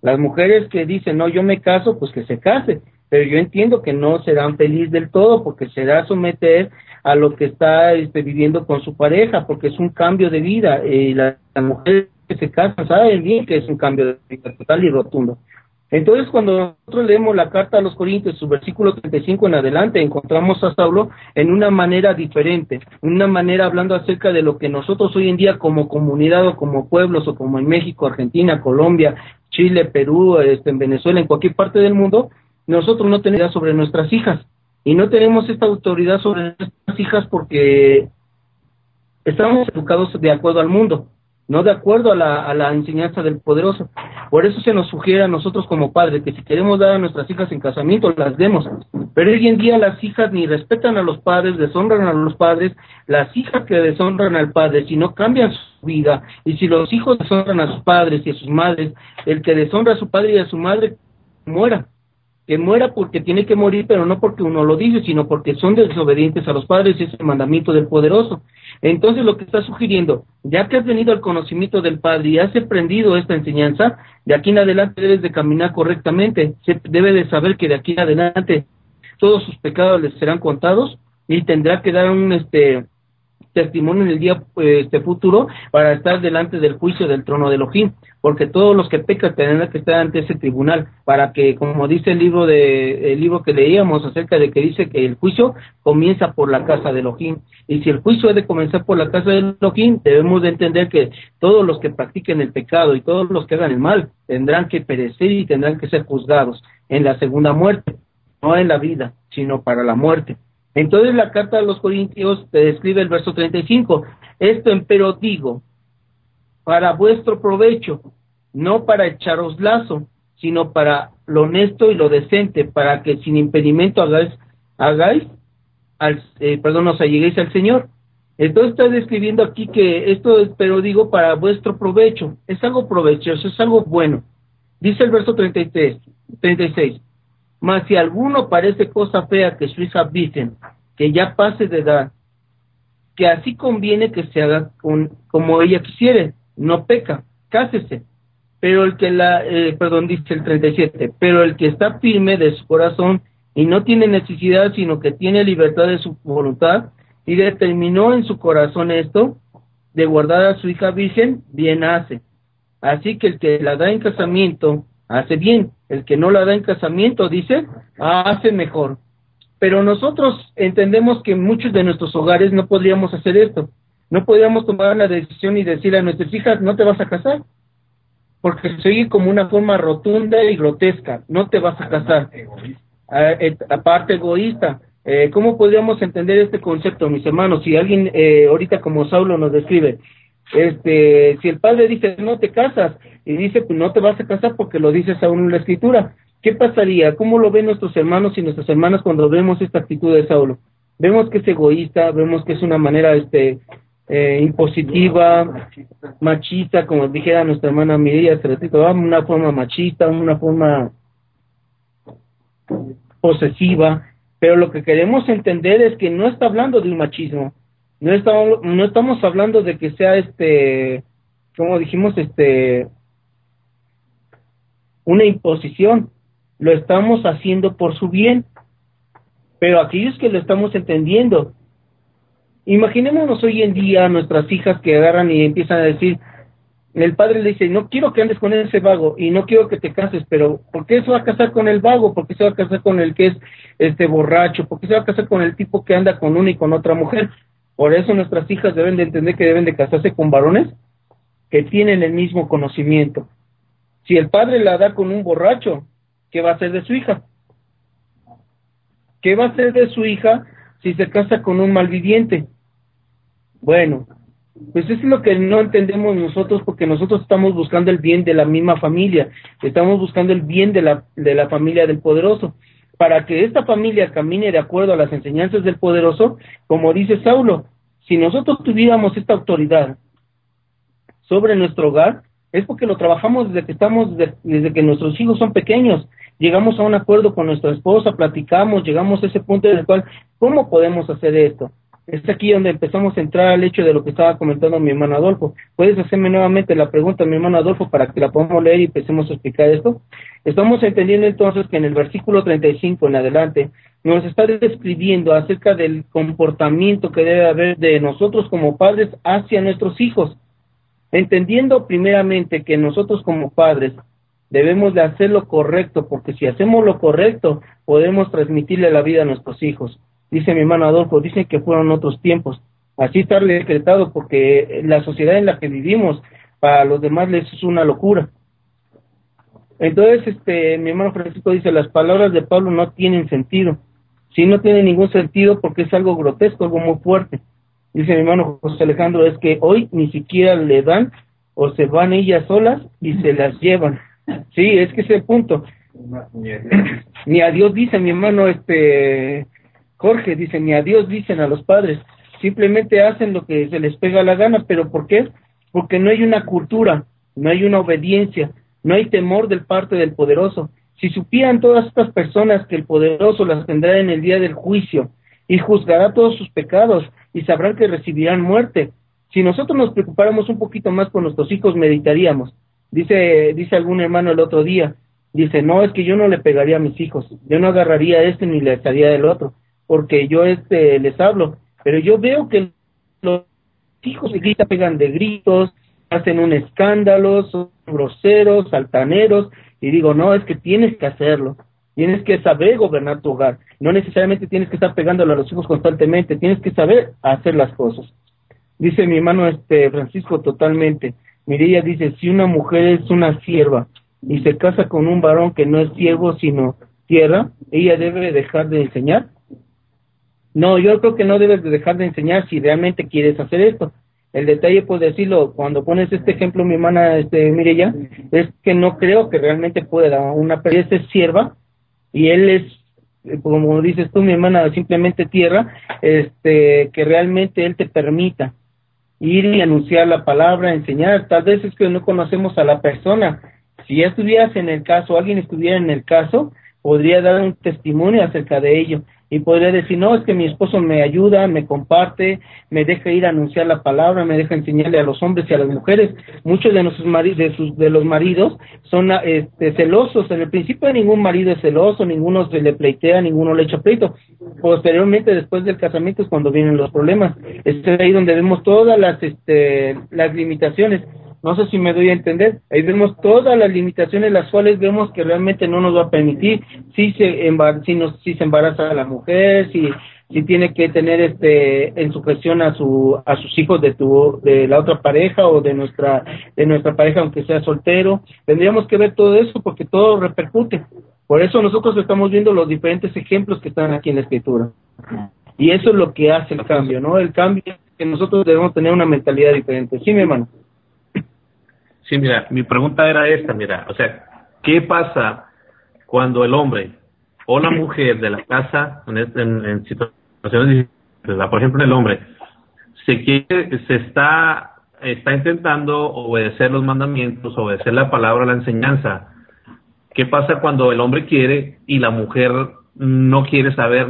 Las mujeres que dicen, no, yo me caso, pues que se case, pero yo entiendo que no serán felices del todo porque será someter a lo que está este, viviendo con su pareja, porque es un cambio de vida. y la, mujer que se casa sabe bien que es un cambio de vida total y rotundo. Entonces, cuando nosotros leemos la carta a los Corintios, su versículo 35 en adelante, encontramos a Saulo en una manera diferente, una manera hablando acerca de lo que nosotros hoy en día como comunidad o como pueblos o como en México, Argentina, Colombia, Chile, Perú, este, en Venezuela, en cualquier parte del mundo, nosotros no tenemos sobre nuestras hijas. Y no tenemos esta autoridad sobre nuestras hijas porque estamos educados de acuerdo al mundo, no de acuerdo a la, a la enseñanza del poderoso. Por eso se nos sugiere a nosotros como padres que si queremos dar a nuestras hijas en casamiento, las demos. Pero hoy en día las hijas ni respetan a los padres, deshonran a los padres, las hijas que deshonran al padre, si no cambian su vida, y si los hijos deshonran a sus padres y a sus madres, el que deshonra a su padre y a su madre muera que muera porque tiene que morir, pero no porque uno lo dice, sino porque son desobedientes a los padres, y es el mandamiento del poderoso. Entonces lo que está sugiriendo, ya que has venido al conocimiento del Padre y has aprendido esta enseñanza, de aquí en adelante debes de caminar correctamente, se debe de saber que de aquí en adelante todos sus pecados les serán contados y tendrá que dar un este testimonio en el día este futuro para estar delante del juicio del trono de Elohim, porque todos los que pecan tendrán que estar ante ese tribunal para que, como dice el libro de el libro que leíamos acerca de que dice que el juicio comienza por la casa de Elohim y si el juicio debe comenzar por la casa de Elohim, debemos de entender que todos los que practiquen el pecado y todos los que hagan el mal tendrán que perecer y tendrán que ser juzgados en la segunda muerte, no en la vida, sino para la muerte. Entonces la carta a los Corintios te describe el verso 35. Esto empero digo, para vuestro provecho, no para echaros lazo, sino para lo honesto y lo decente, para que sin impedimento hagáis, hagáis al, eh, perdón, os alleguéis al Señor. Entonces está describiendo aquí que esto es, pero digo, para vuestro provecho. Es algo provechoso, es algo bueno. Dice el verso 33, 36. Mas si alguno parece cosa fea que su hija dicen, que ya pase de edad, que así conviene que se haga con, como ella quisiere, no peca, cásese. Pero el que la, eh, perdón, dice el 37, pero el que está firme de su corazón y no tiene necesidad, sino que tiene libertad de su voluntad y determinó en su corazón esto, de guardar a su hija virgen, bien hace. Así que el que la da en casamiento, hace bien. El que no la da en casamiento, dice, hace mejor. Pero nosotros entendemos que muchos de nuestros hogares no podríamos hacer esto. No podríamos tomar la decisión y decirle a nuestras hijas, no te vas a casar. Porque se oye como una forma rotunda y grotesca. No te vas a casar. Ah, aparte egoísta. Eh, ¿Cómo podríamos entender este concepto, mis hermanos? Si alguien eh, ahorita como Saulo nos describe, este, si el padre dice no te casas y dice pues no te vas a casar porque lo dices aún en la escritura, ¿qué pasaría? ¿Cómo lo ven nuestros hermanos y nuestras hermanas cuando vemos esta actitud de Saulo? Vemos que es egoísta, vemos que es una manera este eh, impositiva, machista, como dijera nuestra hermana Miriam una forma machista, una forma posesiva, pero lo que queremos entender es que no está hablando de un machismo, no estamos, no estamos hablando de que sea este, como dijimos, este, una imposición, lo estamos haciendo por su bien, pero aquellos que lo estamos entendiendo, imaginémonos hoy en día nuestras hijas que agarran y empiezan a decir, el padre le dice, no quiero que andes con ese vago y no quiero que te cases, pero ¿por qué se va a casar con el vago? ¿Por qué se va a casar con el que es este borracho? ¿Por qué se va a casar con el tipo que anda con una y con otra mujer? Por eso nuestras hijas deben de entender que deben de casarse con varones que tienen el mismo conocimiento. Si el padre la da con un borracho, ¿qué va a hacer de su hija? ¿Qué va a hacer de su hija si se casa con un malviviente? Bueno, pues eso es lo que no entendemos nosotros porque nosotros estamos buscando el bien de la misma familia, estamos buscando el bien de la, de la familia del poderoso. Para que esta familia camine de acuerdo a las enseñanzas del poderoso, como dice Saulo, si nosotros tuviéramos esta autoridad sobre nuestro hogar, es porque lo trabajamos desde que estamos, desde, que nuestros hijos son pequeños, llegamos a un acuerdo con nuestra esposa, platicamos, llegamos a ese punto en el cual, ¿cómo podemos hacer esto? Es aquí donde empezamos a entrar al hecho de lo que estaba comentando mi hermano Adolfo. ¿Puedes hacerme nuevamente la pregunta, mi hermano Adolfo, para que la podamos leer y empecemos a explicar esto? Estamos entendiendo entonces que en el versículo 35 en adelante nos está describiendo acerca del comportamiento que debe haber de nosotros como padres hacia nuestros hijos, entendiendo primeramente que nosotros como padres debemos de hacer lo correcto, porque si hacemos lo correcto, podemos transmitirle la vida a nuestros hijos dice mi hermano Adolfo, dicen que fueron otros tiempos. Así está decretado porque la sociedad en la que vivimos para los demás les es una locura. Entonces, este, mi hermano Francisco dice, las palabras de Pablo no tienen sentido. Sí, no tienen ningún sentido porque es algo grotesco, algo muy fuerte. Dice mi hermano José Alejandro, es que hoy ni siquiera le dan o se van ellas solas y se las llevan. Sí, es que ese punto. Ni a Dios dice mi hermano, este, Jorge dice, ni a Dios dicen a los padres, simplemente hacen lo que se les pega la gana, pero ¿por qué? Porque no hay una cultura, no hay una obediencia, no hay temor del parte del poderoso. Si supieran todas estas personas que el poderoso las tendrá en el día del juicio y juzgará todos sus pecados y sabrán que recibirán muerte. Si nosotros nos preocupáramos un poquito más por nuestros hijos, meditaríamos. Dice, dice algún hermano el otro día, dice, no, es que yo no le pegaría a mis hijos, yo no agarraría a este ni le estaría del otro porque yo este les hablo, pero yo veo que los hijos de grita pegan de gritos, hacen un escándalo, son groseros, altaneros, y digo, no, es que tienes que hacerlo, tienes que saber gobernar tu hogar, no necesariamente tienes que estar pegándole a los hijos constantemente, tienes que saber hacer las cosas. Dice mi hermano este Francisco totalmente, Mireya dice, si una mujer es una sierva y se casa con un varón que no es siervo sino tierra, ella debe dejar de enseñar no, yo creo que no debes de dejar de enseñar si realmente quieres hacer esto. El detalle, pues decirlo, cuando pones este ejemplo, mi hermana, este, mire ya, es que no creo que realmente pueda. Una persona es sierva y él es, como dices tú, mi hermana, simplemente tierra, este, que realmente él te permita ir y anunciar la palabra, enseñar. Tal vez es que no conocemos a la persona. Si ya estuvieras en el caso, alguien estuviera en el caso, podría dar un testimonio acerca de ello y podría decir, no, es que mi esposo me ayuda, me comparte, me deja ir a anunciar la palabra, me deja enseñarle a los hombres y a las mujeres. Muchos de nuestros de, sus, de los maridos son este, celosos. En el principio ningún marido es celoso, ninguno se le pleitea, ninguno le echa pleito. Posteriormente, después del casamiento es cuando vienen los problemas. Es ahí donde vemos todas las, este, las limitaciones no sé si me doy a entender. Ahí vemos todas las limitaciones, las cuales vemos que realmente no nos va a permitir si se, si nos, si se embaraza la mujer, si, si tiene que tener este en sujeción a su a sus hijos de tu de la otra pareja o de nuestra de nuestra pareja aunque sea soltero. Tendríamos que ver todo eso porque todo repercute. Por eso nosotros estamos viendo los diferentes ejemplos que están aquí en la escritura. Y eso es lo que hace el cambio no el cambio es que nosotros debemos tener una mentalidad diferente. Sí mi hermano Sí, mira, mi pregunta era esta, mira, o sea, ¿qué pasa cuando el hombre o la mujer de la casa, en, en, situaciones por ejemplo, en el hombre, se quiere, se está, está intentando obedecer los mandamientos, obedecer la palabra, la enseñanza. ¿Qué pasa cuando el hombre quiere y la mujer no quiere saber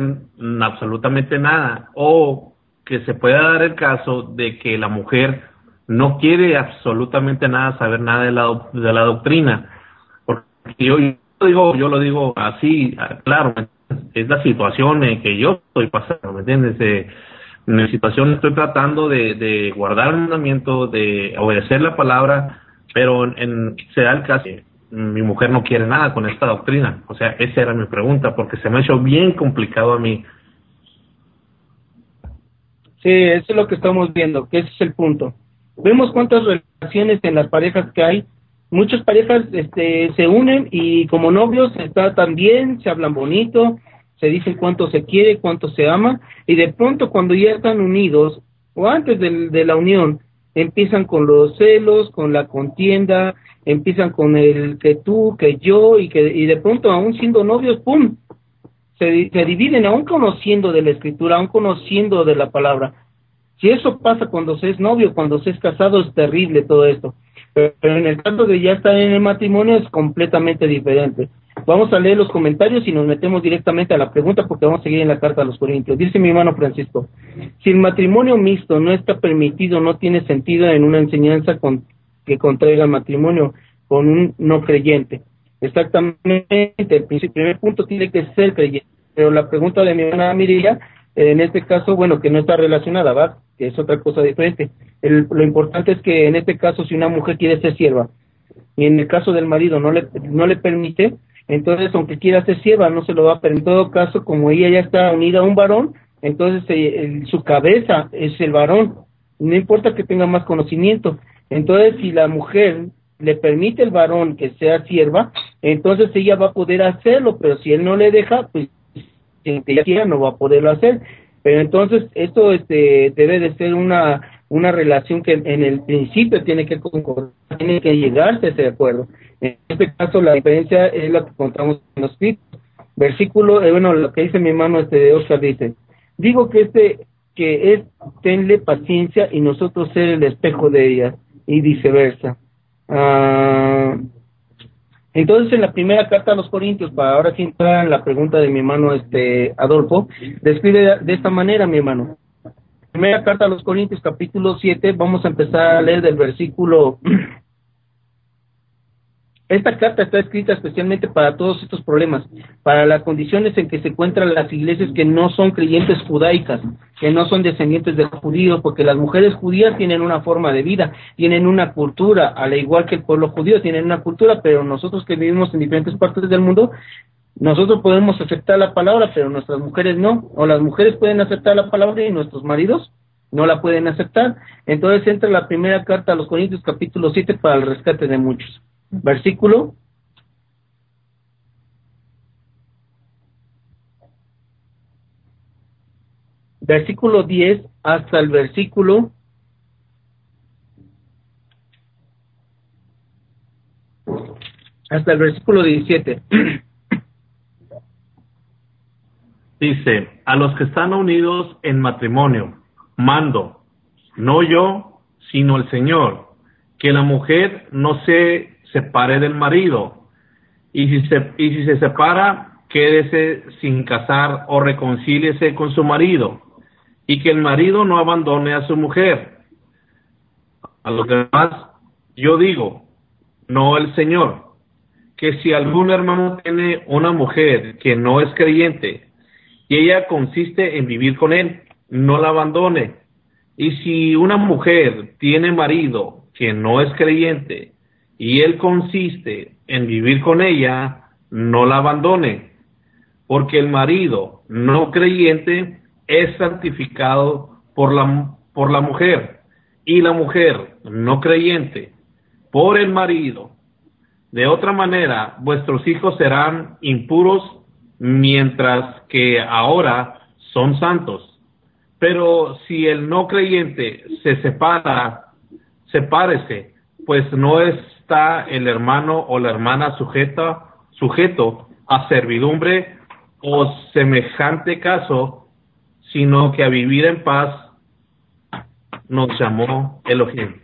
absolutamente nada? O que se pueda dar el caso de que la mujer no quiere absolutamente nada saber nada de la, de la doctrina. Porque yo, yo digo, yo lo digo así, claro, es la situación en que yo estoy pasando, ¿me entiendes? Eh, en mi situación estoy tratando de, de guardar el mandamiento, de obedecer la palabra, pero en, se da el caso mi mujer no quiere nada con esta doctrina. O sea, esa era mi pregunta, porque se me ha hecho bien complicado a mí. Sí, eso es lo que estamos viendo, que ese es el punto. Vemos cuántas relaciones en las parejas que hay. Muchas parejas este, se unen y como novios está tan bien, se hablan bonito, se dicen cuánto se quiere, cuánto se ama, y de pronto cuando ya están unidos, o antes de, de la unión, empiezan con los celos, con la contienda, empiezan con el que tú, que yo, y que y de pronto aún siendo novios, ¡pum! Se, se dividen, aún conociendo de la escritura, aún conociendo de la palabra. Si eso pasa cuando se es novio, cuando se es casado, es terrible todo esto. Pero en el caso de ya estar en el matrimonio es completamente diferente. Vamos a leer los comentarios y nos metemos directamente a la pregunta porque vamos a seguir en la carta a los Corintios. Dice mi hermano Francisco, si el matrimonio mixto no está permitido, no tiene sentido en una enseñanza con, que contraiga el matrimonio con un no creyente. Exactamente, el primer punto tiene que ser creyente. Pero la pregunta de mi hermana Mirilla, en este caso, bueno, que no está relacionada, ¿va? Que es otra cosa diferente. lo importante es que en este caso, si una mujer quiere ser sierva y en el caso del marido no le, no le permite, entonces aunque quiera ser sierva no se lo va a permitir. En todo caso, como ella ya está unida a un varón, entonces eh, su cabeza es el varón, no importa que tenga más conocimiento. Entonces, si la mujer le permite el varón que sea sierva, entonces ella va a poder hacerlo, pero si él no le deja, pues si ella quiera no va a poderlo hacer. Pero entonces esto este, debe de ser una, una relación que en el principio tiene que concordar, tiene que llegarse a ese acuerdo. En este caso la diferencia es la que encontramos en los Versículo, eh, bueno, lo que dice mi hermano este de Oscar dice, digo que este, que es tenle paciencia y nosotros ser el espejo de ella y viceversa. Ah, entonces, en la primera carta a los Corintios, para ahora sí entrar en la pregunta de mi hermano este Adolfo, describe de esta manera, mi hermano. Primera carta a los Corintios, capítulo 7, vamos a empezar a leer del versículo esta carta está escrita especialmente para todos estos problemas, para las condiciones en que se encuentran las iglesias que no son creyentes judaicas, que no son descendientes de judíos, porque las mujeres judías tienen una forma de vida, tienen una cultura, al igual que el pueblo judío tienen una cultura, pero nosotros que vivimos en diferentes partes del mundo, nosotros podemos aceptar la palabra, pero nuestras mujeres no, o las mujeres pueden aceptar la palabra y nuestros maridos no la pueden aceptar. Entonces entra la primera carta a los Corintios capítulo 7 para el rescate de muchos versículo versículo 10 hasta el versículo hasta el versículo 17. Dice, a los que están unidos en matrimonio, mando, no yo, sino el Señor, que la mujer no se separe del marido. Y si se, y si se separa, quédese sin casar o reconcíliese con su marido. Y que el marido no abandone a su mujer. A los demás, yo digo, no el Señor, que si algún hermano tiene una mujer que no es creyente y ella consiste en vivir con él, no la abandone. Y si una mujer tiene marido que no es creyente y él consiste en vivir con ella, no la abandone, porque el marido no creyente es santificado por la, por la mujer y la mujer no creyente por el marido. De otra manera, vuestros hijos serán impuros mientras que ahora son santos. Pero si el no creyente se separa, sepárese, pues no es está el hermano o la hermana sujeta, sujeto a servidumbre o semejante caso, sino que a vivir en paz nos llamó Elohim.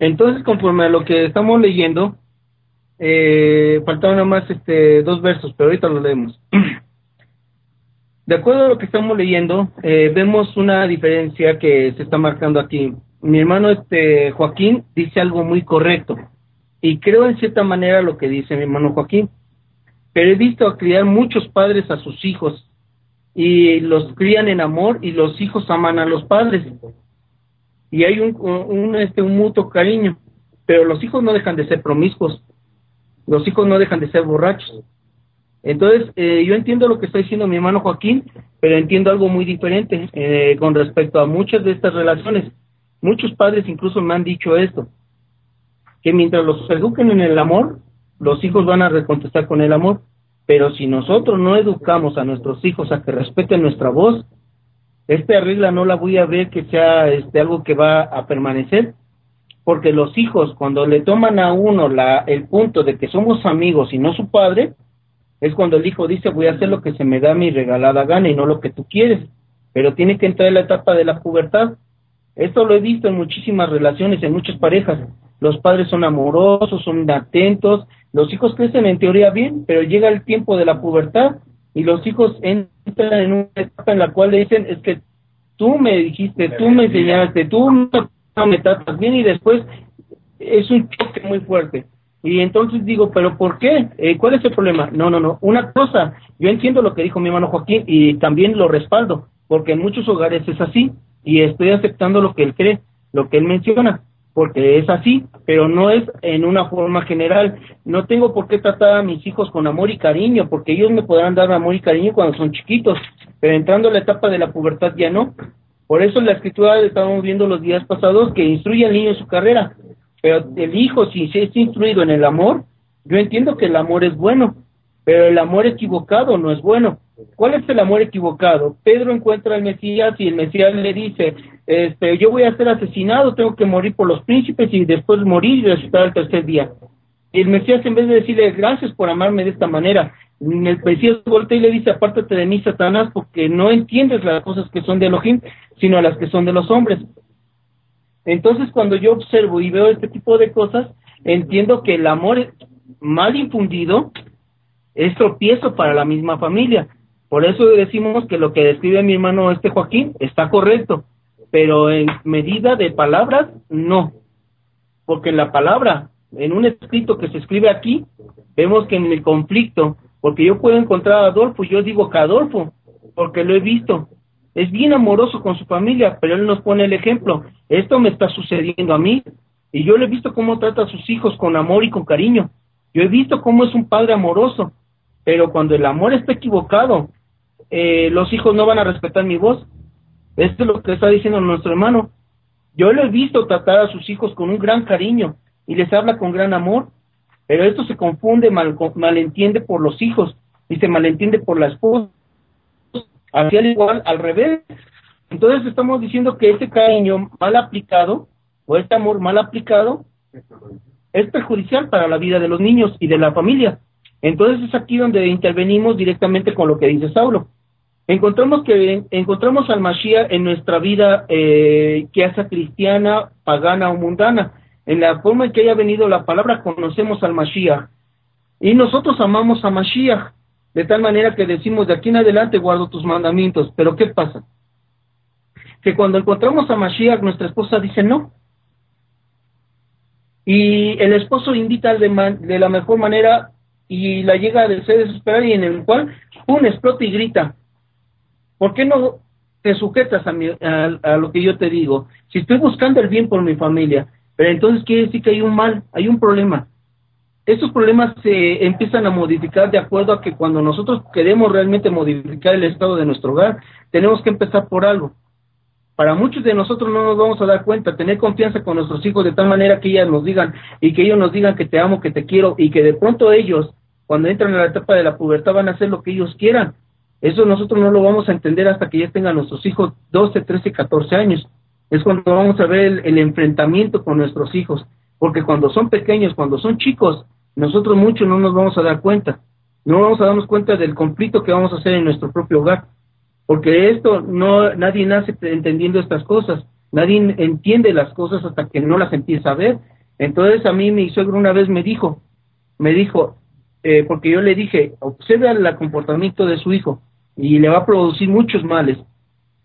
Entonces, conforme a lo que estamos leyendo, eh, faltaban nomás este, dos versos, pero ahorita lo leemos. De acuerdo a lo que estamos leyendo, eh, vemos una diferencia que se está marcando aquí. Mi hermano este Joaquín dice algo muy correcto y creo en cierta manera lo que dice mi hermano Joaquín. Pero he visto criar muchos padres a sus hijos y los crían en amor y los hijos aman a los padres y hay un, un, este, un mutuo cariño, pero los hijos no dejan de ser promiscuos, los hijos no dejan de ser borrachos. Entonces, eh, yo entiendo lo que está diciendo mi hermano Joaquín, pero entiendo algo muy diferente eh, con respecto a muchas de estas relaciones. Muchos padres incluso me han dicho esto, que mientras los eduquen en el amor, los hijos van a recontestar con el amor, pero si nosotros no educamos a nuestros hijos a que respeten nuestra voz, esta regla no la voy a ver que sea este algo que va a permanecer. Porque los hijos cuando le toman a uno la el punto de que somos amigos y no su padre es cuando el hijo dice voy a hacer lo que se me da mi regalada gana y no lo que tú quieres pero tiene que entrar en la etapa de la pubertad esto lo he visto en muchísimas relaciones en muchas parejas los padres son amorosos son atentos los hijos crecen en teoría bien pero llega el tiempo de la pubertad y los hijos entran en una etapa en la cual le dicen es que tú me dijiste, tú me enseñaste, tú no me tratas bien y después es un choque muy fuerte. Y entonces digo, pero ¿por qué? Eh, ¿Cuál es el problema? No, no, no. Una cosa, yo entiendo lo que dijo mi hermano Joaquín y también lo respaldo, porque en muchos hogares es así y estoy aceptando lo que él cree, lo que él menciona porque es así, pero no es en una forma general. No tengo por qué tratar a mis hijos con amor y cariño, porque ellos me podrán dar amor y cariño cuando son chiquitos, pero entrando a la etapa de la pubertad ya no. Por eso la escritura estábamos viendo los días pasados que instruye al niño en su carrera, pero el hijo si se es instruido en el amor, yo entiendo que el amor es bueno, pero el amor equivocado no es bueno. ¿Cuál es el amor equivocado? Pedro encuentra al Mesías y el Mesías le dice, este, yo voy a ser asesinado, tengo que morir por los príncipes y después morir y resucitar el tercer día. Y el Mesías en vez de decirle gracias por amarme de esta manera, el Mesías voltea y le dice apártate de mí Satanás porque no entiendes las cosas que son de Elohim, sino las que son de los hombres. Entonces cuando yo observo y veo este tipo de cosas, entiendo que el amor mal infundido es tropiezo para la misma familia. Por eso decimos que lo que describe mi hermano este Joaquín está correcto, pero en medida de palabras, no. Porque la palabra, en un escrito que se escribe aquí, vemos que en el conflicto, porque yo puedo encontrar a Adolfo, yo digo que Adolfo, porque lo he visto, es bien amoroso con su familia, pero él nos pone el ejemplo, esto me está sucediendo a mí, y yo le he visto cómo trata a sus hijos con amor y con cariño, yo he visto cómo es un padre amoroso, pero cuando el amor está equivocado, eh, los hijos no van a respetar mi voz. Esto es lo que está diciendo nuestro hermano. Yo lo he visto tratar a sus hijos con un gran cariño y les habla con gran amor, pero esto se confunde, mal, malentiende por los hijos y se malentiende por la esposa. Así al igual, al revés. Entonces estamos diciendo que ese cariño mal aplicado o este amor mal aplicado es perjudicial para la vida de los niños y de la familia. Entonces es aquí donde intervenimos directamente con lo que dice Saulo encontramos que encontramos al Mashiach en nuestra vida, eh, ya sea cristiana, pagana o mundana. En la forma en que haya venido la palabra, conocemos al Mashiach. Y nosotros amamos a Mashiach, de tal manera que decimos, de aquí en adelante guardo tus mandamientos. Pero ¿qué pasa? Que cuando encontramos a Mashiach, nuestra esposa dice no. Y el esposo invita de, de la mejor manera y la llega a desesperar y en el cual, un explota y grita, ¿Por qué no te sujetas a, a, lo que yo te digo? Si estoy buscando el bien por mi familia, pero entonces quiere decir que hay un mal, hay un problema. Estos problemas se empiezan a modificar de acuerdo a que cuando nosotros queremos realmente modificar el estado de nuestro hogar, tenemos que empezar por algo. Para muchos de nosotros no nos vamos a dar cuenta, tener confianza con nuestros hijos de tal manera que ellas nos digan y que ellos nos digan que te amo, que te quiero y que de pronto ellos, cuando entran a la etapa de la pubertad, van a hacer lo que ellos quieran eso nosotros no lo vamos a entender hasta que ya tengan nuestros hijos 12, 13, 14 años. Es cuando vamos a ver el, enfrentamiento con nuestros hijos. Porque cuando son pequeños, cuando son chicos, nosotros mucho no nos vamos a dar cuenta. No vamos a darnos cuenta del conflicto que vamos a hacer en nuestro propio hogar. Porque esto no, nadie nace entendiendo estas cosas. Nadie entiende las cosas hasta que no las empieza a ver. Entonces a mí mi suegro una vez me dijo, me dijo, eh, porque yo le dije, observa el comportamiento de su hijo y le va a producir muchos males.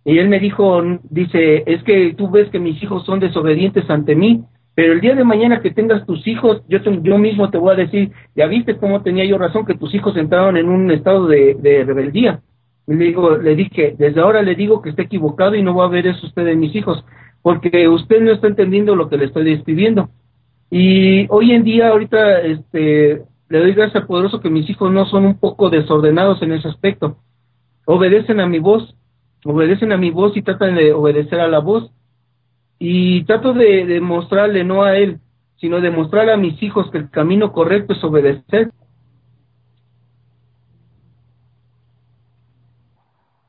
Y él me dijo, dice, es que tú ves que mis hijos son desobedientes ante mí, pero el día de mañana que tengas tus hijos, yo, yo mismo te voy a decir, ya viste cómo tenía yo razón que tus hijos entraron en un estado de, de rebeldía. Y le digo, le dije, desde ahora le digo que está equivocado y no va a ver eso usted en mis hijos, porque usted no está entendiendo lo que le estoy describiendo. Y hoy en día, ahorita, este, le doy gracias al poderoso que mis hijos no son un poco desordenados en ese aspecto. Obedecen a mi voz, obedecen a mi voz y tratan de obedecer a la voz. Y trato de, de mostrarle, no a él, sino de mostrarle a mis hijos que el camino correcto es obedecer.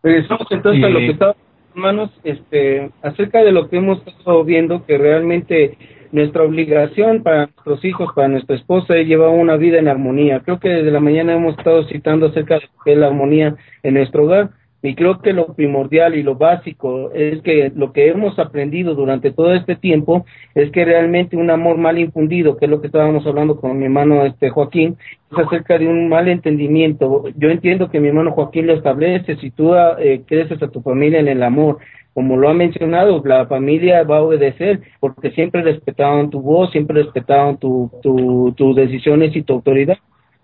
Regresamos entonces a lo que estaba, hermanos, este, acerca de lo que hemos estado viendo, que realmente nuestra obligación para nuestros hijos, para nuestra esposa, es llevar una vida en armonía. Creo que desde la mañana hemos estado citando acerca de la armonía en nuestro hogar. Y creo que lo primordial y lo básico es que lo que hemos aprendido durante todo este tiempo es que realmente un amor mal infundido, que es lo que estábamos hablando con mi hermano este Joaquín, es acerca de un mal entendimiento. Yo entiendo que mi hermano Joaquín lo establece, si tú eh, creces a tu familia en el amor, como lo ha mencionado, la familia va a obedecer porque siempre respetaban tu voz, siempre respetaban tu, tu, tus decisiones y tu autoridad.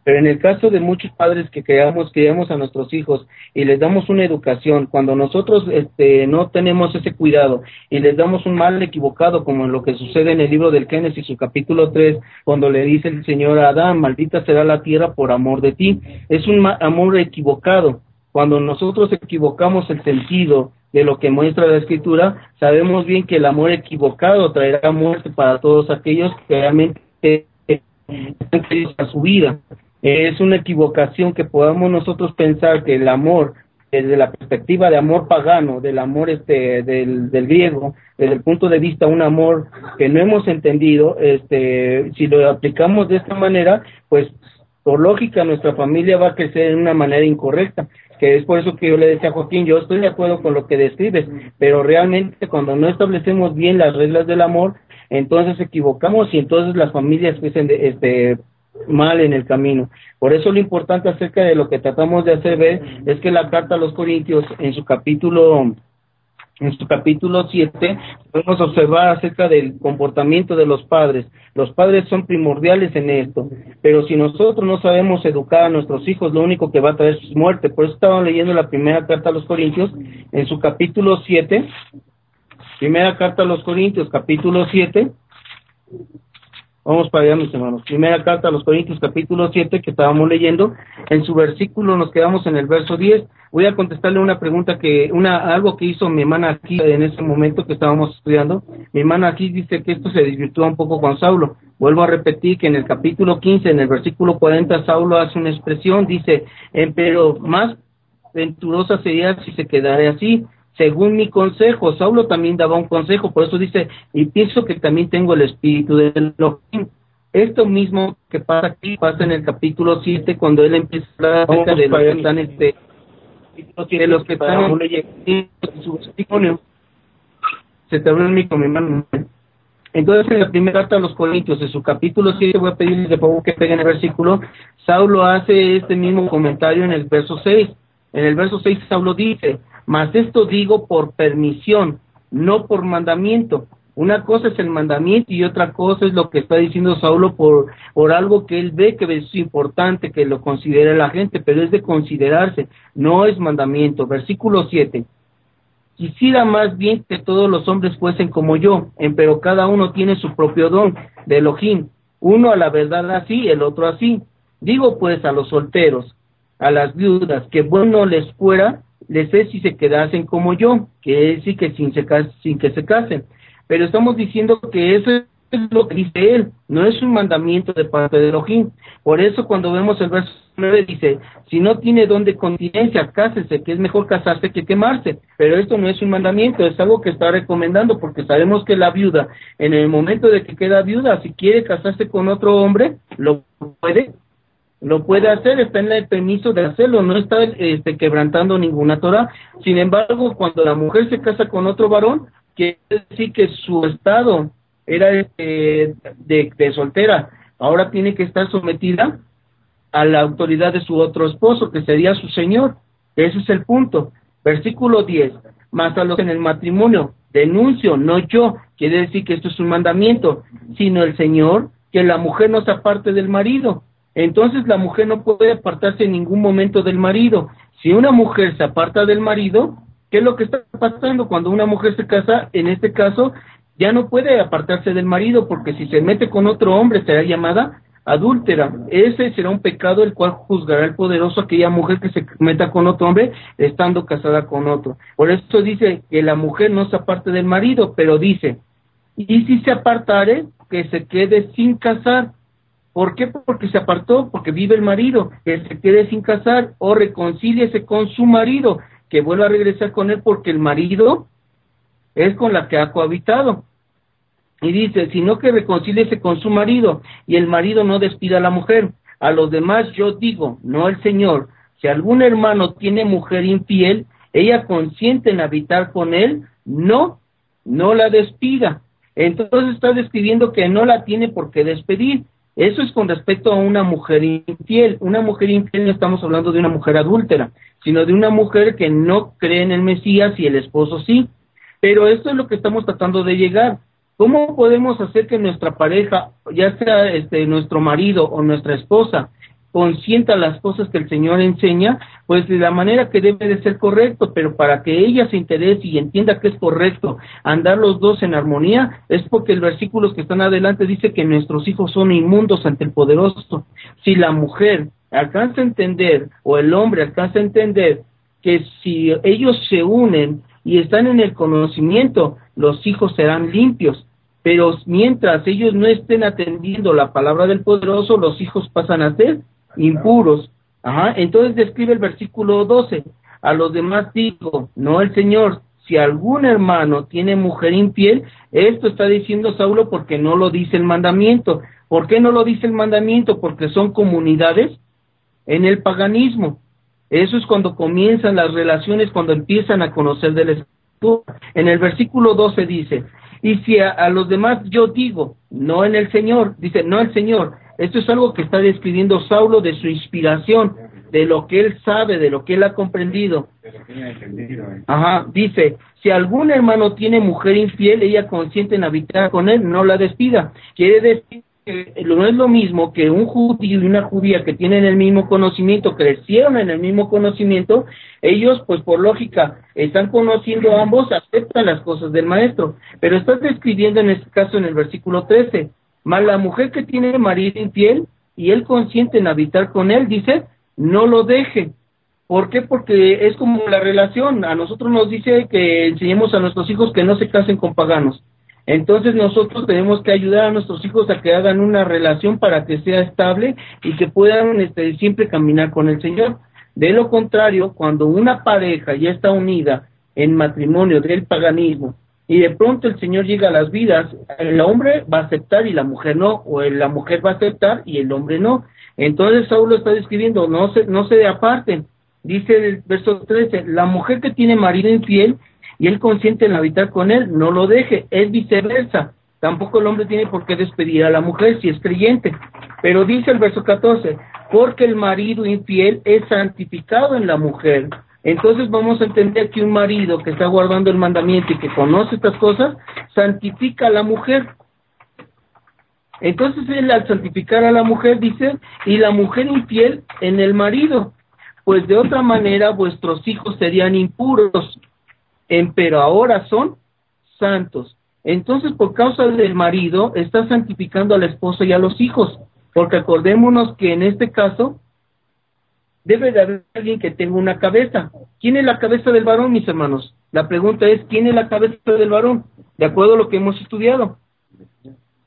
Pero en el caso de muchos padres que creamos, criamos a nuestros hijos y les damos una educación, cuando nosotros este, no tenemos ese cuidado y les damos un mal equivocado, como en lo que sucede en el libro del Génesis, su capítulo 3, cuando le dice el Señor a Adán, maldita será la tierra por amor de ti, es un amor equivocado. Cuando nosotros equivocamos el sentido de lo que muestra la escritura, sabemos bien que el amor equivocado traerá muerte para todos aquellos que realmente a su vida. Es una equivocación que podamos nosotros pensar que el amor desde la perspectiva de amor pagano, del amor este del, griego, desde el punto de vista un amor que no hemos entendido, este si lo aplicamos de esta manera, pues por lógica nuestra familia va a crecer de una manera incorrecta, que es por eso que yo le decía a Joaquín, yo estoy de acuerdo con lo que describes, pero realmente cuando no establecemos bien las reglas del amor, entonces equivocamos y entonces las familias crecen de, este mal en el camino. Por eso lo importante acerca de lo que tratamos de hacer ver es que la carta a los Corintios en su capítulo en su capítulo 7 podemos observar acerca del comportamiento de los padres. Los padres son primordiales en esto, pero si nosotros no sabemos educar a nuestros hijos, lo único que va a traer es muerte. Por eso estaba leyendo la primera carta a los Corintios en su capítulo 7, primera carta a los Corintios, capítulo 7, Vamos para allá, mis hermanos. Primera carta a los Corintios, capítulo 7, que estábamos leyendo. En su versículo nos quedamos en el verso 10. Voy a contestarle una pregunta que, una, algo que hizo mi hermana aquí en ese momento que estábamos estudiando. Mi hermana aquí dice que esto se desvirtúa un poco con Saulo. Vuelvo a repetir que en el capítulo 15, en el versículo 40, Saulo hace una expresión, dice, pero más venturosa sería si se quedara así según mi consejo. Saulo también daba un consejo, por eso dice, y pienso que también tengo el espíritu de Elohim. Esto mismo que pasa aquí pasa en el capítulo 7 cuando él empieza a hablar de los que están este de los que están en su testimonio. Se te abrió el micro, mi hermano. Entonces, en la primera carta a los Corintios, en su capítulo 7, voy a pedirles de favor que peguen el versículo, Saulo hace este mismo comentario en el verso 6. En el verso 6, Saulo dice, mas esto digo por permisión, no por mandamiento. Una cosa es el mandamiento y otra cosa es lo que está diciendo Saulo por, por algo que él ve que es importante, que lo considere la gente, pero es de considerarse, no es mandamiento. Versículo 7. Quisiera más bien que todos los hombres fuesen como yo, pero cada uno tiene su propio don de Elohim, uno a la verdad así, el otro así. Digo pues a los solteros, a las viudas, que bueno les fuera les sé si se quedasen como yo, que es sí que sin, se, sin que se casen. Pero estamos diciendo que eso es es lo que dice él, no es un mandamiento de parte de Elohim. Por eso cuando vemos el verso 9 dice, si no tiene don de continencia, cásese, que es mejor casarse que quemarse. Pero esto no es un mandamiento, es algo que está recomendando porque sabemos que la viuda, en el momento de que queda viuda, si quiere casarse con otro hombre, lo puede, lo puede hacer, está en el permiso de hacerlo, no está este, quebrantando ninguna Torah. Sin embargo, cuando la mujer se casa con otro varón, quiere decir que su estado era este, de, de soltera, ahora tiene que estar sometida a la autoridad de su otro esposo, que sería su señor. Ese es el punto. Versículo 10. Más a los en el matrimonio, denuncio, no yo, quiere decir que esto es un mandamiento, sino el Señor, que la mujer no se aparte del marido. Entonces la mujer no puede apartarse en ningún momento del marido. Si una mujer se aparta del marido, ¿qué es lo que está pasando cuando una mujer se casa? En este caso, ya no puede apartarse del marido, porque si se mete con otro hombre será llamada adúltera. Ese será un pecado el cual juzgará el poderoso aquella mujer que se meta con otro hombre estando casada con otro. Por eso dice que la mujer no se aparte del marido, pero dice, y si se apartare, que se quede sin casar. ¿Por qué? Porque se apartó, porque vive el marido, que se quede sin casar o reconcíliese con su marido, que vuelva a regresar con él porque el marido es con la que ha cohabitado. Y dice, sino que reconcíliese con su marido y el marido no despida a la mujer. A los demás yo digo, no el Señor, si algún hermano tiene mujer infiel, ella consiente en habitar con él, no, no la despida. Entonces está describiendo que no la tiene por qué despedir. Eso es con respecto a una mujer infiel. Una mujer infiel no estamos hablando de una mujer adúltera, sino de una mujer que no cree en el Mesías y el esposo sí. Pero esto es lo que estamos tratando de llegar. ¿Cómo podemos hacer que nuestra pareja, ya sea este, nuestro marido o nuestra esposa, consienta las cosas que el Señor enseña, pues de la manera que debe de ser correcto, pero para que ella se interese y entienda que es correcto andar los dos en armonía, es porque el versículo que están adelante dice que nuestros hijos son inmundos ante el poderoso. Si la mujer alcanza a entender o el hombre alcanza a entender que si ellos se unen y están en el conocimiento, los hijos serán limpios. Pero mientras ellos no estén atendiendo la palabra del poderoso, los hijos pasan a ser impuros. Ajá. Entonces describe el versículo 12. A los demás digo, no el Señor, si algún hermano tiene mujer infiel, esto está diciendo Saulo porque no lo dice el mandamiento. ¿Por qué no lo dice el mandamiento? Porque son comunidades en el paganismo. Eso es cuando comienzan las relaciones, cuando empiezan a conocer del Espíritu. En el versículo 12 dice, y si a, los demás yo digo, no en el Señor, dice, no el Señor. Esto es algo que está describiendo Saulo de su inspiración, de lo que él sabe, de lo que él ha comprendido. Ajá, dice, si algún hermano tiene mujer infiel, ella consiente en habitar con él, no la despida. Quiere decir no es lo mismo que un judío y una judía que tienen el mismo conocimiento, crecieron en el mismo conocimiento, ellos pues por lógica están conociendo ambos, aceptan las cosas del maestro, pero estás describiendo en este caso en el versículo 13, más la mujer que tiene marido infiel y él consiente en habitar con él, dice, no lo deje. ¿Por qué? Porque es como la relación, a nosotros nos dice que enseñemos a nuestros hijos que no se casen con paganos entonces nosotros tenemos que ayudar a nuestros hijos a que hagan una relación para que sea estable y que puedan este, siempre caminar con el Señor. De lo contrario, cuando una pareja ya está unida en matrimonio del paganismo y de pronto el Señor llega a las vidas, el hombre va a aceptar y la mujer no, o la mujer va a aceptar y el hombre no. Entonces Saulo está describiendo, no se, no se aparten. Dice el verso 13, la mujer que tiene marido infiel y él consiente en habitar con él, no lo deje, es viceversa. Tampoco el hombre tiene por qué despedir a la mujer si es creyente. Pero dice el verso 14, porque el marido infiel es santificado en la mujer. Entonces vamos a entender que un marido que está guardando el mandamiento y que conoce estas cosas, santifica a la mujer. Entonces él al santificar a la mujer dice, y la mujer infiel en el marido, pues de otra manera vuestros hijos serían impuros pero ahora son santos. Entonces, por causa del marido, está santificando a la esposa y a los hijos, porque acordémonos que en este caso debe de haber alguien que tenga una cabeza. ¿Quién es la cabeza del varón, mis hermanos? La pregunta es, ¿quién es la cabeza del varón? De acuerdo a lo que hemos estudiado.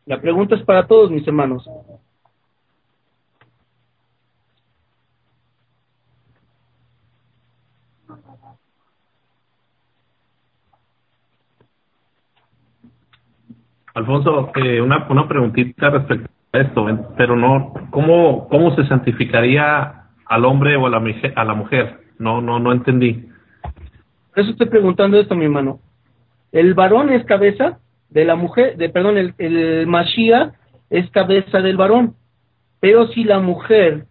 La pregunta es para todos mis hermanos. Alfonso, eh, una, una preguntita respecto a esto, pero no, ¿cómo, cómo se santificaría al hombre o a la, a la mujer? No, no, no entendí. Por eso estoy preguntando esto, mi hermano. El varón es cabeza de la mujer, de perdón, el, el Mashiach es cabeza del varón. Pero si la mujer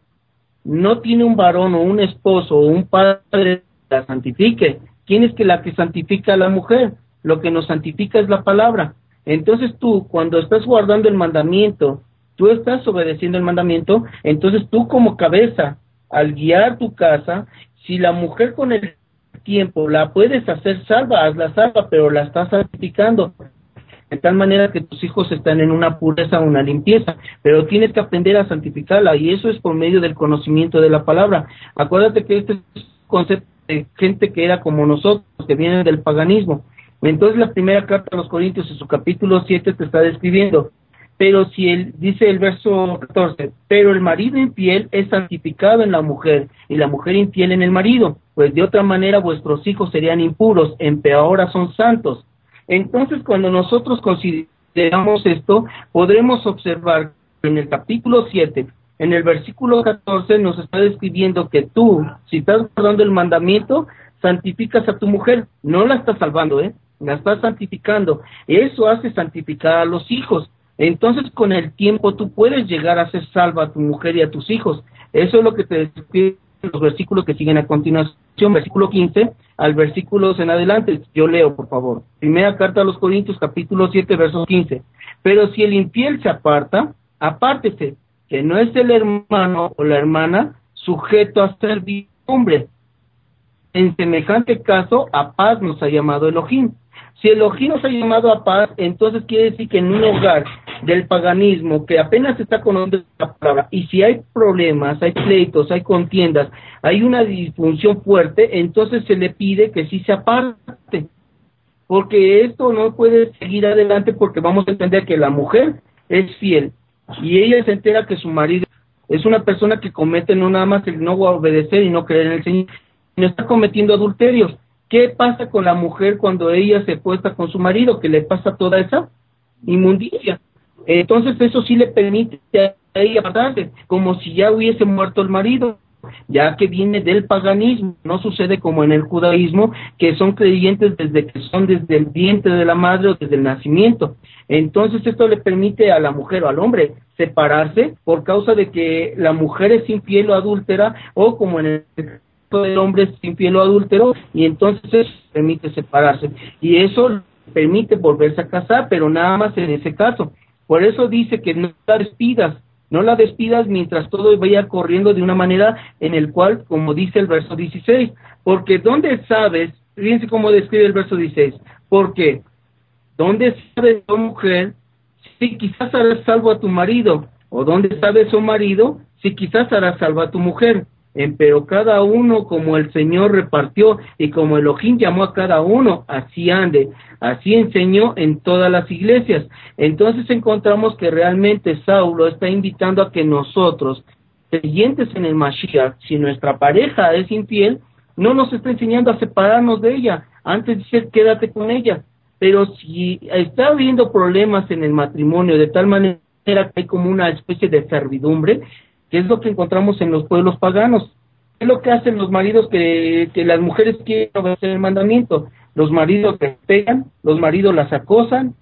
no tiene un varón o un esposo o un padre la santifique, ¿quién es que la que santifica a la mujer? Lo que nos santifica es la palabra. Entonces tú, cuando estás guardando el mandamiento, tú estás obedeciendo el mandamiento, entonces tú como cabeza, al guiar tu casa, si la mujer con el tiempo la puedes hacer salva, hazla salva, pero la estás santificando de tal manera que tus hijos están en una pureza, una limpieza, pero tienes que aprender a santificarla y eso es por medio del conocimiento de la palabra. Acuérdate que este concepto de gente que era como nosotros, que vienen del paganismo. Entonces la primera carta a los Corintios en su capítulo 7 te está describiendo, pero si él dice el verso 14, pero el marido infiel es santificado en la mujer y la mujer infiel en el marido, pues de otra manera vuestros hijos serían impuros, en peor son santos. Entonces, cuando nosotros consideramos esto, podremos observar en el capítulo 7, en el versículo 14, nos está describiendo que tú, si estás guardando el mandamiento, santificas a tu mujer, no la estás salvando, ¿eh? La estás santificando. Eso hace santificar a los hijos. Entonces, con el tiempo, tú puedes llegar a ser salva a tu mujer y a tus hijos. Eso es lo que te describe los versículos que siguen a continuación, versículo 15 al versículo en adelante. Yo leo, por favor. Primera carta a los Corintios, capítulo 7, verso 15. Pero si el infiel se aparta, apártese, que no es el hermano o la hermana sujeto a servidumbre. En semejante caso, a paz nos ha llamado Elohim. Si Elohim nos ha llamado a paz, entonces quiere decir que en un hogar del paganismo que apenas está conociendo la palabra, y si hay problemas, hay pleitos, hay contiendas, hay una disfunción fuerte, entonces se le pide que sí se aparte, porque esto no puede seguir adelante porque vamos a entender que la mujer es fiel y ella se entera que su marido es una persona que comete no nada más el no obedecer y no creer en el Señor, sino está cometiendo adulterios ¿Qué pasa con la mujer cuando ella se puesta con su marido? Que le pasa toda esa inmundicia. Entonces eso sí le permite a ella apartarse, como si ya hubiese muerto el marido, ya que viene del paganismo. No sucede como en el judaísmo, que son creyentes desde que son desde el vientre de la madre o desde el nacimiento. Entonces esto le permite a la mujer o al hombre separarse por causa de que la mujer es infiel o adúltera o como en el el hombre es infiel o adúltero y entonces permite separarse y eso permite volverse a casar, pero nada más en ese caso. Por eso dice que no la despidas, no la despidas mientras todo vaya corriendo de una manera en el cual, como dice el verso 16, porque ¿dónde sabes? Fíjense cómo describe el verso 16, porque ¿dónde sabes, tu mujer, si quizás harás salvo a tu marido? ¿O dónde sabes, oh marido, si quizás harás salvo a tu mujer? Pero cada uno como el Señor repartió y como Elohim llamó a cada uno, así ande. Así enseñó en todas las iglesias. Entonces encontramos que realmente Saulo está invitando a que nosotros, creyentes en el Mashiach, si nuestra pareja es infiel, no nos está enseñando a separarnos de ella. Antes dice, quédate con ella. Pero si está habiendo problemas en el matrimonio de tal manera que hay como una especie de servidumbre, es lo que encontramos en los pueblos paganos. ¿Qué es lo que hacen los maridos que, que las mujeres quieren obedecer el mandamiento? Los maridos les pegan, los maridos las acosan,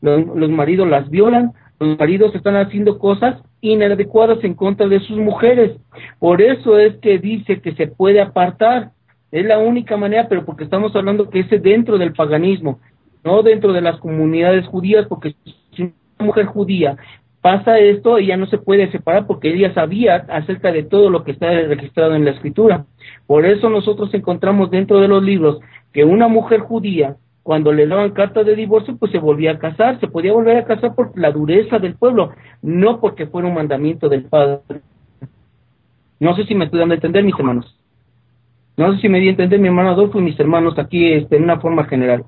los, los maridos las violan, los maridos están haciendo cosas inadecuadas en contra de sus mujeres. Por eso es que dice que se puede apartar. Es la única manera, pero porque estamos hablando que es dentro del paganismo, no dentro de las comunidades judías, porque si una mujer judía pasa esto, ella no se puede separar porque ella sabía acerca de todo lo que está registrado en la escritura. Por eso nosotros encontramos dentro de los libros que una mujer judía, cuando le daban carta de divorcio, pues se volvía a casar, se podía volver a casar por la dureza del pueblo, no porque fuera un mandamiento del Padre. No sé si me estoy dando a entender, mis hermanos. No sé si me di a entender mi hermano Adolfo y mis hermanos aquí este, en una forma general.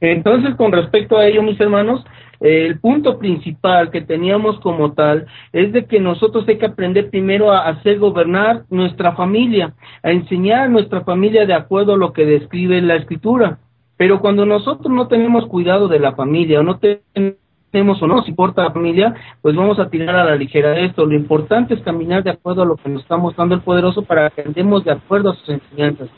Entonces, con respecto a ello, mis hermanos, el punto principal que teníamos como tal es de que nosotros hay que aprender primero a hacer gobernar nuestra familia, a enseñar a nuestra familia de acuerdo a lo que describe la escritura. Pero cuando nosotros no tenemos cuidado de la familia o no tenemos o no nos importa la familia, pues vamos a tirar a la ligera esto. Lo importante es caminar de acuerdo a lo que nos está mostrando el poderoso para que andemos de acuerdo a sus enseñanzas.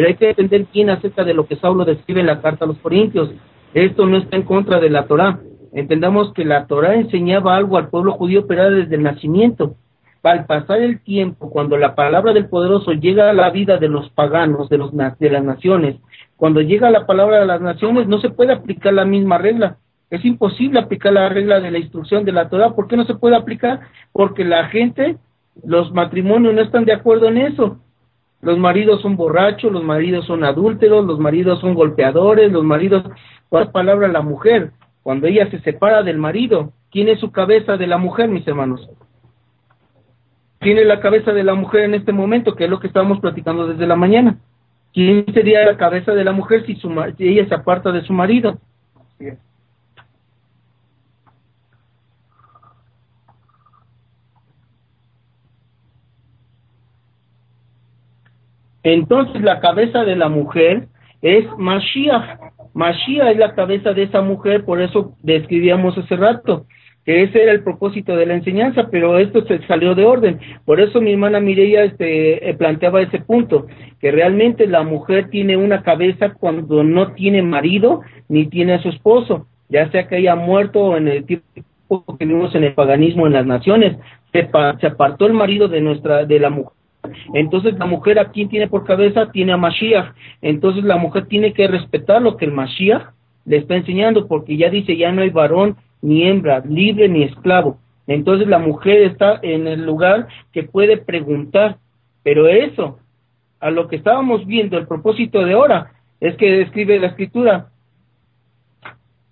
Pero hay que entender quién acerca de lo que Saulo describe en la carta a los Corintios. Esto no está en contra de la Torá entendamos que la Torah enseñaba algo al pueblo judío, pero desde el nacimiento. Al pasar el tiempo, cuando la palabra del poderoso llega a la vida de los paganos, de, los, de las naciones, cuando llega la palabra de las naciones, no se puede aplicar la misma regla. Es imposible aplicar la regla de la instrucción de la Torah. ¿Por qué no se puede aplicar? Porque la gente, los matrimonios no están de acuerdo en eso. Los maridos son borrachos, los maridos son adúlteros, los maridos son golpeadores, los maridos, ¿cuál palabra la mujer? Cuando ella se separa del marido, ¿quién es su cabeza de la mujer, mis hermanos? ¿Quién es la cabeza de la mujer en este momento? Que es lo que estábamos platicando desde la mañana. ¿Quién sería la cabeza de la mujer si, su, si ella se aparta de su marido? Entonces la cabeza de la mujer es Mashiach, Mashiach es la cabeza de esa mujer, por eso describíamos hace rato, que ese era el propósito de la enseñanza, pero esto se salió de orden. Por eso mi hermana Mireia este, eh, planteaba ese punto, que realmente la mujer tiene una cabeza cuando no tiene marido ni tiene a su esposo, ya sea que haya muerto en el tiempo que vivimos en el paganismo en las naciones, se, se apartó el marido de nuestra de la mujer entonces la mujer a quién tiene por cabeza tiene a Mashiach. Entonces la mujer tiene que respetar lo que el Mashiach le está enseñando porque ya dice ya no hay varón ni hembra, libre ni esclavo. Entonces la mujer está en el lugar que puede preguntar, pero eso, a lo que estábamos viendo, el propósito de ahora, es que describe la escritura,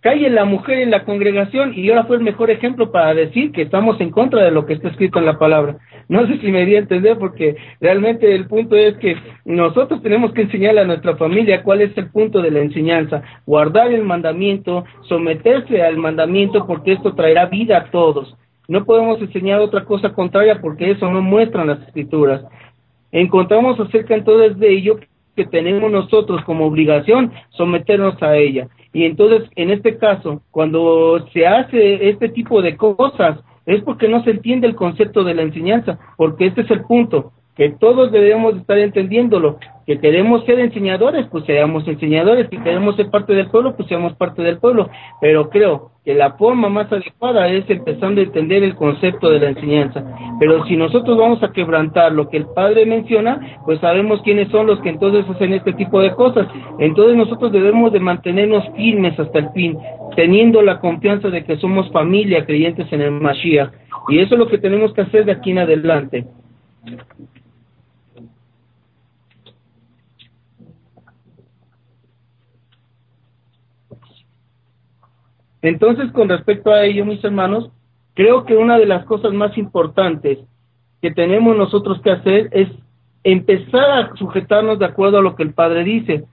calle la mujer en la congregación y ahora fue el mejor ejemplo para decir que estamos en contra de lo que está escrito en la palabra. No sé si me di a entender porque realmente el punto es que nosotros tenemos que enseñarle a nuestra familia cuál es el punto de la enseñanza, guardar el mandamiento, someterse al mandamiento porque esto traerá vida a todos. No podemos enseñar otra cosa contraria porque eso no muestran las escrituras. Encontramos acerca entonces de ello que tenemos nosotros como obligación someternos a ella. Y entonces, en este caso, cuando se hace este tipo de cosas, es porque no se entiende el concepto de la enseñanza, porque este es el punto, que todos debemos estar entendiéndolo, que queremos ser enseñadores, pues seamos enseñadores, que queremos ser parte del pueblo, pues seamos parte del pueblo, pero creo que la forma más adecuada es empezando a entender el concepto de la enseñanza, pero si nosotros vamos a quebrantar lo que el Padre menciona, pues sabemos quiénes son los que entonces hacen este tipo de cosas, entonces nosotros debemos de mantenernos firmes hasta el fin, teniendo la confianza de que somos familia creyentes en el Mashiach, y eso es lo que tenemos que hacer de aquí en adelante. Entonces, con respecto a ello, mis hermanos, creo que una de las cosas más importantes que tenemos nosotros que hacer es empezar a sujetarnos de acuerdo a lo que el Padre dice.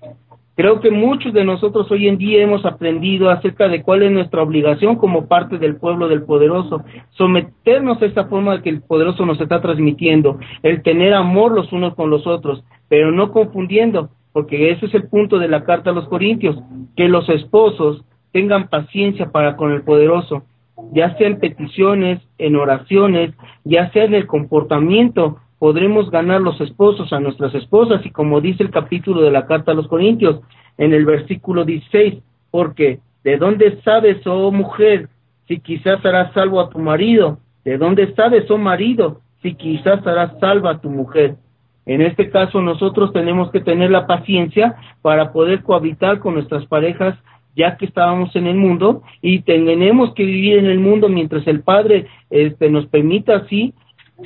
Creo que muchos de nosotros hoy en día hemos aprendido acerca de cuál es nuestra obligación como parte del pueblo del poderoso, someternos a esta forma que el poderoso nos está transmitiendo, el tener amor los unos con los otros, pero no confundiendo, porque ese es el punto de la carta a los Corintios, que los esposos tengan paciencia para con el poderoso, ya sea en peticiones, en oraciones, ya sea en el comportamiento, podremos ganar los esposos a nuestras esposas y como dice el capítulo de la carta a los Corintios en el versículo 16, porque ¿de dónde sabes, oh mujer, si quizás harás salvo a tu marido? ¿De dónde sabes, oh marido, si quizás harás salva a tu mujer? En este caso nosotros tenemos que tener la paciencia para poder cohabitar con nuestras parejas ya que estábamos en el mundo y tenemos que vivir en el mundo mientras el Padre este, nos permita así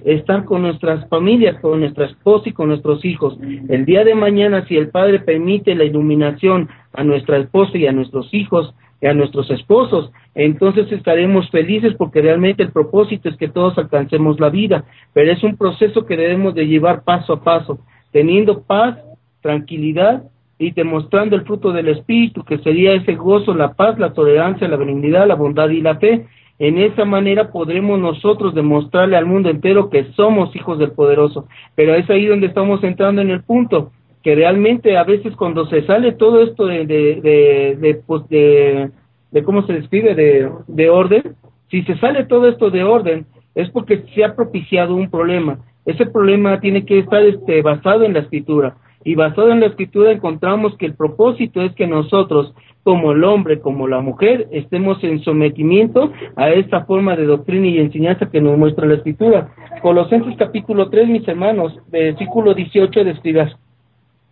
estar con nuestras familias, con nuestra esposa y con nuestros hijos. El día de mañana, si el Padre permite la iluminación a nuestra esposa y a nuestros hijos y a nuestros esposos, entonces estaremos felices porque realmente el propósito es que todos alcancemos la vida, pero es un proceso que debemos de llevar paso a paso, teniendo paz, tranquilidad y demostrando el fruto del Espíritu, que sería ese gozo, la paz, la tolerancia, la benignidad, la bondad y la fe. En esa manera podremos nosotros demostrarle al mundo entero que somos hijos del poderoso. Pero es ahí donde estamos entrando en el punto, que realmente a veces cuando se sale todo esto de, de, de, de, pues de, de cómo se describe, de, de orden, si se sale todo esto de orden, es porque se ha propiciado un problema. Ese problema tiene que estar este, basado en la escritura y basado en la escritura encontramos que el propósito es que nosotros, como el hombre, como la mujer, estemos en sometimiento a esta forma de doctrina y enseñanza que nos muestra la escritura. Colosenses capítulo 3, mis hermanos, versículo 18 describe,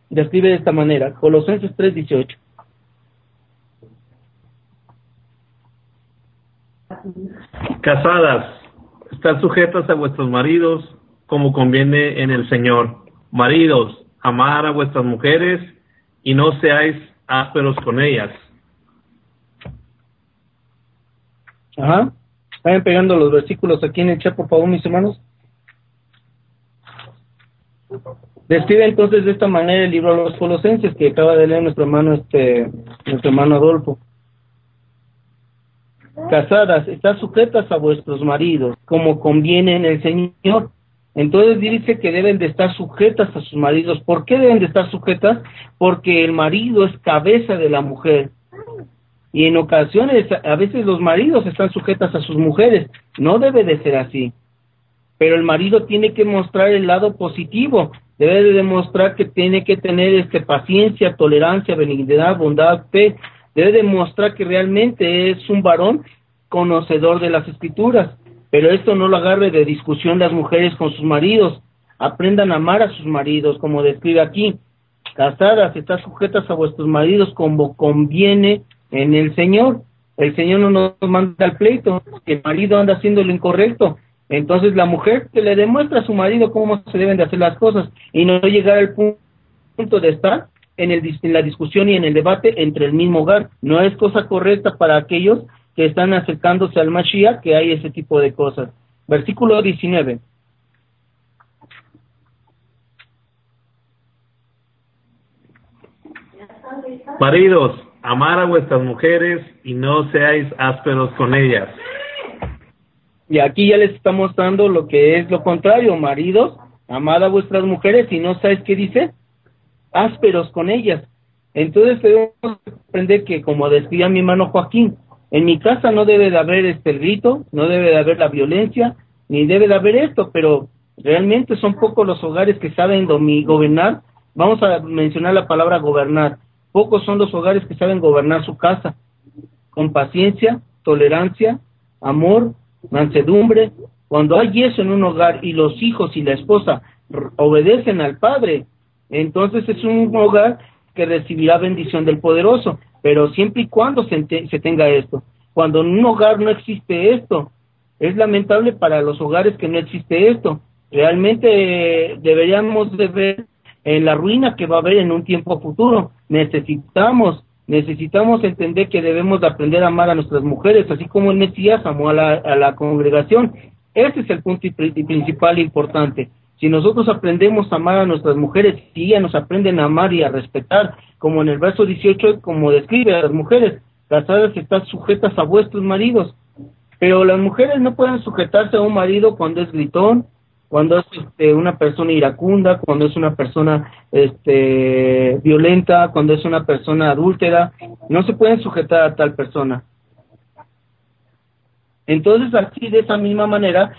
describe de esta manera. Colosenses 3, 18. Casadas, están sujetas a vuestros maridos como conviene en el Señor. Maridos, amar a vuestras mujeres y no seáis ásperos con ellas. Ajá. Vayan pegando los versículos aquí en el chat, por favor, mis hermanos. Describe entonces de esta manera el libro de los Colosenses que acaba de leer nuestro hermano este nuestro hermano Adolfo. Casadas, están sujetas a vuestros maridos, como conviene en el Señor. Entonces dice que deben de estar sujetas a sus maridos. ¿Por qué deben de estar sujetas? Porque el marido es cabeza de la mujer. Y en ocasiones, a veces los maridos están sujetas a sus mujeres. No debe de ser así. Pero el marido tiene que mostrar el lado positivo. Debe de demostrar que tiene que tener este paciencia, tolerancia, benignidad, bondad, fe. Debe demostrar que realmente es un varón conocedor de las escrituras pero esto no lo agarre de discusión las mujeres con sus maridos. Aprendan a amar a sus maridos, como describe aquí. Casadas, están sujetas a vuestros maridos como conviene en el Señor. El Señor no nos manda al pleito, que el marido anda haciendo lo incorrecto. Entonces la mujer que le demuestra a su marido cómo se deben de hacer las cosas y no llegar al punto de estar en, el, en la discusión y en el debate entre el mismo hogar. No es cosa correcta para aquellos que están acercándose al Mashiach, que hay ese tipo de cosas. Versículo 19. Maridos, amar a vuestras mujeres y no seáis ásperos con ellas. Y aquí ya les está mostrando lo que es lo contrario, maridos, amad a vuestras mujeres y no sabes qué dice, ásperos con ellas. Entonces debemos aprender que, como decía mi hermano Joaquín, en mi casa no debe de haber este grito, no debe de haber la violencia, ni debe de haber esto, pero realmente son pocos los hogares que saben gobernar. Vamos a mencionar la palabra gobernar. Pocos son los hogares que saben gobernar su casa con paciencia, tolerancia, amor, mansedumbre. Cuando hay eso en un hogar y los hijos y la esposa obedecen al padre, entonces es un hogar que recibirá bendición del poderoso pero siempre y cuando se, se tenga esto. Cuando en un hogar no existe esto, es lamentable para los hogares que no existe esto. Realmente eh, deberíamos de ver en la ruina que va a haber en un tiempo futuro. Necesitamos, necesitamos entender que debemos de aprender a amar a nuestras mujeres, así como el Mesías amó a la, a la congregación. Ese es el punto principal importante. Si nosotros aprendemos a amar a nuestras mujeres, si ellas nos aprenden a amar y a respetar, como en el verso 18, como describe a las mujeres, casadas están sujetas a vuestros maridos, pero las mujeres no pueden sujetarse a un marido cuando es gritón, cuando es este, una persona iracunda, cuando es una persona este, violenta, cuando es una persona adúltera, no se pueden sujetar a tal persona. Entonces, así de esa misma manera,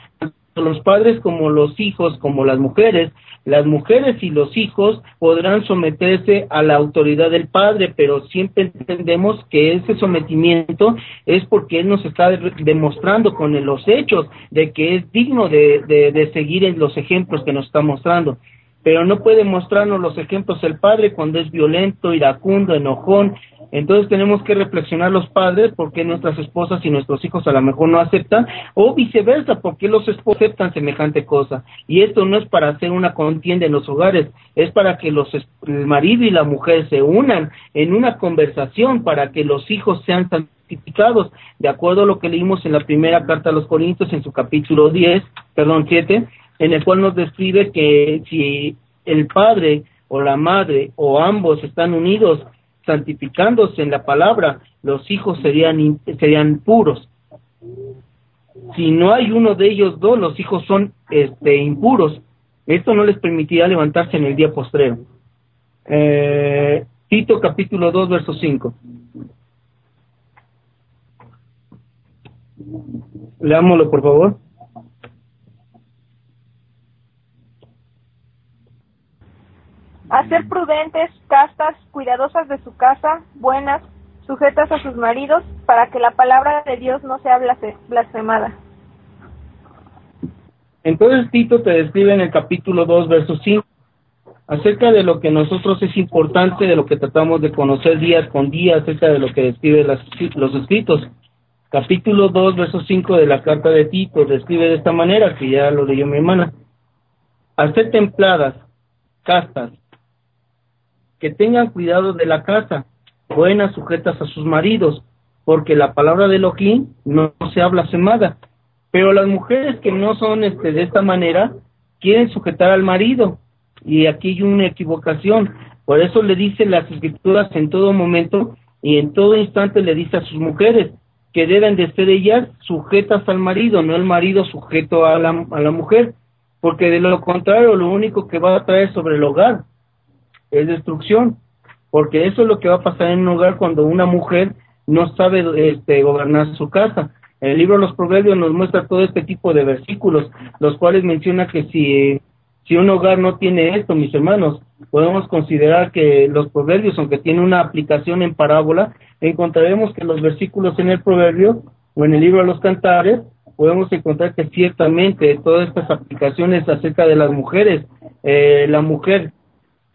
los padres como los hijos, como las mujeres, las mujeres y los hijos podrán someterse a la autoridad del padre, pero siempre entendemos que ese sometimiento es porque él nos está demostrando con los hechos de que es digno de, de, seguir en los ejemplos que nos está mostrando pero no puede mostrarnos los ejemplos el padre cuando es violento, iracundo, enojón. Entonces tenemos que reflexionar los padres porque nuestras esposas y nuestros hijos a lo mejor no aceptan o viceversa porque los esposos aceptan semejante cosa. Y esto no es para hacer una contienda en los hogares, es para que los el marido y la mujer se unan en una conversación para que los hijos sean santificados, de acuerdo a lo que leímos en la primera carta a los Corintios en su capítulo 10, perdón, 7, en el cual nos describe que si el padre o la madre o ambos están unidos santificándose en la palabra, los hijos serían, serían puros. Si no hay uno de ellos dos, los hijos son este, impuros. Esto no les permitirá levantarse en el día postrero. Eh, Tito capítulo 2, verso 5. Leámoslo, por favor. A ser prudentes, castas, cuidadosas de su casa, buenas, sujetas a sus maridos, para que la palabra de Dios no sea blasfemada. Entonces Tito te describe en el capítulo 2, verso 5, acerca de lo que nosotros es importante, de lo que tratamos de conocer día con día, acerca de lo que describe las, los escritos. Capítulo 2, verso 5 de la carta de Tito describe de esta manera, que ya lo leyó mi hermana. A ser templadas, castas, que tengan cuidado de la casa, buenas sujetas a sus maridos, porque la palabra de Elohim no se habla semada. Pero las mujeres que no son este, de esta manera quieren sujetar al marido, y aquí hay una equivocación. Por eso le dice las escrituras en todo momento y en todo instante le dice a sus mujeres que deben de ser ellas sujetas al marido, no el marido sujeto a la, a la mujer, porque de lo contrario lo único que va a traer sobre el hogar es destrucción, porque eso es lo que va a pasar en un hogar cuando una mujer no sabe este, gobernar su casa. El libro de los Proverbios nos muestra todo este tipo de versículos, los cuales menciona que si, si un hogar no tiene esto, mis hermanos, podemos considerar que los Proverbios, aunque tiene una aplicación en parábola, encontraremos que los versículos en el Proverbio o en el libro de los Cantares, podemos encontrar que ciertamente todas estas aplicaciones acerca de las mujeres, eh, la mujer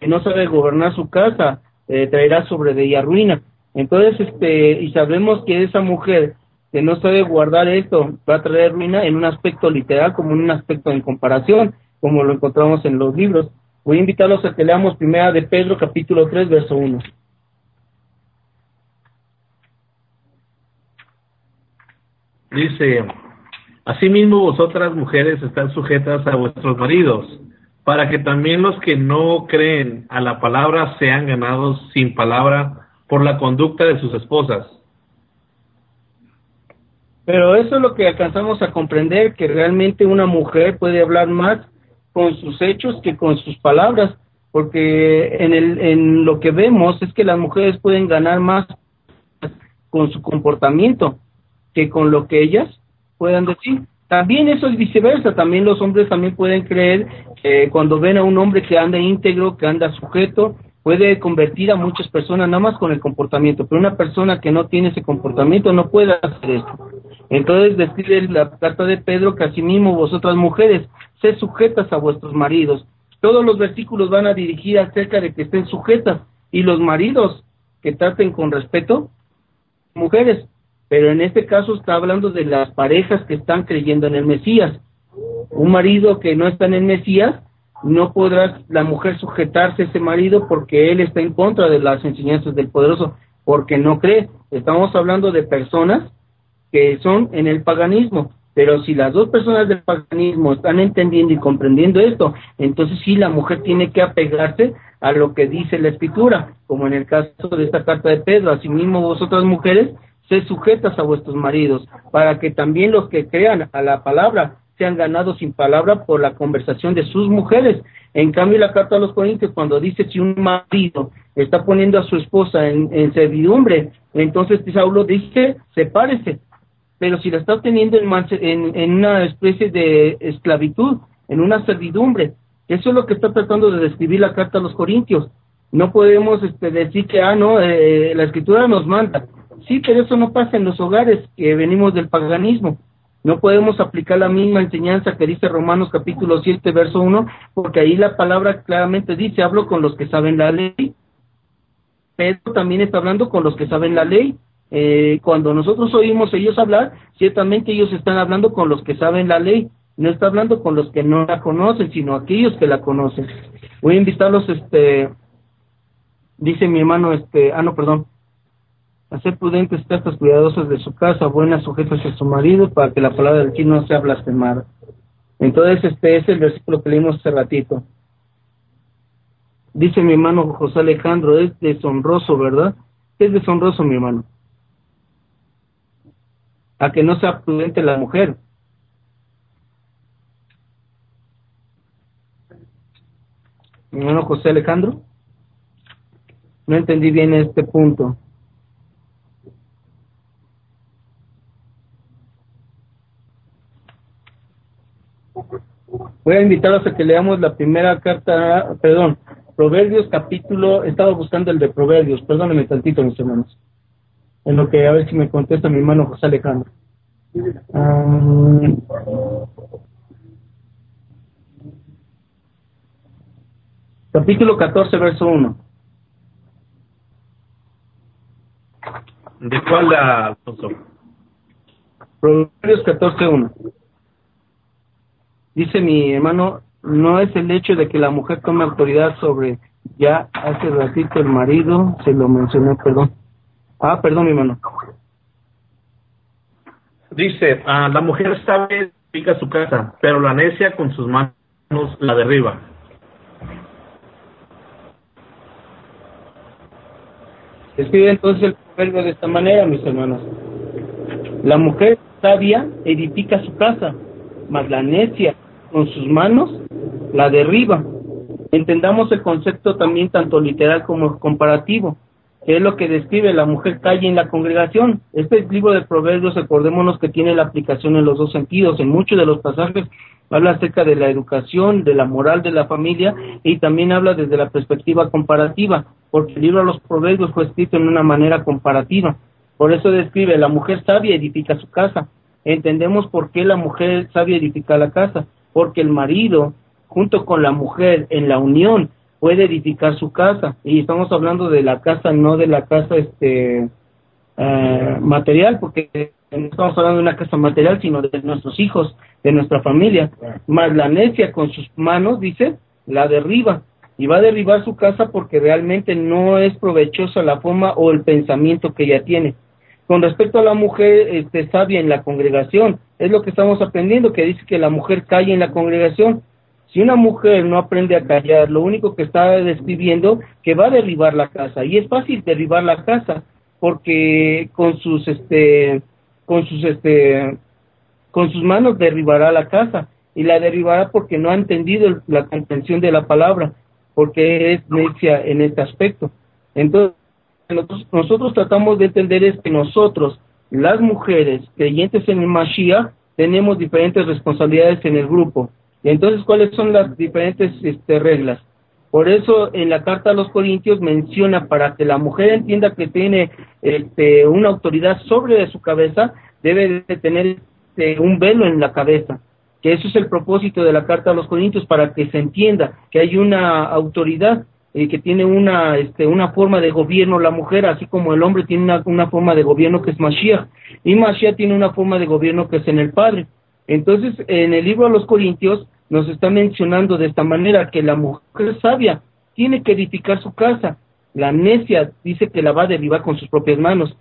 que no sabe gobernar su casa, eh, traerá sobre ella ruina. Entonces, este, y sabemos que esa mujer que no sabe guardar esto va a traer ruina en un aspecto literal como en un aspecto en comparación, como lo encontramos en los libros. Voy a invitarlos a que leamos primera de Pedro capítulo 3 verso 1. Dice, asimismo vosotras mujeres están sujetas a vuestros maridos para que también los que no creen a la palabra sean ganados sin palabra por la conducta de sus esposas. Pero eso es lo que alcanzamos a comprender, que realmente una mujer puede hablar más con sus hechos que con sus palabras, porque en, el, en lo que vemos es que las mujeres pueden ganar más con su comportamiento que con lo que ellas puedan decir. También eso es viceversa, también los hombres también pueden creer que cuando ven a un hombre que anda íntegro, que anda sujeto, puede convertir a muchas personas nada más con el comportamiento, pero una persona que no tiene ese comportamiento no puede hacer esto. Entonces describe la carta de Pedro que asimismo vosotras mujeres, sed sujetas a vuestros maridos. Todos los versículos van a dirigir acerca de que estén sujetas y los maridos que traten con respeto, mujeres, pero en este caso está hablando de las parejas que están creyendo en el Mesías. Un marido que no está en el Mesías, no podrá la mujer sujetarse a ese marido porque él está en contra de las enseñanzas del poderoso, porque no cree. Estamos hablando de personas que son en el paganismo, pero si las dos personas del paganismo están entendiendo y comprendiendo esto, entonces sí la mujer tiene que apegarse a lo que dice la escritura, como en el caso de esta carta de Pedro, asimismo vosotras mujeres sed sujetas a vuestros maridos, para que también los que crean a la palabra sean ganados sin palabra por la conversación de sus mujeres. En cambio, la carta a los Corintios, cuando dice si un marido está poniendo a su esposa en, servidumbre, entonces Saulo dice, sepárese. Pero si la está teniendo en, en, una especie de esclavitud, en una servidumbre, eso es lo que está tratando de describir la carta a los Corintios. No podemos este, decir que, ah, no, eh, la escritura nos manda. Sí, pero eso no pasa en los hogares que venimos del paganismo. No podemos aplicar la misma enseñanza que dice Romanos capítulo 7, verso 1, porque ahí la palabra claramente dice, hablo con los que saben la ley. Pedro también está hablando con los que saben la ley. Eh, cuando nosotros oímos ellos hablar, ciertamente ellos están hablando con los que saben la ley. No está hablando con los que no la conocen, sino aquellos que la conocen. Voy a invitarlos, este, dice mi hermano, este, ah, no, perdón, hacer prudentes castas cuidadosas de su casa, buenas sujetas a su marido, para que la palabra del Señor no sea blasfemada. Entonces, este es el versículo que leímos hace ratito. Dice mi hermano José Alejandro, es deshonroso, ¿verdad? ¿Qué es deshonroso, mi hermano? A que no sea prudente la mujer. Mi hermano José Alejandro. No entendí bien este punto. Voy a invitarlos a que leamos la primera carta, perdón, Proverbios capítulo, estaba buscando el de Proverbios, perdónenme tantito mis hermanos, en lo que a ver si me contesta mi hermano José Alejandro. Um, capítulo 14, verso 1. ¿De cuál la Proverbios 14, 1. Dice mi hermano, no es el hecho de que la mujer tome autoridad sobre, ya hace ratito el marido, se lo mencioné, perdón. Ah, perdón, mi hermano. Dice, ah, la mujer sabe pica su casa, pero la necia con sus manos la derriba. Escribe entonces el proverbio de esta manera, mis hermanos. La mujer sabia edifica su casa, mas la necia con sus manos la derriba. Entendamos el concepto también tanto literal como comparativo, que es lo que describe la mujer calle en la congregación. Este libro de Proverbios, recordémonos que tiene la aplicación en los dos sentidos. En muchos de los pasajes habla acerca de la educación, de la moral de la familia y también habla desde la perspectiva comparativa, porque el libro de los Proverbios fue escrito en una manera comparativa. Por eso describe, la mujer sabia edifica su casa. Entendemos por qué la mujer sabia edifica la casa, porque el marido, junto con la mujer en la unión, puede edificar su casa. Y estamos hablando de la casa, no de la casa este eh, material, porque no estamos hablando de una casa material, sino de nuestros hijos, de nuestra familia. Más la necia con sus manos, dice, la derriba. Y va a derribar su casa porque realmente no es provechosa la forma o el pensamiento que ella tiene. Con respecto a la mujer este, sabia en la congregación, es lo que estamos aprendiendo, que dice que la mujer calla en la congregación. Si una mujer no aprende a callar, lo único que está describiendo que va a derribar la casa. Y es fácil derribar la casa, porque con sus, este, con sus, este, con sus manos derribará la casa. Y la derribará porque no ha entendido la comprensión de la palabra, porque es necia en este aspecto. Entonces, nosotros, tratamos de entender es que nosotros, las mujeres creyentes en el Mashiach, tenemos diferentes responsabilidades en el grupo. Y entonces, ¿cuáles son las diferentes este, reglas? Por eso en la carta a los Corintios menciona para que la mujer entienda que tiene este, una autoridad sobre su cabeza, debe de tener este, un velo en la cabeza. Que eso es el propósito de la carta a los Corintios, para que se entienda que hay una autoridad eh, que tiene una, este, una forma de gobierno la mujer, así como el hombre tiene una, una forma de gobierno que es Mashiach, y Mashiach tiene una forma de gobierno que es en el Padre. Entonces, en el libro de los Corintios nos está mencionando de esta manera que la mujer sabia tiene que edificar su casa, la necia dice que la va a derribar con sus propias manos.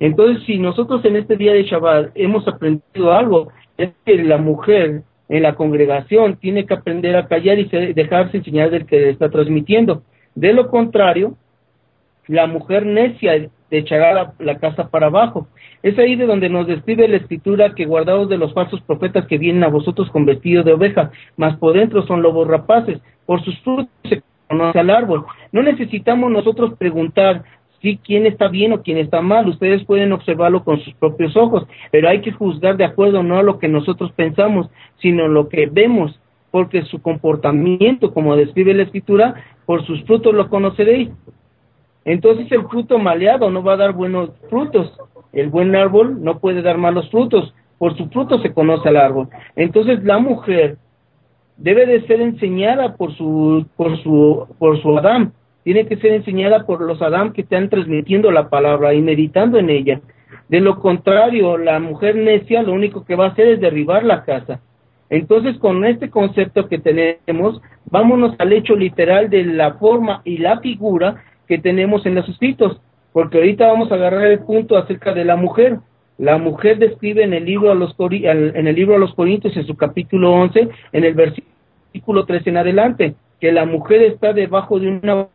Entonces, si nosotros en este día de Shabbat hemos aprendido algo, es que la mujer en la congregación tiene que aprender a callar y dejarse enseñar del que está transmitiendo. De lo contrario, la mujer necia echará la, casa para abajo. Es ahí de donde nos describe la escritura que guardados de los falsos profetas que vienen a vosotros con vestido de oveja, mas por dentro son lobos rapaces. Por sus frutos se conoce al árbol. No necesitamos nosotros preguntar si quién está bien o quién está mal. Ustedes pueden observarlo con sus propios ojos, pero hay que juzgar de acuerdo no a lo que nosotros pensamos, sino lo que vemos porque su comportamiento, como describe la escritura, por sus frutos lo conoceréis. Entonces el fruto maleado no va a dar buenos frutos. El buen árbol no puede dar malos frutos. Por su fruto se conoce al árbol. Entonces la mujer debe de ser enseñada por su, por su, por su Adán. Tiene que ser enseñada por los Adán que están transmitiendo la palabra y meditando en ella. De lo contrario, la mujer necia lo único que va a hacer es derribar la casa. Entonces, con este concepto que tenemos, vámonos al hecho literal de la forma y la figura que tenemos en los escritos, porque ahorita vamos a agarrar el punto acerca de la mujer. La mujer describe en el libro a los en el libro a los Corintios en su capítulo 11, en el versículo 13 en adelante. que la mujer está debajo de una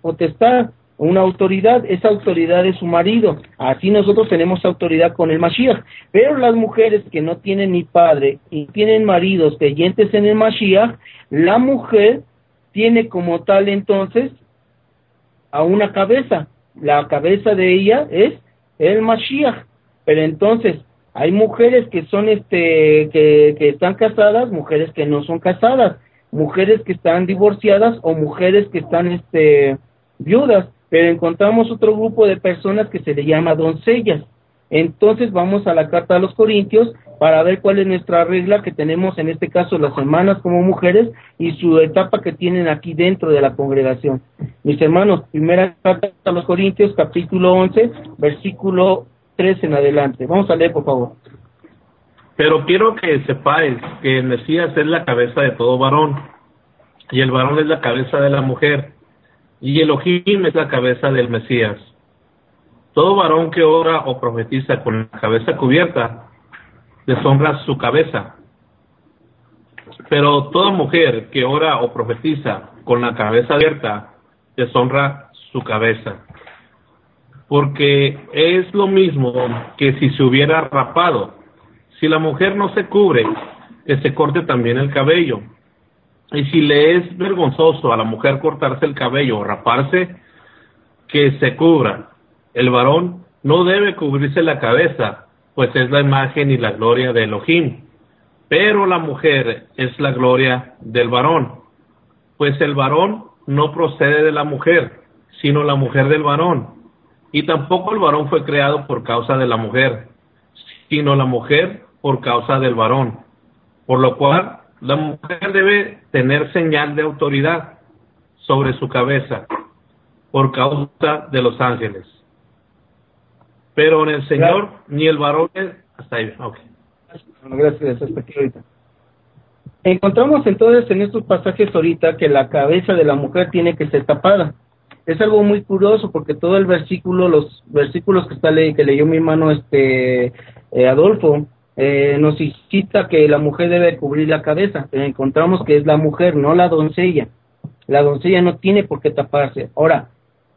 potestad, una autoridad, esa autoridad es su marido. Así nosotros tenemos autoridad con el Mashiach. Pero las mujeres que no tienen ni padre y tienen maridos creyentes en el Mashiach, la mujer tiene como tal entonces a una cabeza. La cabeza de ella es el Mashiach. Pero entonces, hay mujeres que son este que, que están casadas, mujeres que no son casadas, mujeres que están divorciadas o mujeres que están este viudas, pero encontramos otro grupo de personas que se le llama doncellas. Entonces vamos a la carta a los Corintios para ver cuál es nuestra regla que tenemos en este caso las hermanas como mujeres y su etapa que tienen aquí dentro de la congregación. Mis hermanos, primera carta a los Corintios, capítulo 11, versículo 3 en adelante. Vamos a leer, por favor. Pero quiero que sepáis que el Mesías es la cabeza de todo varón, y el varón es la cabeza de la mujer, y Elohim es la cabeza del Mesías. Todo varón que ora o profetiza con la cabeza cubierta, deshonra su cabeza. Pero toda mujer que ora o profetiza con la cabeza abierta, deshonra su cabeza. Porque es lo mismo que si se hubiera rapado si la mujer no se cubre, que se corte también el cabello. Y si le es vergonzoso a la mujer cortarse el cabello o raparse, que se cubra. El varón no debe cubrirse la cabeza, pues es la imagen y la gloria de Elohim. Pero la mujer es la gloria del varón, pues el varón no procede de la mujer, sino la mujer del varón. Y tampoco el varón fue creado por causa de la mujer, sino la mujer por causa del varón, por lo cual la mujer debe tener señal de autoridad sobre su cabeza por causa de los ángeles. Pero en el Señor ni el varón es... Hasta ahí, okay. Gracias, hasta aquí ahorita. Encontramos entonces en estos pasajes ahorita que la cabeza de la mujer tiene que ser tapada. Es algo muy curioso porque todo el versículo, los versículos que está le que leyó mi hermano este eh, Adolfo, eh, nos incita que la mujer debe cubrir la cabeza, pero encontramos que es la mujer, no la doncella. La doncella no tiene por qué taparse. Ahora,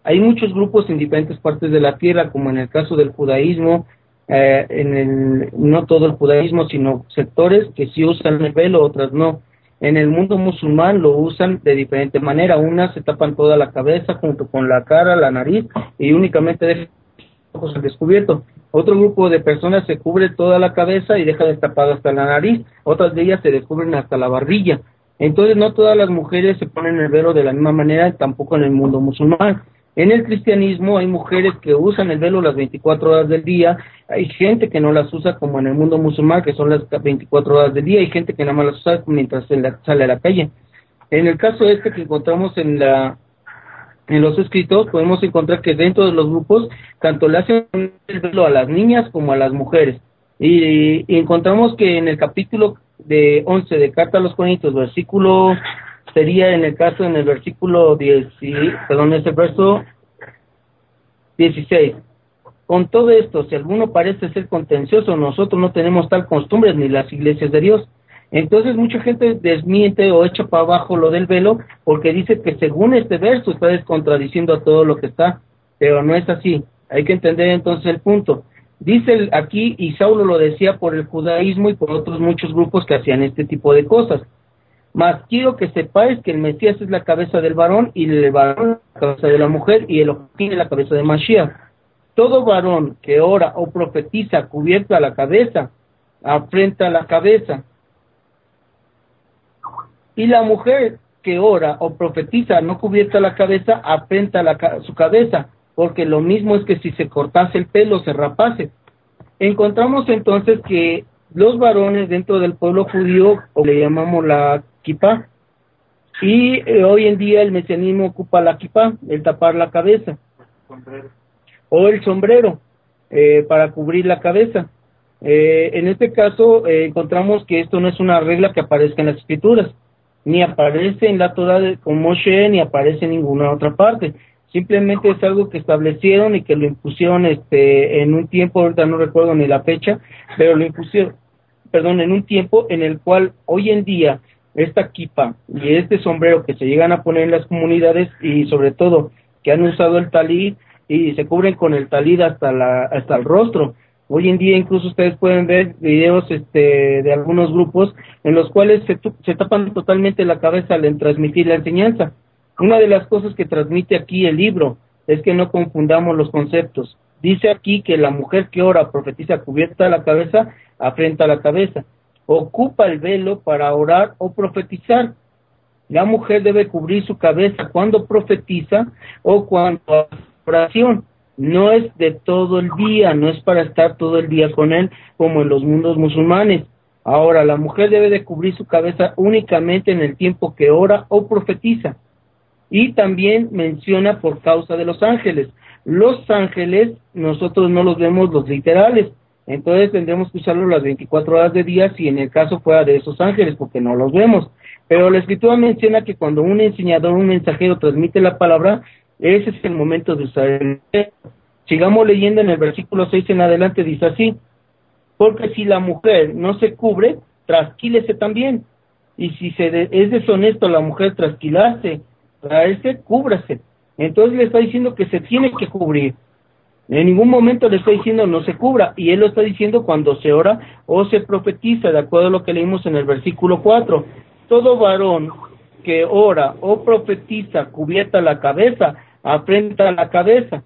hay muchos grupos en diferentes partes de la tierra, como en el caso del judaísmo, eh, en el, no todo el judaísmo, sino sectores que sí usan el velo, otras no. En el mundo musulmán lo usan de diferente manera. Unas se tapan toda la cabeza junto con la cara, la nariz y únicamente dejan los ojos al descubierto. Otro grupo de personas se cubre toda la cabeza y deja destapada hasta la nariz. Otras de ellas se descubren hasta la barbilla. Entonces no todas las mujeres se ponen el velo de la misma manera, tampoco en el mundo musulmán. En el cristianismo hay mujeres que usan el velo las 24 horas del día, hay gente que no las usa como en el mundo musulmán, que son las 24 horas del día, hay gente que nada más las usa mientras sale a la calle. En el caso este que encontramos en la en los escritos podemos encontrar que dentro de los grupos tanto le hacen el velo a las niñas como a las mujeres. Y, encontramos que en el capítulo de 11 de Carta a los Corintios, versículo, sería en el caso, en el versículo 10, perdón, ese verso 16. Con todo esto, si alguno parece ser contencioso, nosotros no tenemos tal costumbre ni las iglesias de Dios. Entonces mucha gente desmiente o echa para abajo lo del velo porque dice que según este verso está descontradiciendo a todo lo que está, pero no es así. Hay que entender entonces el punto. Dice aquí, y Saulo lo decía por el judaísmo y por otros muchos grupos que hacían este tipo de cosas. Mas quiero que sepáis que el Mesías es la cabeza del varón y el varón la cabeza de la mujer y el tiene la cabeza de Mashiach. Todo varón que ora o profetiza cubierta la cabeza, afrenta la cabeza y la mujer que ora o profetiza no cubierta la cabeza, apenta la, su cabeza, porque lo mismo es que si se cortase el pelo, se rapase. Encontramos entonces que los varones dentro del pueblo judío, le llamamos la kippah, y eh, hoy en día el mesianismo ocupa la kippah, el tapar la cabeza, o el sombrero, eh, para cubrir la cabeza. Eh, en este caso encontramos que esto no es una regla que aparezca en las escrituras, ni aparece en la Torah de, con Moshe, ni aparece en ninguna otra parte. Simplemente es algo que establecieron y que lo impusieron este en un tiempo, ahorita no recuerdo ni la fecha, pero lo impusieron, perdón, en un tiempo en el cual hoy en día esta kipa y este sombrero que se llegan a poner en las comunidades y sobre todo que han usado el talid y se cubren con el talid hasta la hasta el rostro. Hoy en día incluso ustedes pueden ver videos este, de algunos grupos en los cuales se, se tapan totalmente la cabeza al transmitir la enseñanza. Una de las cosas que transmite aquí el libro es que no confundamos los conceptos. Dice aquí que la mujer que ora profetiza cubierta la cabeza, afrenta la cabeza. Ocupa el velo para orar o profetizar. La mujer debe cubrir su cabeza cuando profetiza o cuando oración. No es de todo el día, no es para estar todo el día con él como en los mundos musulmanes. Ahora, la mujer debe de cubrir su cabeza únicamente en el tiempo que ora o profetiza. Y también menciona por causa de los ángeles. Los ángeles nosotros no los vemos los literales, entonces tendremos que usarlos las 24 horas de día si en el caso fuera de esos ángeles, porque no los vemos. Pero la escritura menciona que cuando un enseñador, un mensajero transmite la palabra, ese es el momento de usar el Sigamos leyendo en el versículo 6 en adelante, dice así, porque si la mujer no se cubre, trasquílese también. Y si se es deshonesto la mujer trasquilarse, traerse, cúbrase. Entonces le está diciendo que se tiene que cubrir. En ningún momento le está diciendo no se cubra, y él lo está diciendo cuando se ora o se profetiza, de acuerdo a lo que leímos en el versículo 4. Todo varón que ora o profetiza cubierta la cabeza, afrenta la cabeza.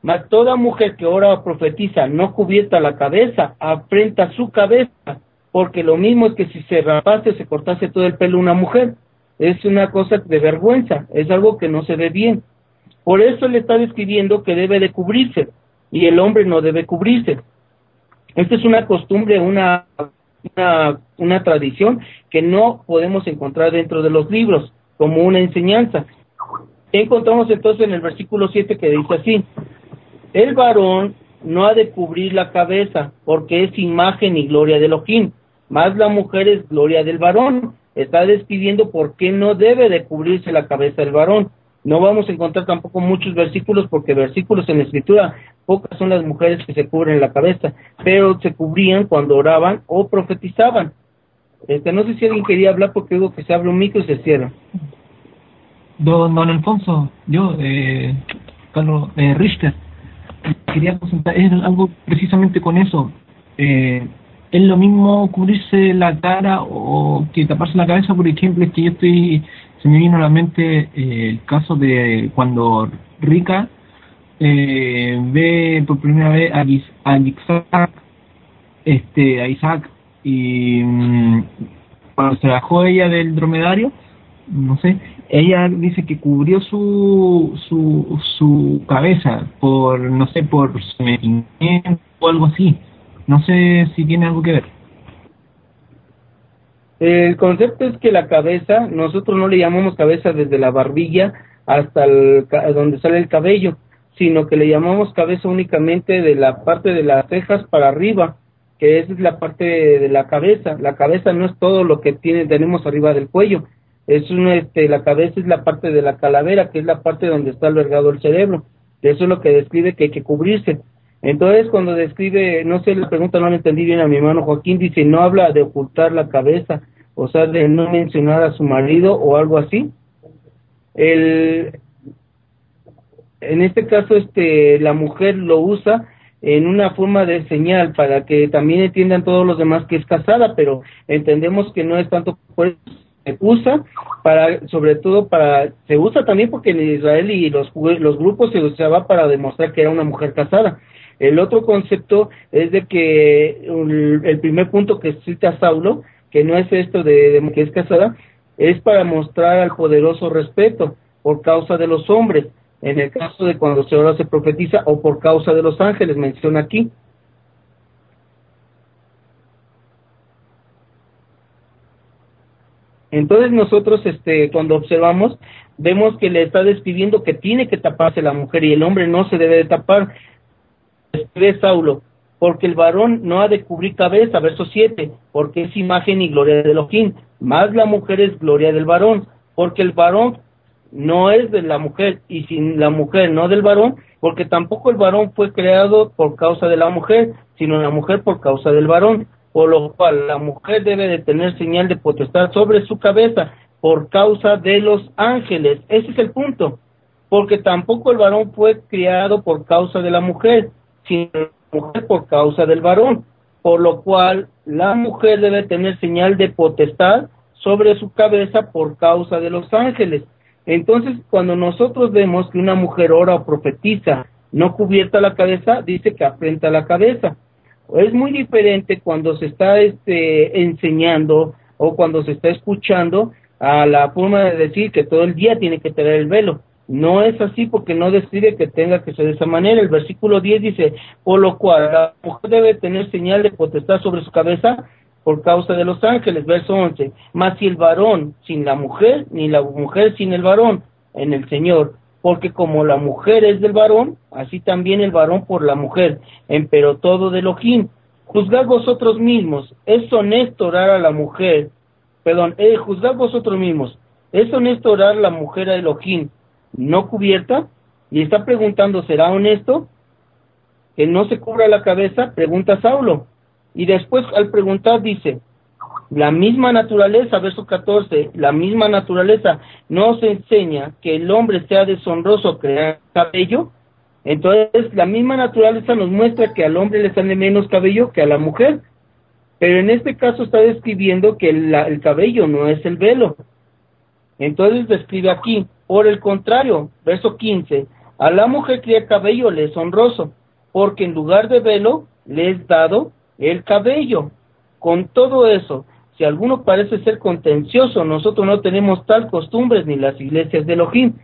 Mas toda mujer que ora o profetiza no cubierta la cabeza, afrenta su cabeza, porque lo mismo es que si se rapase se cortase todo el pelo una mujer. Es una cosa de vergüenza, es algo que no se ve bien. Por eso le está describiendo que debe de cubrirse y el hombre no debe cubrirse. Esta es una costumbre, una, una, una tradición que no podemos encontrar dentro de los libros como una enseñanza. Encontramos entonces en el versículo 7 que dice así, el varón no ha de cubrir la cabeza porque es imagen y gloria de Elohim, más la mujer es gloria del varón. Está describiendo por qué no debe de cubrirse la cabeza del varón no vamos a encontrar tampoco muchos versículos porque versículos en la escritura, pocas son las mujeres que se cubren la cabeza, pero se cubrían cuando oraban o profetizaban. Este, no sé si alguien quería hablar porque digo que se abre un micro y se cierra. Don, don Alfonso, yo, eh, Carlos eh, Richter, quería presentar algo precisamente con eso. Eh, ¿Es lo mismo cubrirse la cara o que taparse la cabeza? Por ejemplo, es que yo estoy se me vino a la mente eh, el caso de cuando Rika eh, ve por primera vez a, Isaac, este, a Isaac y mm, cuando se bajó ella del dromedario, no sé, ella dice que cubrió su su, su cabeza por, no sé, por sometimiento o algo así. No sé si tiene algo que ver. El concepto es que la cabeza, nosotros no le llamamos cabeza desde la barbilla hasta el, donde sale el cabello, sino que le llamamos cabeza únicamente de la parte de las cejas para arriba, que es la parte de la cabeza. La cabeza no es todo lo que tiene, tenemos arriba del cuello. Es una, este, la cabeza es la parte de la calavera, que es la parte donde está albergado el cerebro. Eso es lo que describe que hay que cubrirse. Entonces, cuando describe, no sé, la pregunta no la entendí bien a mi hermano Joaquín, dice, no habla de ocultar la cabeza, o sea, de no mencionar a su marido o algo así. El, en este caso, este, la mujer lo usa en una forma de señal para que también entiendan todos los demás que es casada, pero entendemos que no es tanto por se usa para sobre todo para se usa también porque en Israel y los los grupos se usaba para demostrar que era una mujer casada el otro concepto es de que el primer punto que cita Saulo, que no es esto de, que es casada, es para mostrar al poderoso respeto por causa de los hombres, en el caso de cuando se ora se profetiza, o por causa de los ángeles, menciona aquí. Entonces nosotros, este, cuando observamos, vemos que le está despidiendo que tiene que taparse la mujer y el hombre no se debe de tapar. Escribe Saulo, porque el varón no ha de cubrir cabeza, verso 7, porque es imagen y gloria de Elohim, más la mujer es gloria del varón, porque el varón no es de la mujer y sin la mujer no del varón, porque tampoco el varón fue creado por causa de la mujer, sino la mujer por causa del varón. por lo cual la mujer debe de tener señal de potestad sobre su cabeza por causa de los ángeles. Ese es el punto, porque tampoco el varón fue criado por causa de la mujer, sino mujer por causa del varón, por lo cual la mujer debe tener señal de potestad sobre su cabeza por causa de los ángeles. Entonces, cuando nosotros vemos que una mujer ora o profetiza no cubierta la cabeza, dice que afrenta la cabeza. Es muy diferente cuando se está este, enseñando o cuando se está escuchando a la forma de decir que todo el día tiene que tener el velo. No es así porque no describe que tenga que ser de esa manera. El versículo 10 dice, por lo cual la mujer debe tener señal de potestad sobre su cabeza por causa de los ángeles. Verso 11, más si el varón sin la mujer, ni la mujer sin el varón en el Señor, porque como la mujer es del varón, así también el varón por la mujer, pero todo de Elohim. Juzgad vosotros mismos, es honesto orar a la mujer, perdón, eh, juzgad vosotros mismos, es honesto orar a la mujer a Elohim, no cubierta, y está preguntando, ¿será honesto? Que no se cubra la cabeza, pregunta Saulo. Y después al preguntar dice, la misma naturaleza, verso 14, la misma naturaleza nos enseña que el hombre sea deshonroso crear cabello. Entonces, la misma naturaleza nos muestra que al hombre le sale menos cabello que a la mujer. Pero en este caso está describiendo que el, el cabello no es el velo. Entonces describe aquí, por el contrario, verso 15, a la mujer cría cabello le es honroso, porque en lugar de velo le es dado el cabello. Con todo eso, si alguno parece ser contencioso, nosotros no tenemos tal costumbre ni las iglesias de Elohim.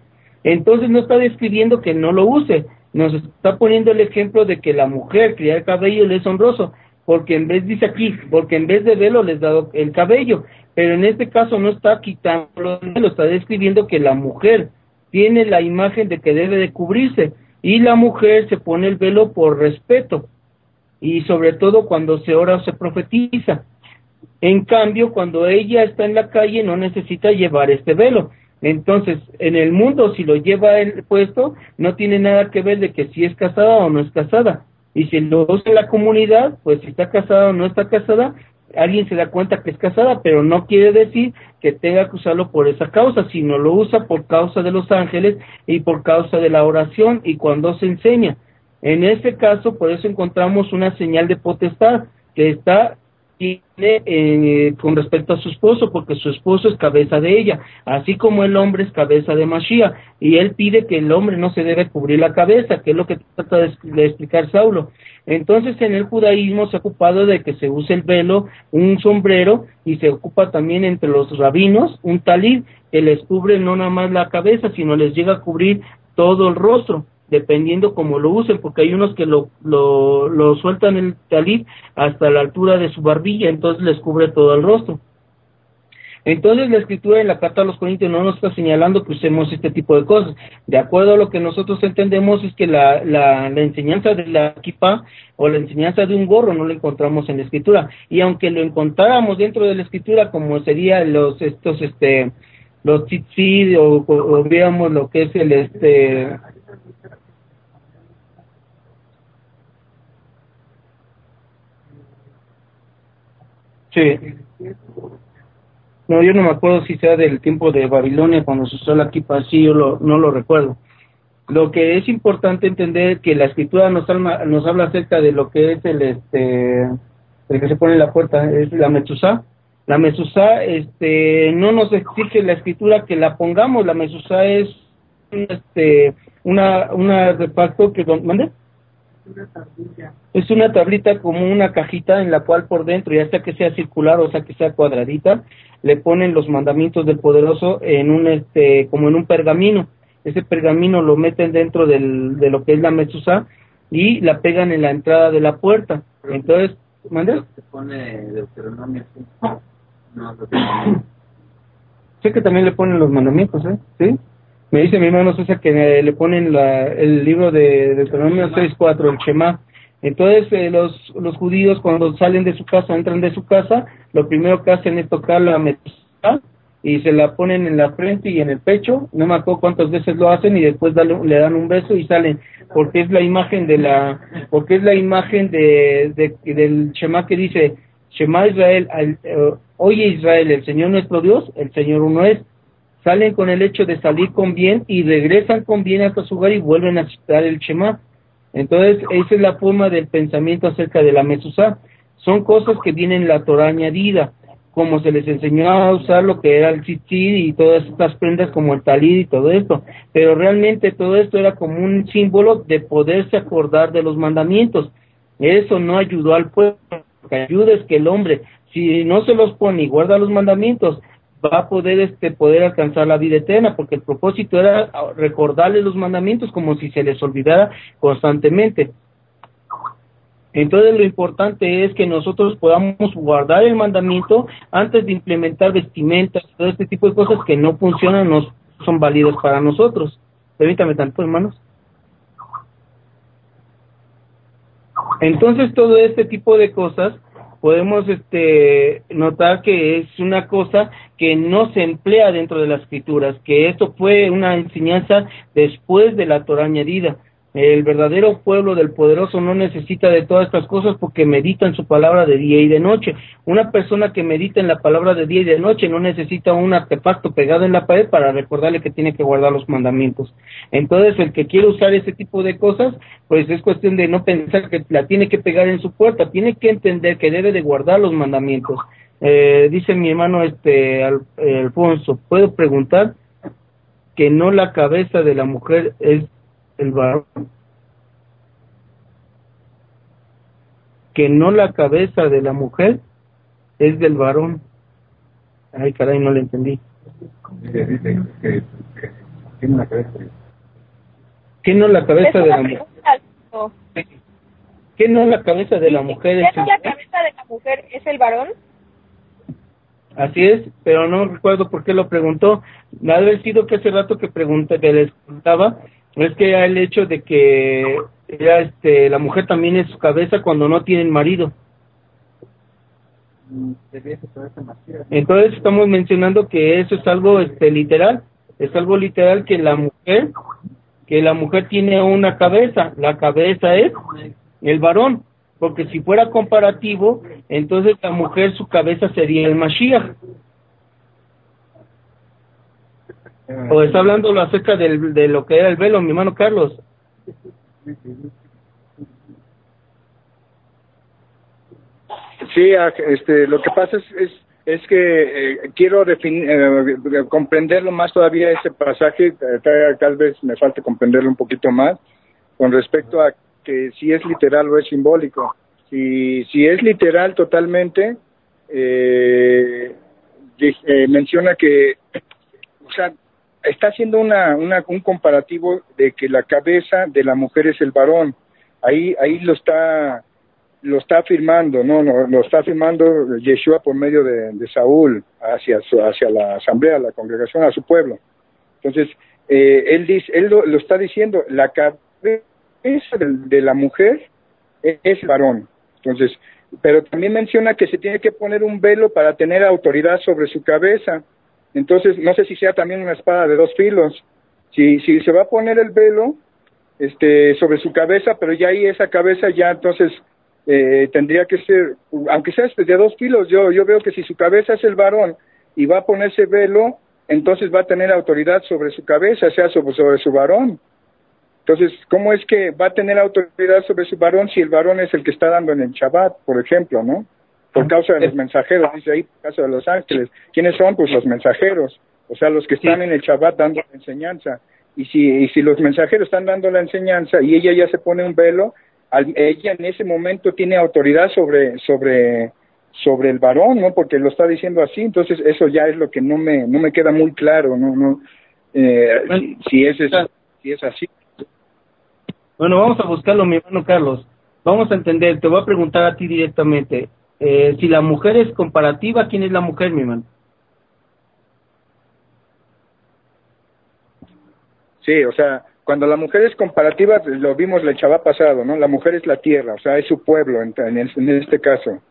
Entonces no está describiendo que no lo use, nos está poniendo el ejemplo de que la mujer cría el cabello le es honroso, porque en vez, dice aquí, porque en vez de velo les dado el cabello, pero en este caso no está quitando lo está describiendo que la mujer tiene la imagen de que debe de cubrirse y la mujer se pone el velo por respeto y sobre todo cuando se ora o se profetiza. En cambio, cuando ella está en la calle no necesita llevar este velo. Entonces, en el mundo, si lo lleva el puesto, no tiene nada que ver de que si es casada o no es casada. Y si lo usa en la comunidad, pues si está casada o no está casada, alguien se da cuenta que es casada, pero no quiere decir que tenga que usarlo por esa causa, sino lo usa por causa de los ángeles y por causa de la oración y cuando se enseña. En este caso, por eso encontramos una señal de potestad que está tiene eh, con respecto a su esposo, porque su esposo es cabeza de ella, así como el hombre es cabeza de Mashiach, y él pide que el hombre no se debe cubrir la cabeza, que es lo que trata de, de explicar Saulo. Entonces, en el judaísmo se ha ocupado de que se use el velo, un sombrero, y se ocupa también entre los rabinos un talid que les cubre no nada más la cabeza, sino les llega a cubrir todo el rostro dependiendo cómo lo usen, porque hay unos que lo, lo, sueltan el talib hasta la altura de su barbilla, entonces les cubre todo el rostro. Entonces la escritura en la carta a los Corintios no nos está señalando que usemos este tipo de cosas. De acuerdo a lo que nosotros entendemos es que la, la, la enseñanza de la equipa o la enseñanza de un gorro no la encontramos en la escritura. Y aunque lo encontráramos dentro de la escritura como sería los estos este los tzitzit o, o, o lo que es el este Sí. No, yo no me acuerdo si sea del tiempo de Babilonia cuando se usó la kipa, sí, yo lo, no lo recuerdo. Lo que es importante entender que la escritura nos habla, nos habla acerca de lo que es el este el que se pone en la puerta, es la mezuzá. La mezuzá este no nos exige la escritura que la pongamos, la mezuzá es este una una reparto que ¿mande? Es una tablita como una cajita en la cual por dentro, ya sea que sea circular o sea que sea cuadradita, le ponen los mandamientos del poderoso en un este como en un pergamino. Ese pergamino lo meten dentro del, de lo que es la mesusa y la pegan en la entrada de la puerta. Entonces, ¿mande? Se pone Deuteronomio no, sé que también le ponen los mandamientos, ¿eh? ¿Sí? Me dice mi hermano César que le ponen la, el libro de Deuteronomio 6.4, el Shema. Entonces eh, los, los judíos cuando salen de su casa, entran de su casa, lo primero que hacen es tocar la mesa y se la ponen en la frente y en el pecho, no me acuerdo cuántas veces lo hacen y después le dan un beso y salen, porque es la imagen de la, porque es la imagen de, de del Shema que dice, Shema Israel, al, eh, oye Israel, el Señor nuestro Dios, el Señor uno es. Salen con el hecho de salir con bien y regresan con bien hasta su hogar y vuelven a citar el Shema. Entonces, esa es la forma del pensamiento acerca de la Mesusá. Son cosas que vienen en la Torah añadida, como se les enseñó a usar lo que era el tzitzit y todas estas prendas como el talid y todo esto. Pero realmente todo esto era como un símbolo de poderse acordar de los mandamientos. Eso no ayudó al pueblo. Lo que ayuda es que el hombre, si no se los pone y guarda los mandamientos, va a poder este poder alcanzar la vida eterna porque el propósito era recordarle los mandamientos como si se les olvidara constantemente. Entonces lo importante es que nosotros podamos guardar el mandamiento antes de implementar vestimentas todo este tipo de cosas que no funcionan no son válidas para nosotros. Permítame tanto hermanos. Entonces todo este tipo de cosas podemos este notar que es una cosa que no se emplea dentro de las escrituras, que esto fue una enseñanza después de la Torah añadida. El verdadero pueblo del poderoso no necesita de todas estas cosas porque medita en su palabra de día y de noche. Una persona que medita en la palabra de día y de noche no necesita un artefacto pegado en la pared para recordarle que tiene que guardar los mandamientos. Entonces, el que quiere usar ese tipo de cosas, pues es cuestión de no pensar que la tiene que pegar en su puerta, tiene que entender que debe de guardar los mandamientos. Eh, dice mi hermano este Alfonso, ¿puedo preguntar que no la cabeza de la mujer es el varón. Que no la cabeza de la mujer es del varón. Ay, caray, no le entendí. ¿Qué no la cabeza? ¿Qué no la cabeza de la mujer? ¿Qué no la cabeza de la mujer es la cabeza de la mujer es el varón? Así es, pero no recuerdo por qué lo preguntó. Ha haber sido que hace rato que pregunté, que les preguntaba es que el hecho de que ya este la mujer también es su cabeza cuando no tienen marido. Entonces estamos mencionando que eso es algo este literal. Es algo literal que la mujer que la mujer tiene una cabeza. La cabeza es el varón porque si fuera comparativo entonces la mujer su cabeza sería el Mashiach ¿O está hablando acerca del, de lo que era el velo, mi hermano Carlos? Sí, este, lo que pasa es, es, es que eh, quiero eh, comprenderlo más todavía ese pasaje, eh, tal, vez me falte comprenderlo un poquito más, con respecto a que si es literal o es simbólico. Si, si es literal totalmente, eh, menciona que, o sea, está haciendo una, una, un comparativo de que la cabeza de la mujer es el varón. Ahí, ahí lo está, lo está afirmando, no, no, lo está afirmando Yeshua por medio de, de Saúl hacia, su, hacia la asamblea, la congregación, a su pueblo. Entonces, eh, él dice, él lo, lo, está diciendo, la cabeza de, de la mujer es, es varón. Entonces, pero también menciona que se tiene que poner un velo para tener autoridad sobre su cabeza. Entonces, no sé si sea también una espada de dos filos. Si, si se va a poner el velo este, sobre su cabeza, pero ya ahí esa cabeza ya entonces eh, tendría que ser, aunque sea este de dos filos, yo, yo veo que si su cabeza es el varón y va a ponerse velo, entonces va a tener autoridad sobre su cabeza, sea sobre, sobre su varón. Entonces, ¿cómo es que va a tener autoridad sobre su varón si el varón es el que está dando en el Shabbat, por ejemplo, ¿no? por causa de los mensajeros, dice ahí, por causa de los ángeles. ¿Quiénes son? Pues los mensajeros, o sea, los que están en el Shabbat dando la enseñanza. Y si, y si los mensajeros están dando la enseñanza y ella ya se pone un velo, al, ella en ese momento tiene autoridad sobre, sobre, sobre el varón, ¿no? Porque lo está diciendo así, entonces eso ya es lo que no me, no me queda muy claro, ¿no? no eh, si, si, es, si es así. Bueno, vamos a buscarlo, mi hermano Carlos. Vamos a entender, te voy a preguntar a ti directamente. Eh, si la mujer es comparativa, ¿quién es la mujer, mi hermano? Sí, o sea, cuando la mujer es comparativa, lo vimos el chaval pasado, ¿no? La mujer es la tierra, o sea, es su pueblo en, en, este caso.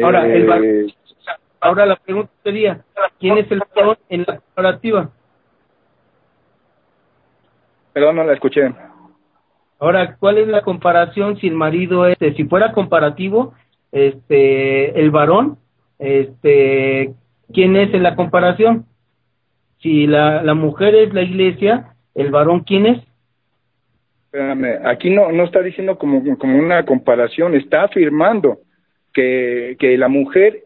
Ahora, eh, ahora la pregunta sería, ¿quién es el varón en la comparativa? Perdón, no la escuché. Ahora, ¿cuál es la comparación si el marido es, si fuera comparativo, este, el varón, este, ¿quién es en la comparación? Si la, la mujer es la iglesia, ¿el varón quién es? Espérame, aquí no, no está diciendo como, como una comparación, está afirmando que, que la mujer,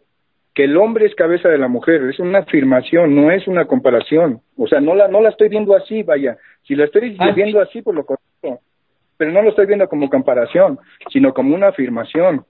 que el hombre es cabeza de la mujer, es una afirmación, no es una comparación. O sea, no la, no la estoy viendo así, vaya. Si la estoy Ah, viendo así, por lo correcto. Pero no lo estoy viendo como comparación, sino como una afirmación.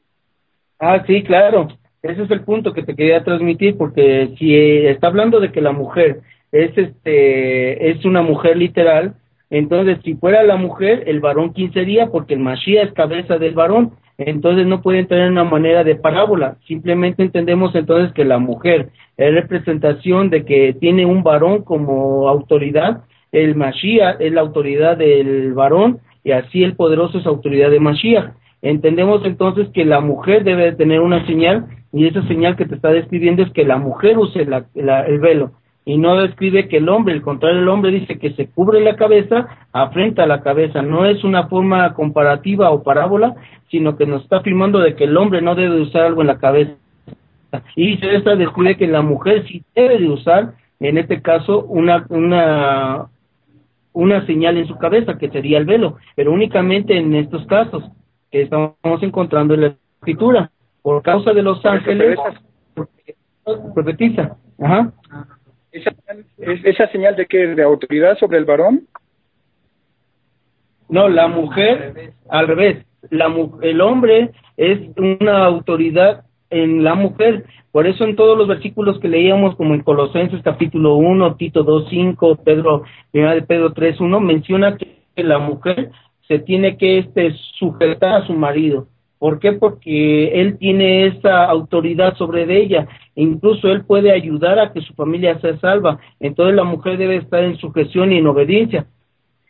Ah, sí, claro. Ese es el punto que te quería transmitir, porque si está hablando de que la mujer es este es una mujer literal, entonces si fuera la mujer, el varón quién sería, porque el Mashiach es cabeza del varón, entonces no pueden tener una manera de parábola. Simplemente entendemos entonces que la mujer es representación de que tiene un varón como autoridad, el Mashiach es la autoridad del varón y así el poderoso es autoridad de Mashiach. Entendemos entonces que la mujer debe de tener una señal y esa señal que te está describiendo es que la mujer use la, el velo y no describe que el hombre, al contrario, el hombre dice que se cubre la cabeza, afrenta la cabeza, no es una forma comparativa o parábola, sino que nos está afirmando de que el hombre no debe de usar algo en la cabeza. Y esta describe que la mujer sí debe de usar, en este caso, una, una, una señal en su cabeza, que sería el velo, pero únicamente en estos casos que estamos encontrando en la escritura, por causa de los ángeles, profetiza. Ajá. ¿Esa, es- ¿Esa señal de que de autoridad sobre el varón? No, la mujer, al revés, la, mu- el hombre es una autoridad en la mujer. Por eso en todos los versículos que leíamos, como en Colosenses capítulo 1, Tito 2, 5, Pedro, primera de Pedro 3, 1, menciona que la mujer se tiene que este, sujetar a su marido. ¿Por qué? Porque él tiene esa autoridad sobre de ella. Incluso él puede ayudar a que su familia sea salva. Entonces la mujer debe estar en sujeción y en obediencia.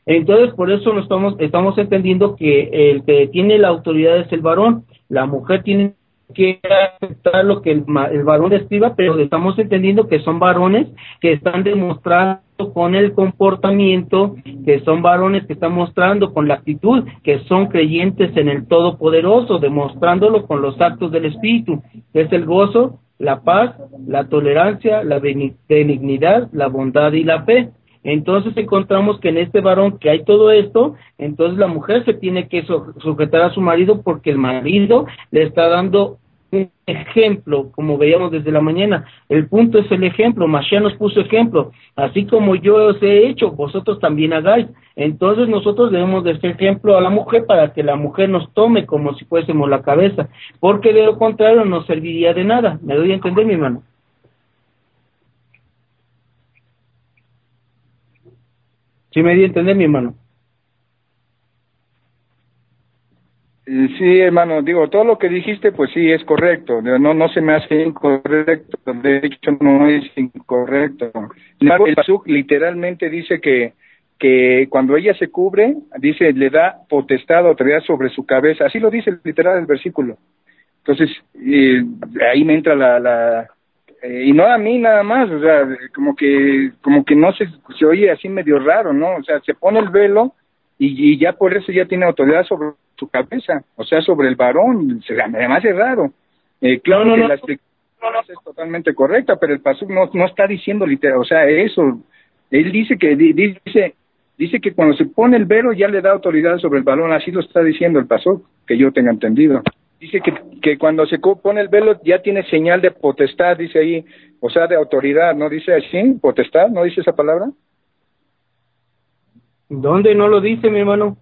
Entonces, por eso nos estamos, estamos entendiendo que el que tiene la autoridad es el varón, la mujer tiene que aceptar lo que el, el varón describa, pero estamos entendiendo que son varones que están demostrando con el comportamiento, que son varones que están mostrando con la actitud, que son creyentes en el Todopoderoso, demostrándolo con los actos del Espíritu, que es el gozo, la paz, la tolerancia, la beni- benignidad, la bondad y la fe. Entonces encontramos que en este varón que hay todo esto, entonces la mujer se tiene que su- sujetar a su marido porque el marido le está dando un ejemplo, como veíamos desde la mañana. El punto es el ejemplo. Mashiach nos puso ejemplo. Así como yo os he hecho, vosotros también hagáis. Entonces nosotros debemos de ser ejemplo a la mujer para que la mujer nos tome como si fuésemos la cabeza, porque de lo contrario no serviría de nada. ¿Me doy a entender, mi hermano? ¿Sí me di a entender, mi hermano? Eh, Sí, hermano, digo, todo lo que dijiste, pues sí, es correcto. No, no se me hace incorrecto. De hecho, no es incorrecto. El Pasuk literalmente dice que, que cuando ella se cubre, dice, le da potestad, autoridad sobre su cabeza. Así lo dice literal el versículo. Entonces, eh, ahí me entra la, la eh, y no a mí nada más, o sea, como que, como que no se, se oye así medio raro, ¿no? O sea, se pone el velo y, y ya por eso ya tiene autoridad sobre su cabeza, o sea, sobre el varón, se- además es raro. Eh, claro No, no, que no. la explicación es totalmente correcta, pero el pasuk no, no está diciendo literal, o sea, eso, él dice que, di- dice, dice que cuando se pone el velo ya le da autoridad sobre el varón, así lo está diciendo el pasuk, que yo tenga entendido. Dice que, que cuando se pone el velo ya tiene señal de potestad, dice ahí, o sea, de autoridad, ¿no dice así? ¿Potestad? ¿No dice esa palabra? ¿Dónde no lo dice, mi hermano?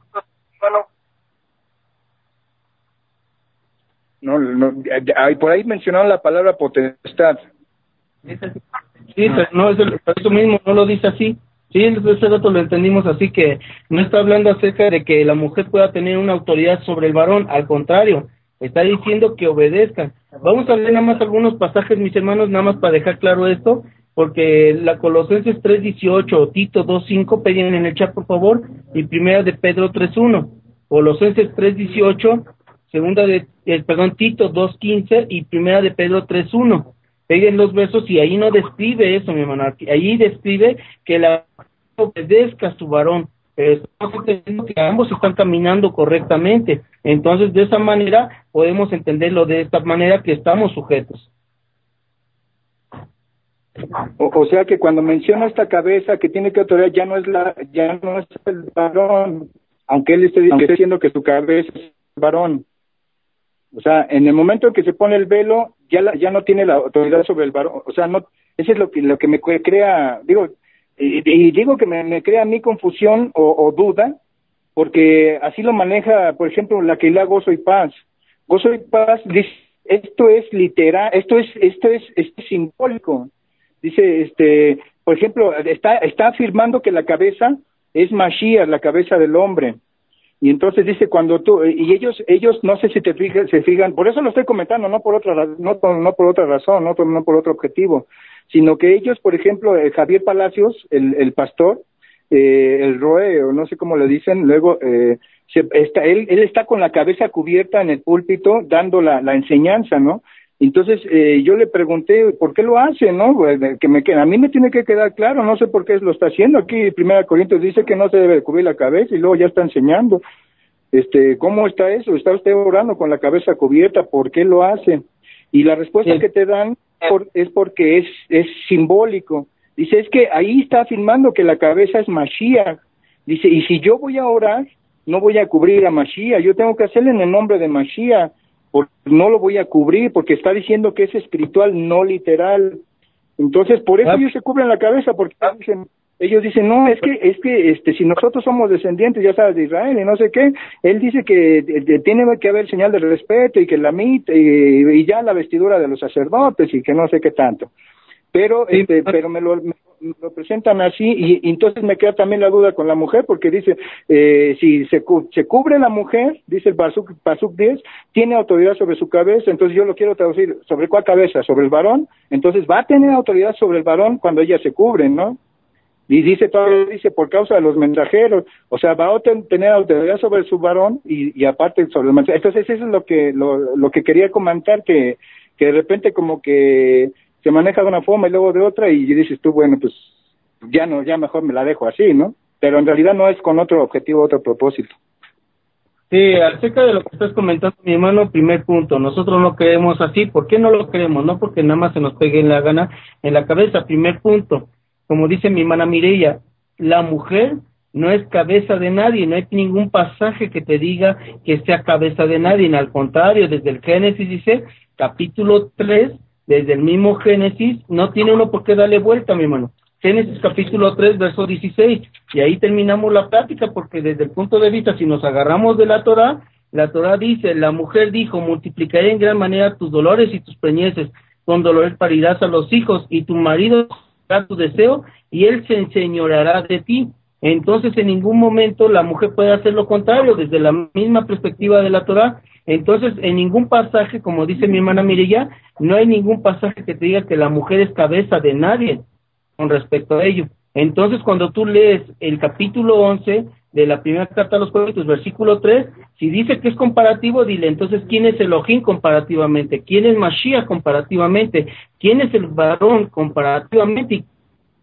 No, no, ahí- por ahí mencionaron la palabra potestad. Sí, pero no, es el- eso mismo no lo dice así. Sí, ese dato lo entendimos así que no está hablando acerca de que la mujer pueda tener una autoridad sobre el varón, al contrario, está diciendo que obedezcan. Vamos a leer nada más algunos pasajes, mis hermanos, nada más para dejar claro esto, porque la Colosenses 3.18, Tito 2.5, pedían en el chat, por favor, y primera de Pedro 3.1. Colosenses 3.18, segunda de, eh, perdón, Tito 2.15 y primera de Pedro 3.1 peguen los versos y ahí no describe eso, mi hermano. Ahí describe que la obedezca a su varón. Estamos entendiendo que ambos están caminando correctamente. Entonces, de esa manera, podemos entenderlo de esta manera que estamos sujetos. O, o, sea que cuando menciona esta cabeza que tiene que autoridad ya no es la ya no es el varón, aunque él esté diciendo que su cabeza es el varón. O sea, en el momento en que se pone el velo, ya la, ya no tiene la autoridad sobre el varón. O sea, no, eso es lo que lo que me crea, digo, y, digo que me, crea a mí confusión o, duda, porque así lo maneja, por ejemplo, la que la Gozo y Paz. Gozo y Paz dice, esto es literal, esto es, esto es, esto es simbólico. Dice, este, por ejemplo, está, está afirmando que la cabeza es Mashiach, la cabeza del hombre. Y entonces dice cuando tú y ellos ellos no sé si te fijan, se fijan, por eso lo estoy comentando, no por otra no, no por otra razón, no, no por otro objetivo, sino que ellos, por ejemplo, eh, Javier Palacios, el, el pastor, eh, el Roe, o no sé cómo le dicen, luego eh, se, está, él, él está con la cabeza cubierta en el púlpito dando la, la enseñanza, ¿no? Entonces eh, yo le pregunté por qué lo hace, ¿no? Pues, que me a mí me tiene que quedar claro, no sé por qué lo está haciendo. Aquí Primera Corintios dice que no se debe cubrir la cabeza y luego ya está enseñando. Este, ¿cómo está eso? ¿Está usted orando con la cabeza cubierta? ¿Por qué lo hace? Y la respuesta que te dan es porque es, es simbólico. Dice, es que ahí está afirmando que la cabeza es Mashiach. Dice, y si yo voy a orar, no voy a cubrir a Mashiach, yo tengo que hacerlo en el nombre de Mashiach, no lo voy a cubrir, porque está diciendo que es espiritual, no literal. Entonces, por eso ah. ellos se cubren la cabeza, porque dicen, ellos dicen, no, es que, es que, este, si nosotros somos descendientes, ya sabes, de Israel y no sé qué, él dice que tiene que haber señal de respeto y que la mit, y, ya la vestidura de los sacerdotes y que no sé qué tanto. Pero, este, pero me lo, lo presentan así y, entonces me queda también la duda con la mujer porque dice, eh, si se, se cubre la mujer, dice el Pasuk, Pasuk 10, tiene autoridad sobre su cabeza, entonces yo lo quiero traducir, ¿sobre cuál cabeza? ¿Sobre el varón? Entonces va a tener autoridad sobre el varón cuando ella se cubre, ¿no? Y dice todo, dice por causa de los mensajeros, o sea, va a tener autoridad sobre su varón y, y aparte sobre el mensajero. Entonces eso es lo que lo, lo que quería comentar que que de repente como que se maneja de una forma y luego de otra y dices tú, bueno, pues ya no, ya mejor me la dejo así, ¿no? Pero en realidad no es con otro objetivo, otro propósito. Sí, acerca de lo que estás comentando, mi hermano, primer punto, nosotros no creemos así, ¿por qué no lo creemos? No porque nada más se nos pegue en la gana, en la cabeza, primer punto, como dice mi hermana Mireya, la mujer no es cabeza de nadie, no hay ningún pasaje que te diga que sea cabeza de nadie, al contrario, desde el Génesis dice, capítulo 3, desde el mismo Génesis, no tiene uno por qué darle vuelta, mi hermano. Génesis capítulo 3, verso 16, y ahí terminamos la plática, porque desde el punto de vista, si nos agarramos de la Torah, la Torah dice, la mujer dijo, multiplicaré en gran manera tus dolores y tus preñeces, con dolores parirás a los hijos, y tu marido tu deseo y él se enseñoreará de ti. Entonces, en ningún momento la mujer puede hacer lo contrario, desde la misma perspectiva de la Torah. Entonces, en ningún pasaje, como dice mi hermana Mirella, no hay ningún pasaje que te diga que la mujer es cabeza de nadie con respecto a ello. Entonces, cuando tú lees el capítulo 11 de la primera carta a los Corintios, versículo 3, si dice que es comparativo, dile, entonces, ¿quién es Elohim comparativamente? ¿Quién es Mashiach comparativamente? ¿Quién es el varón comparativamente? ¿Y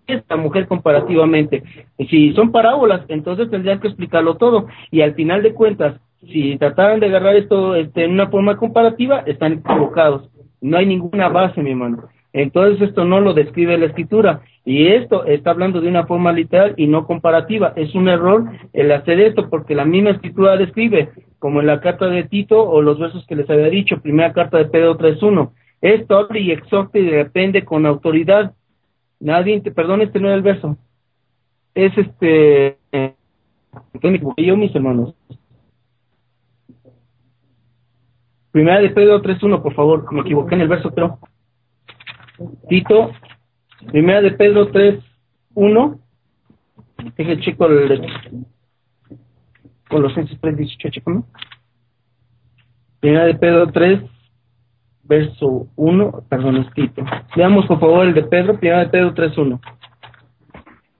quién es la mujer comparativamente? Si son parábolas, entonces tendrían que explicarlo todo. Y al final de cuentas, si trataran de agarrar esto este, en una forma comparativa, están equivocados. No hay ninguna base, mi hermano. Entonces esto no lo describe la escritura y esto está hablando de una forma literal y no comparativa. Es un error el hacer esto porque la misma escritura describe, como en la carta de Tito o los versos que les había dicho, primera carta de Pedro 3.1. Esto habla y exhorta y depende con autoridad. Nadie, perdón, este no era el verso. Es este, equivoqué yo, mis hermanos. Primera de Pedro 3.1, por favor, me equivoqué en el verso, pero Tito, primera de Pedro 3, 1. Deje chico el, con los 3, 18, ¿no? Primera de Pedro 3, verso 1, perdón, es Tito. Veamos por favor el de Pedro, primera de Pedro 3, 1.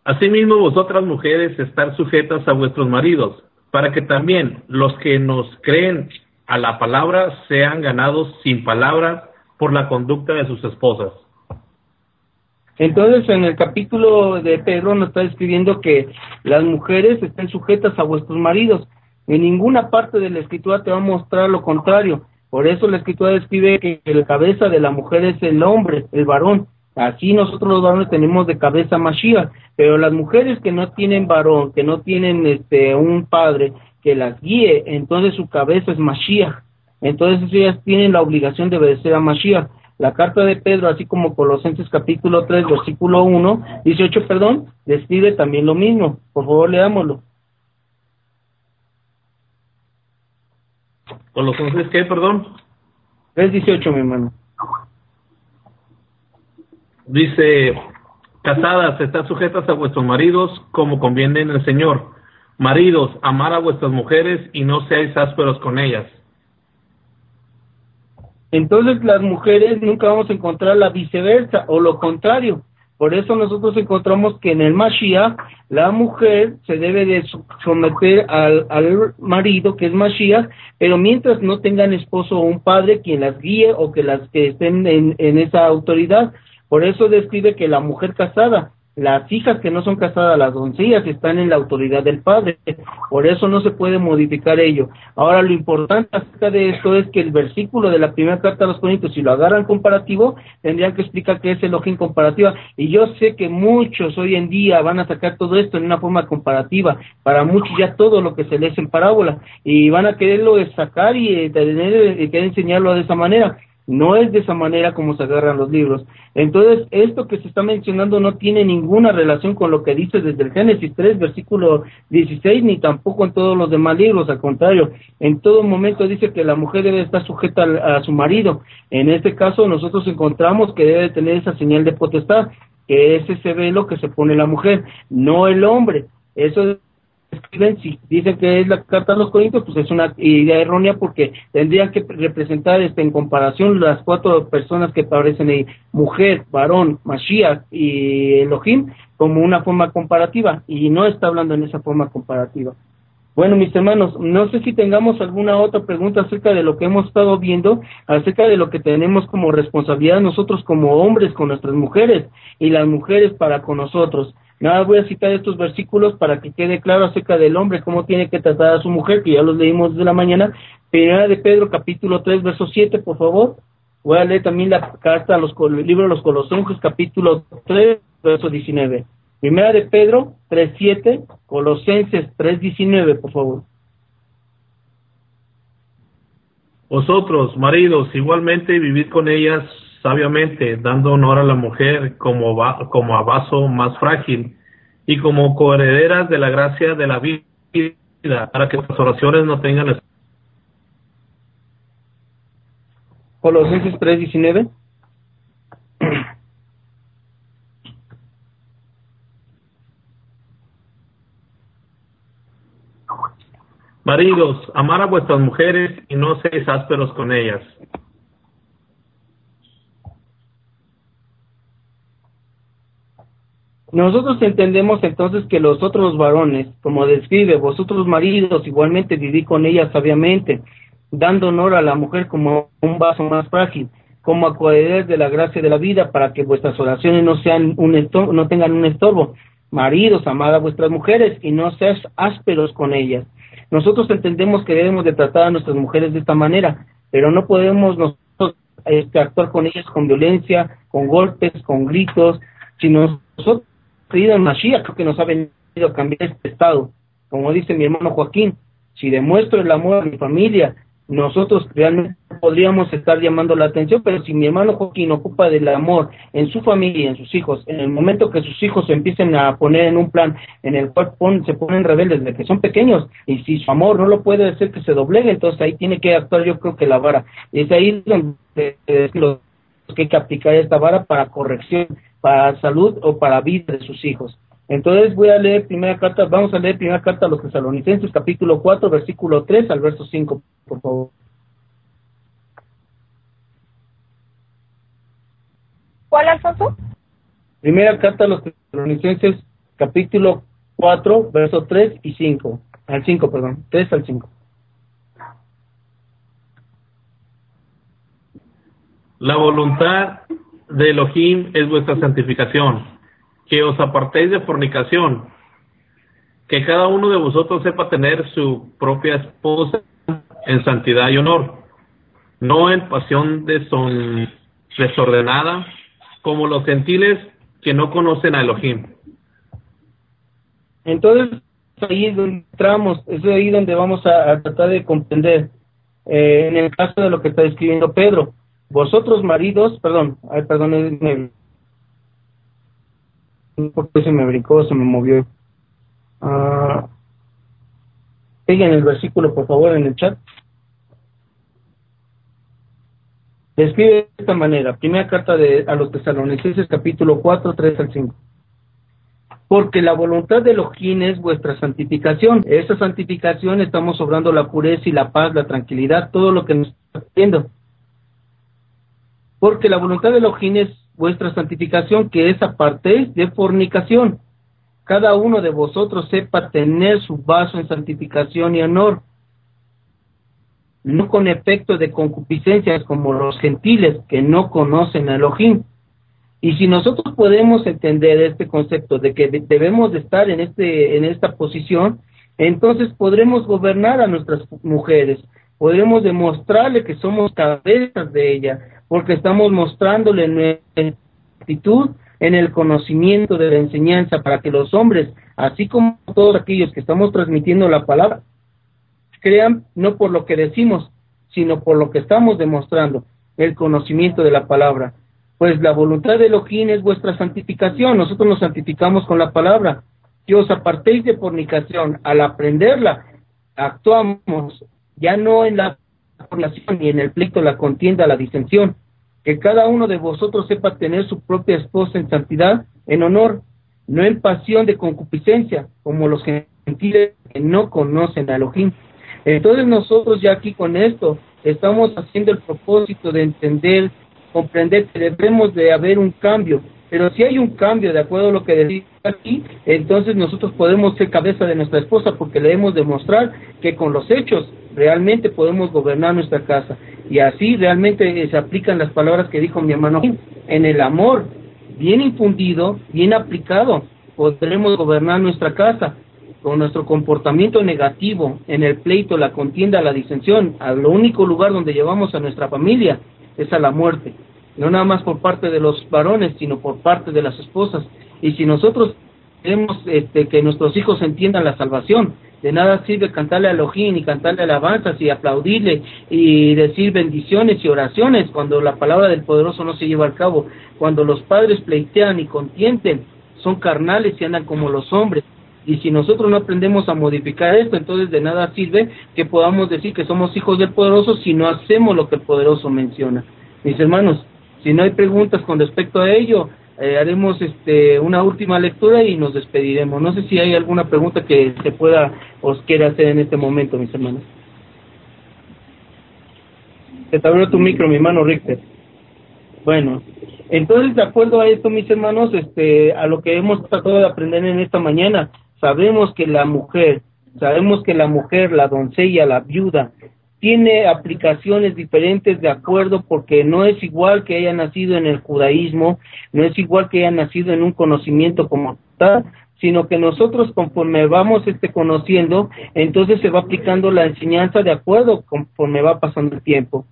Asimismo vosotras mujeres estar sujetas a vuestros maridos, para que también los que nos creen a la palabra sean ganados sin palabra por la conducta de sus esposas Entonces, en el capítulo de Pedro nos está escribiendo que las mujeres estén sujetas a vuestros maridos. En ninguna parte de la escritura te va a mostrar lo contrario. Por eso la escritura describe que la cabeza de la mujer es el hombre, el varón. Así nosotros los varones tenemos de cabeza Mashiach, pero las mujeres que no tienen varón, que no tienen este un padre que las guíe, entonces su cabeza es Mashiach. Entonces ellas tienen la obligación de obedecer a Mashiach. La carta de Pedro, así como Colosenses capítulo 3, versículo 1, 18, perdón, describe también lo mismo. Por favor, leámoslo. Colosenses, ¿qué, perdón? 3.18, mi hermano. Dice, casadas, están sujetas a vuestros maridos como conviene en el Señor. Maridos, amar a vuestras mujeres y no seáis ásperos con ellas. Entonces las mujeres nunca vamos a encontrar la viceversa o lo contrario. Por eso nosotros encontramos que en el Mashiach la mujer se debe de someter al, al marido que es Mashiach, pero mientras no tengan esposo o un padre quien las guíe o que las que estén en, en esa autoridad. Por eso describe que la mujer casada las hijas que no son casadas, las doncellas, están en la autoridad del padre. Por eso no se puede modificar ello. Ahora, lo importante acerca de esto es que el versículo de la primera carta a los Corintios, si lo agarran comparativo, tendrían que explicar qué es Elohim comparativa. Y yo sé que muchos hoy en día van a sacar todo esto en una forma comparativa. Para muchos ya todo lo que se les en parábola. Y van a quererlo sacar y eh, tener, y querer enseñarlo de esa manera. No es de esa manera como se agarran los libros. Entonces, esto que se está mencionando no tiene ninguna relación con lo que dice desde el Génesis 3, versículo 16, ni tampoco en todos los demás libros. Al contrario, en todo momento dice que la mujer debe estar sujeta a, su marido. En este caso, nosotros encontramos que debe tener esa señal de potestad, que es ese velo que se pone la mujer, no el hombre. Eso escriben, si dicen que es la carta de los Corintios, pues es una idea errónea porque tendrían que representar este, en comparación las cuatro personas que aparecen ahí, mujer, varón, Mashiach y Elohim, como una forma comparativa, y no está hablando en esa forma comparativa. Bueno, mis hermanos, no sé si tengamos alguna otra pregunta acerca de lo que hemos estado viendo, acerca de lo que tenemos como responsabilidad nosotros como hombres con nuestras mujeres y las mujeres para con nosotros. Nada, voy a citar estos versículos para que quede claro acerca del hombre, cómo tiene que tratar a su mujer, que ya los leímos de la mañana. Primera de Pedro, capítulo 3, verso 7, por favor. Voy a leer también la carta a los el libro de los Colosenses, capítulo 3, verso 19. Primera de Pedro 3, 7, Colosenses 3, 19, por favor. Vosotros, maridos, igualmente vivid con ellas sabiamente, dando honor a la mujer como, como a vaso más frágil y como coherederas de la gracia de la vida, para que las oraciones no tengan... Colosenses 3:19. Maridos, amar a vuestras mujeres y no seáis ásperos con ellas. Nosotros entendemos entonces que los otros varones, como describe, vosotros maridos igualmente viví con ella sabiamente, dando honor a la mujer como un vaso más frágil, como acuadres de la gracia de la vida, para que vuestras oraciones no sean un estorbo, no tengan un estorbo. Maridos, amad a vuestras mujeres y no seas ásperos con ellas. Nosotros entendemos que debemos de tratar a nuestras mujeres de esta manera, pero no podemos nosotros este, actuar con ellas con violencia, con golpes, con gritos, sino nosotros creído en Mashiach, creo que nos ha venido a cambiar este estado. Como dice mi hermano Joaquín, si demuestro el amor a mi familia, nosotros realmente podríamos estar llamando la atención, pero si mi hermano Joaquín ocupa del amor en su familia en sus hijos, en el momento que sus hijos se empiecen a poner en un plan en el cual se ponen rebeldes desde que son pequeños, y si su amor no lo puede hacer que se doblegue, entonces ahí tiene que actuar yo creo que la vara. Y es ahí donde es lo que hay que aplicar esta vara para corrección para salud o para vida de sus hijos. Entonces voy a leer primera carta, vamos a leer primera carta a los tesalonicenses, capítulo 4, versículo 3 al verso 5, por favor. ¿Cuál, Alfonso? Primera carta a los tesalonicenses, capítulo 4, verso 3 y 5, al 5, perdón, 3 al 5. La voluntad de Elohim es vuestra santificación, que os apartéis de fornicación, que cada uno de vosotros sepa tener su propia esposa en santidad y honor, no en pasión desordenada, como los gentiles que no conocen a Elohim. Entonces, ahí entramos, es ahí donde vamos a, tratar de comprender, eh, en el caso de lo que está escribiendo Pedro, vosotros maridos, perdón, ay, perdón, me, porque se me brincó, se me movió. Uh, el versículo, por favor, en el chat. Describe de esta manera, primera carta de, a los tesalonicenses, capítulo 4, 3 al 5 porque la voluntad de Elohim es vuestra santificación. Esa santificación estamos obrando la pureza y la paz, la tranquilidad, todo lo que nos está haciendo. Porque la voluntad de Elohim es vuestra santificación, que es apartéis de fornicación. Cada uno de vosotros sepa tener su vaso en santificación y honor, no con efecto de concupiscencias como los gentiles que no conocen a Elohim y si nosotros podemos entender este concepto de que debemos de estar en, este, en esta posición, entonces podremos gobernar a nuestras mujeres, podremos demostrarle que somos cabezas de ella, porque estamos mostrándole nuestra actitud en el conocimiento de la enseñanza para que los hombres, así como todos aquellos que estamos transmitiendo la palabra, crean no por lo que decimos, sino por lo que estamos demostrando, el conocimiento de la palabra pues la voluntad de Elohim es vuestra santificación. Nosotros nos santificamos con la palabra. Que os apartéis de fornicación. Al aprenderla, actuamos ya no en la fornicación ni en el pleito, la contienda, la disensión. Que cada uno de vosotros sepa tener su propia esposa en santidad, en honor, no en pasión de concupiscencia, como los gentiles que no conocen a Elohim. Entonces nosotros ya aquí con esto estamos haciendo el propósito de entender comprender que debemos de haber un cambio, pero si hay un cambio de acuerdo a lo que decía aquí, entonces nosotros podemos ser cabeza de nuestra esposa porque le debemos demostrar que con los hechos realmente podemos gobernar nuestra casa. Y así realmente se aplican las palabras que dijo mi hermano. En el amor, bien infundido, bien aplicado, podremos gobernar nuestra casa. Con nuestro comportamiento negativo en el pleito, la contienda, la disensión, al único lugar donde llevamos a nuestra familia es a la muerte, no nada más por parte de los varones, sino por parte de las esposas. Y si nosotros queremos este, que nuestros hijos entiendan la salvación, de nada sirve cantarle a Elohim y cantarle alabanzas y aplaudirle y decir bendiciones y oraciones cuando la palabra del poderoso no se lleva a cabo, cuando los padres pleitean y contienten, son carnales y andan como los hombres. Y si nosotros no aprendemos a modificar esto, entonces de nada sirve que podamos decir que somos hijos del poderoso si no hacemos lo que el poderoso menciona. Mis hermanos, si no hay preguntas con respecto a ello, eh, haremos este, una última lectura y nos despediremos. No sé si hay alguna pregunta que se pueda os quiera hacer en este momento, mis hermanos. Se te abrió tu micro, mi hermano Richter. Bueno, entonces de acuerdo a esto, mis hermanos, este, a lo que hemos tratado de aprender en esta mañana, Sabemos que la mujer, sabemos que la mujer, la doncella, la viuda, tiene aplicaciones diferentes de acuerdo porque no es igual que haya nacido en el judaísmo, no es igual que haya nacido en un conocimiento como tal, sino que nosotros conforme vamos este conociendo, entonces se va aplicando la enseñanza de acuerdo conforme va pasando el tiempo.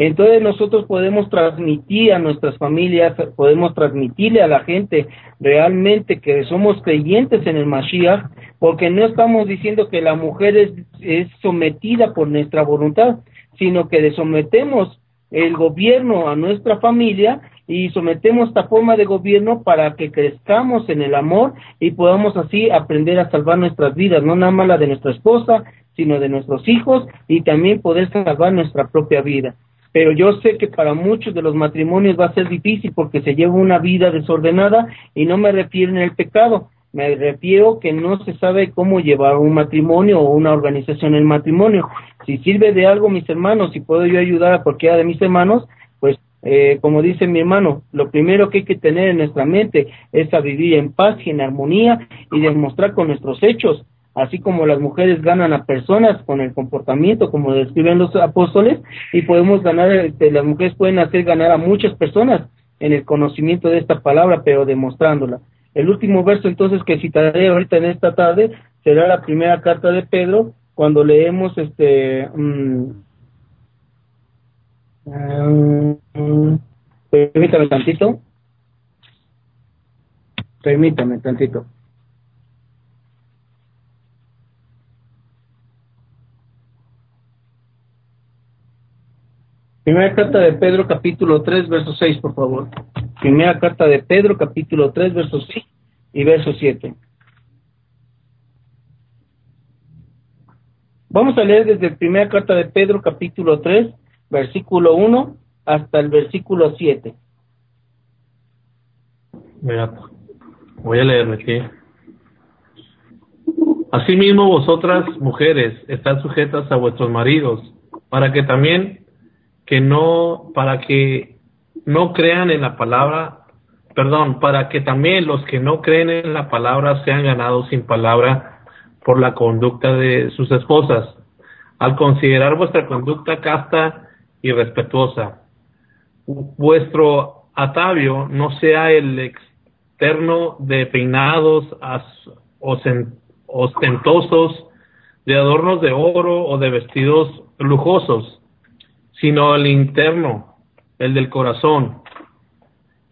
Entonces nosotros podemos transmitir a nuestras familias, podemos transmitirle a la gente realmente que somos creyentes en el Mashiach, porque no estamos diciendo que la mujer es, sometida por nuestra voluntad, sino que le sometemos el gobierno a nuestra familia y sometemos esta forma de gobierno para que crezcamos en el amor y podamos así aprender a salvar nuestras vidas, no nada más la de nuestra esposa, sino de nuestros hijos y también poder salvar nuestra propia vida pero yo sé que para muchos de los matrimonios va a ser difícil porque se lleva una vida desordenada y no me refiero en el pecado, me refiero que no se sabe cómo llevar un matrimonio o una organización en matrimonio. Si sirve de algo, mis hermanos, si puedo yo ayudar a cualquiera de mis hermanos, pues eh, como dice mi hermano, lo primero que hay que tener en nuestra mente es a vivir en paz y en armonía y demostrar con nuestros hechos así como las mujeres ganan a personas con el comportamiento, como describen los apóstoles, y podemos ganar, este, las mujeres pueden hacer ganar a muchas personas en el conocimiento de esta palabra, pero demostrándola. El último verso entonces que citaré ahorita en esta tarde será la primera carta de Pedro, cuando leemos este um, permítame tantito permítame tantito Primera carta de Pedro, capítulo 3, verso 6, por favor. Primera carta de Pedro, capítulo 3, verso 6 y verso 7. Vamos a leer desde primera carta de Pedro, capítulo 3, versículo 1 hasta el versículo 7. Mira, voy a leerlo aquí. Asimismo, vosotras, mujeres, estad sujetas a vuestros maridos, para que también que no, para que no crean en la palabra, perdón, para que también los que no creen en la palabra sean ganados sin palabra por la conducta de sus esposas, al considerar vuestra conducta casta y respetuosa. Vuestro atavio no sea el externo de peinados ostentosos, de adornos de oro o de vestidos lujosos, sino el interno, el del corazón,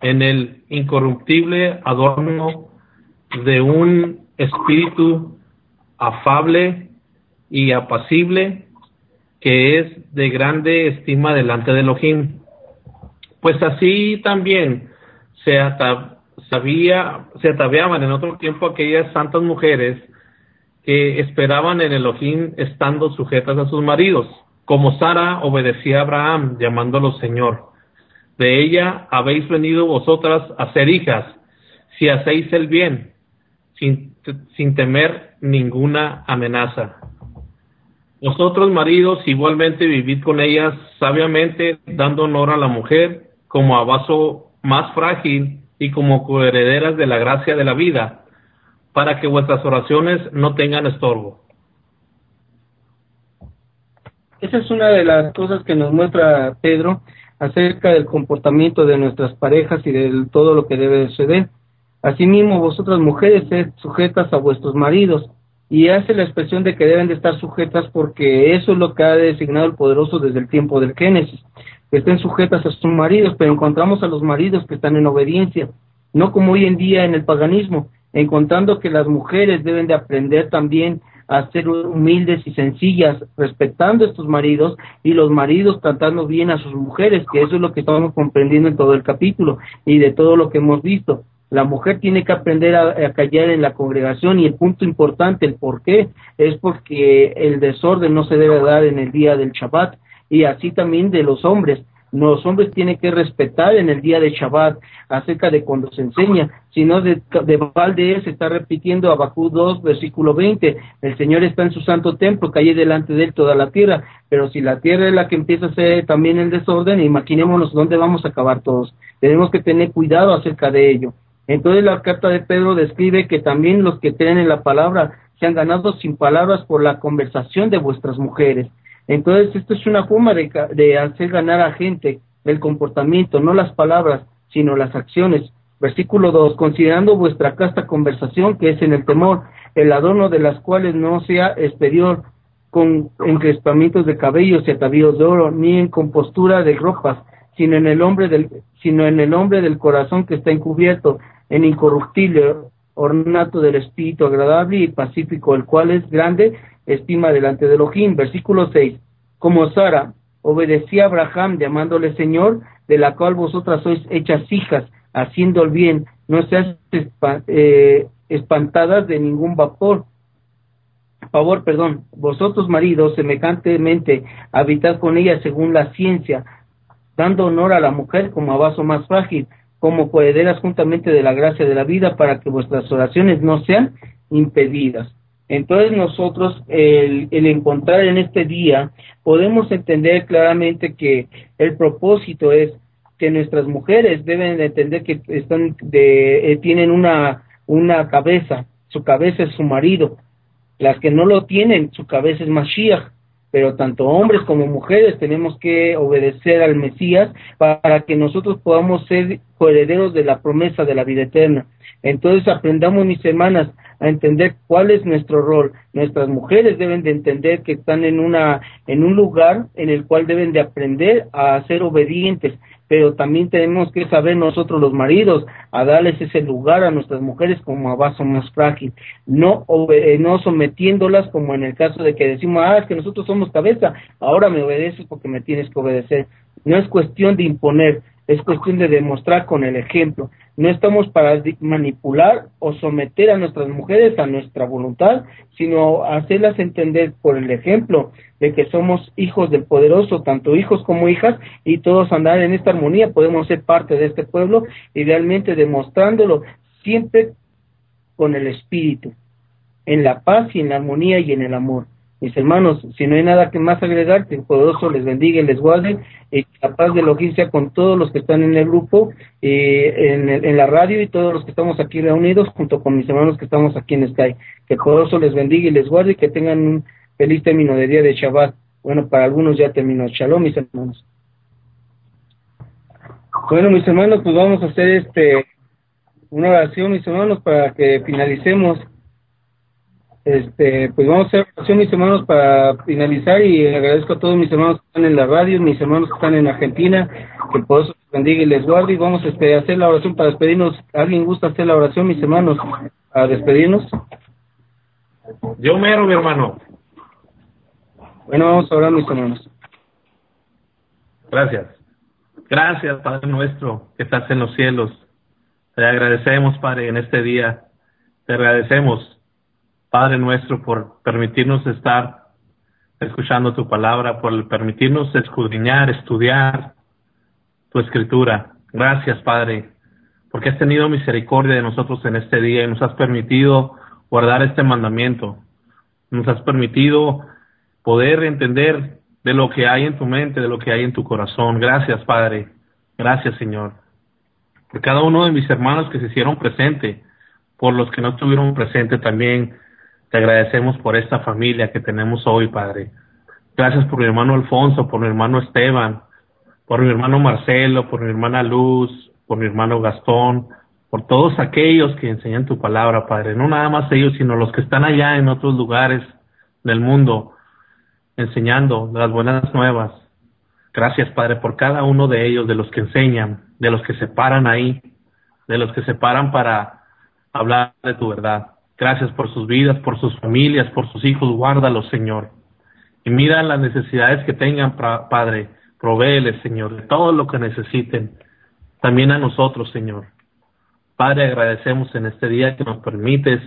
en el incorruptible adorno de un espíritu afable y apacible que es de grande estima delante de Elohim. Pues así también se, sabía, se ataviaban en otro tiempo aquellas santas mujeres que esperaban en Elohim estando sujetas a sus maridos como Sara obedecía a Abraham, llamándolo Señor. De ella habéis venido vosotras a ser hijas, si hacéis el bien, sin, temer ninguna amenaza. Vosotros, maridos, igualmente vivid con ellas sabiamente, dando honor a la mujer como a vaso más frágil y como coherederas de la gracia de la vida, para que vuestras oraciones no tengan estorbo. Esa es una de las cosas que nos muestra Pedro acerca del comportamiento de nuestras parejas y de todo lo que debe suceder. Asimismo, vosotras mujeres sed sujetas a vuestros maridos. Y hace la expresión de que deben de estar sujetas porque eso es lo que ha designado el poderoso desde el tiempo del Génesis, que estén sujetas a sus maridos, pero encontramos a los maridos que están en obediencia, no como hoy en día en el paganismo, encontrando que las mujeres deben de aprender también a ser humildes y sencillas, respetando a estos maridos y los maridos tratando bien a sus mujeres, que eso es lo que estamos comprendiendo en todo el capítulo y de todo lo que hemos visto. La mujer tiene que aprender a, callar en la congregación y el punto importante, el por qué, es porque el desorden no se debe dar en el día del Shabbat y así también de los hombres los hombres tienen que respetar en el día de Shabbat acerca de cuando se enseña, si no de, de se está repitiendo Abacú 2, versículo 20, el Señor está en su santo templo, calle delante de él toda la tierra, pero si la tierra es la que empieza a ser también el desorden, imaginémonos dónde vamos a acabar todos, tenemos que tener cuidado acerca de ello. Entonces la carta de Pedro describe que también los que creen en la palabra se han ganado sin palabras por la conversación de vuestras mujeres. Entonces, esto es una forma de, hacer ganar a gente el comportamiento, no las palabras, sino las acciones. Versículo 2, considerando vuestra casta conversación, que es en el temor, el adorno de las cuales no sea exterior, con encrespamientos de cabellos y atavíos de oro, ni en compostura de ropas, sino en el hombre del, sino en el hombre del corazón que está encubierto, en incorruptible ornato del espíritu agradable y pacífico, el cual es grande estima delante de Elohim. Versículo 6. Como Sara obedecía a Abraham llamándole Señor, de la cual vosotras sois hechas hijas, haciendo el bien, no seas eh, espantadas de ningún vapor. Favor, perdón, vosotros maridos, semejantemente, habitad con ella según la ciencia, dando honor a la mujer como a vaso más frágil, como coherederas juntamente de la gracia de la vida, para que vuestras oraciones no sean impedidas. Entonces nosotros, el, encontrar en este día, podemos entender claramente que el propósito es que nuestras mujeres deben entender que están de, eh, tienen una, una cabeza, su cabeza es su marido, Las que no lo tienen, su cabeza es Mashiach, pero tanto hombres como mujeres tenemos que obedecer al Mesías para que nosotros podamos ser herederos de la promesa de la vida eterna. Entonces aprendamos, mis hermanas, a entender cuál es nuestro rol. Nuestras mujeres deben de entender que están en una en un lugar en el cual deben de aprender a ser obedientes, pero también tenemos que saber nosotros los maridos a darles ese lugar a nuestras mujeres como a vaso más frágil, no eh, no sometiéndolas como en el caso de que decimos, ah, es que nosotros somos cabeza, ahora me obedeces porque me tienes que obedecer. No es cuestión de imponer, es cuestión de demostrar con el ejemplo. No estamos para manipular o someter a nuestras mujeres a nuestra voluntad, sino hacerlas entender por el ejemplo de que somos hijos del poderoso, tanto hijos como hijas, y todos andar en esta armonía, podemos ser parte de este pueblo, idealmente demostrándolo siempre con el espíritu, en la paz y en la armonía y en el amor. Mis hermanos, si no hay nada que más agregar, que el poderoso les bendiga y les guarde, y la paz de Elohim con todos los que están en el grupo, eh, en, en, la radio y todos los que estamos aquí reunidos, junto con mis hermanos que estamos aquí en Sky. Que el poderoso les bendiga y les guarde y que tengan un feliz término de día de Shabbat. Bueno, para algunos ya terminó. Shalom, mis hermanos. Bueno, mis hermanos, pues vamos a hacer este una oración, mis hermanos, para que finalicemos este, pues vamos a hacer oración, mis hermanos, para finalizar y agradezco a todos mis hermanos que están en la radio, mis hermanos que están en Argentina, que por eso les bendiga y les guarde. Y vamos a este, hacer la oración para despedirnos. ¿Alguien gusta hacer la oración, mis hermanos, para despedirnos? Yo mero, mi hermano. Bueno, vamos a orar, mis hermanos. Gracias. Gracias, Padre nuestro, que estás en los cielos. Te agradecemos, Padre, en este día. Te agradecemos Padre nuestro, por permitirnos estar escuchando tu palabra, por permitirnos escudriñar, estudiar tu escritura. Gracias, Padre, porque has tenido misericordia de nosotros en este día y nos has permitido guardar este mandamiento. Nos has permitido poder entender de lo que hay en tu mente, de lo que hay en tu corazón. Gracias, Padre. Gracias, Señor. Por cada uno de mis hermanos que se hicieron presente, por los que no estuvieron presentes también, te agradecemos por esta familia que tenemos hoy, Padre. Gracias por mi hermano Alfonso, por mi hermano Esteban, por mi hermano Marcelo, por mi hermana Luz, por mi hermano Gastón, por todos aquellos que enseñan tu palabra, Padre. No nada más ellos, sino los que están allá en otros lugares del mundo enseñando las buenas nuevas. Gracias, Padre, por cada uno de ellos, de los que enseñan, de los que se paran ahí, de los que se paran para hablar de tu verdad. Gracias por sus vidas, por sus familias, por sus hijos. Guárdalos, Señor. Y mira las necesidades que tengan, Padre. Provéeles, Señor, de todo lo que necesiten. También a nosotros, Señor. Padre, agradecemos en este día que nos permites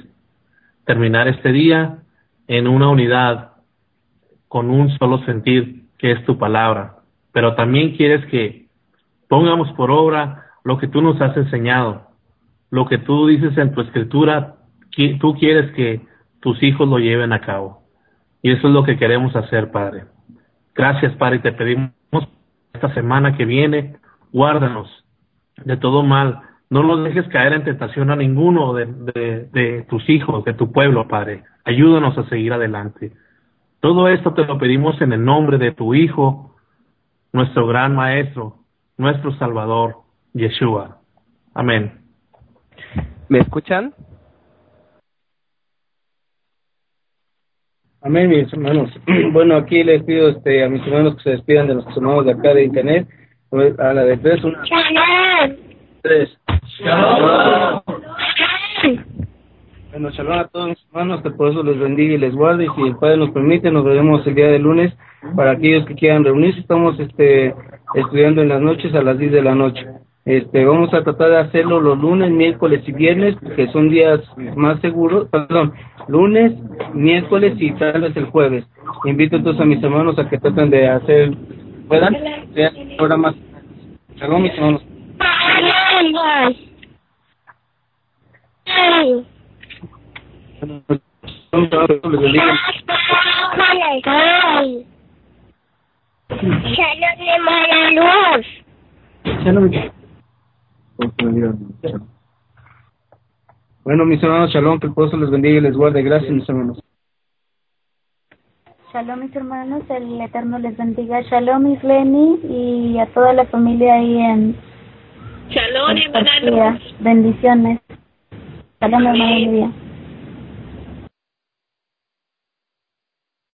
terminar este día en una unidad, con un solo sentir, que es tu palabra. Pero también quieres que pongamos por obra lo que tú nos has enseñado, lo que tú dices en tu escritura, tú quieres que tus hijos lo lleven a cabo. Y eso es lo que queremos hacer, Padre. Gracias, Padre, te pedimos esta semana que viene, guárdanos de todo mal. No nos dejes caer en tentación a ninguno de, de, de tus hijos, de tu pueblo, Padre. Ayúdanos a seguir adelante. Todo esto te lo pedimos en el nombre de tu Hijo, nuestro gran Maestro, nuestro Salvador, Yeshua. Amén. ¿Me escuchan? Amén, mis hermanos. Bueno, aquí les pido este, a mis hermanos que se despidan de los hermanos de acá de internet. A la de tres, una. Tres. Bueno, shalom a todos mis hermanos, que por eso les bendiga y les guarde. Y si el Padre nos permite, nos veremos el día de lunes. Para aquellos que quieran reunirse, estamos este, estudiando en las noches a las 10 de la noche. Este, vamos a tratar de hacerlo los lunes, miércoles y viernes, que son días más seguros, perdón, lunes, miércoles y tal vez el jueves. Invito entonces a mis hermanos a que traten de hacer, puedan, ahora más. Shalom, mis hermanos. Shalom, bueno, mis hermanos, shalom, que el pueblo les bendiga y les guarde. Gracias, mis hermanos. Shalom mis hermanos, el Eterno les bendiga. Shalom Isleni y a toda la familia ahí en Shalom en. Bendiciones. Shalom hermano.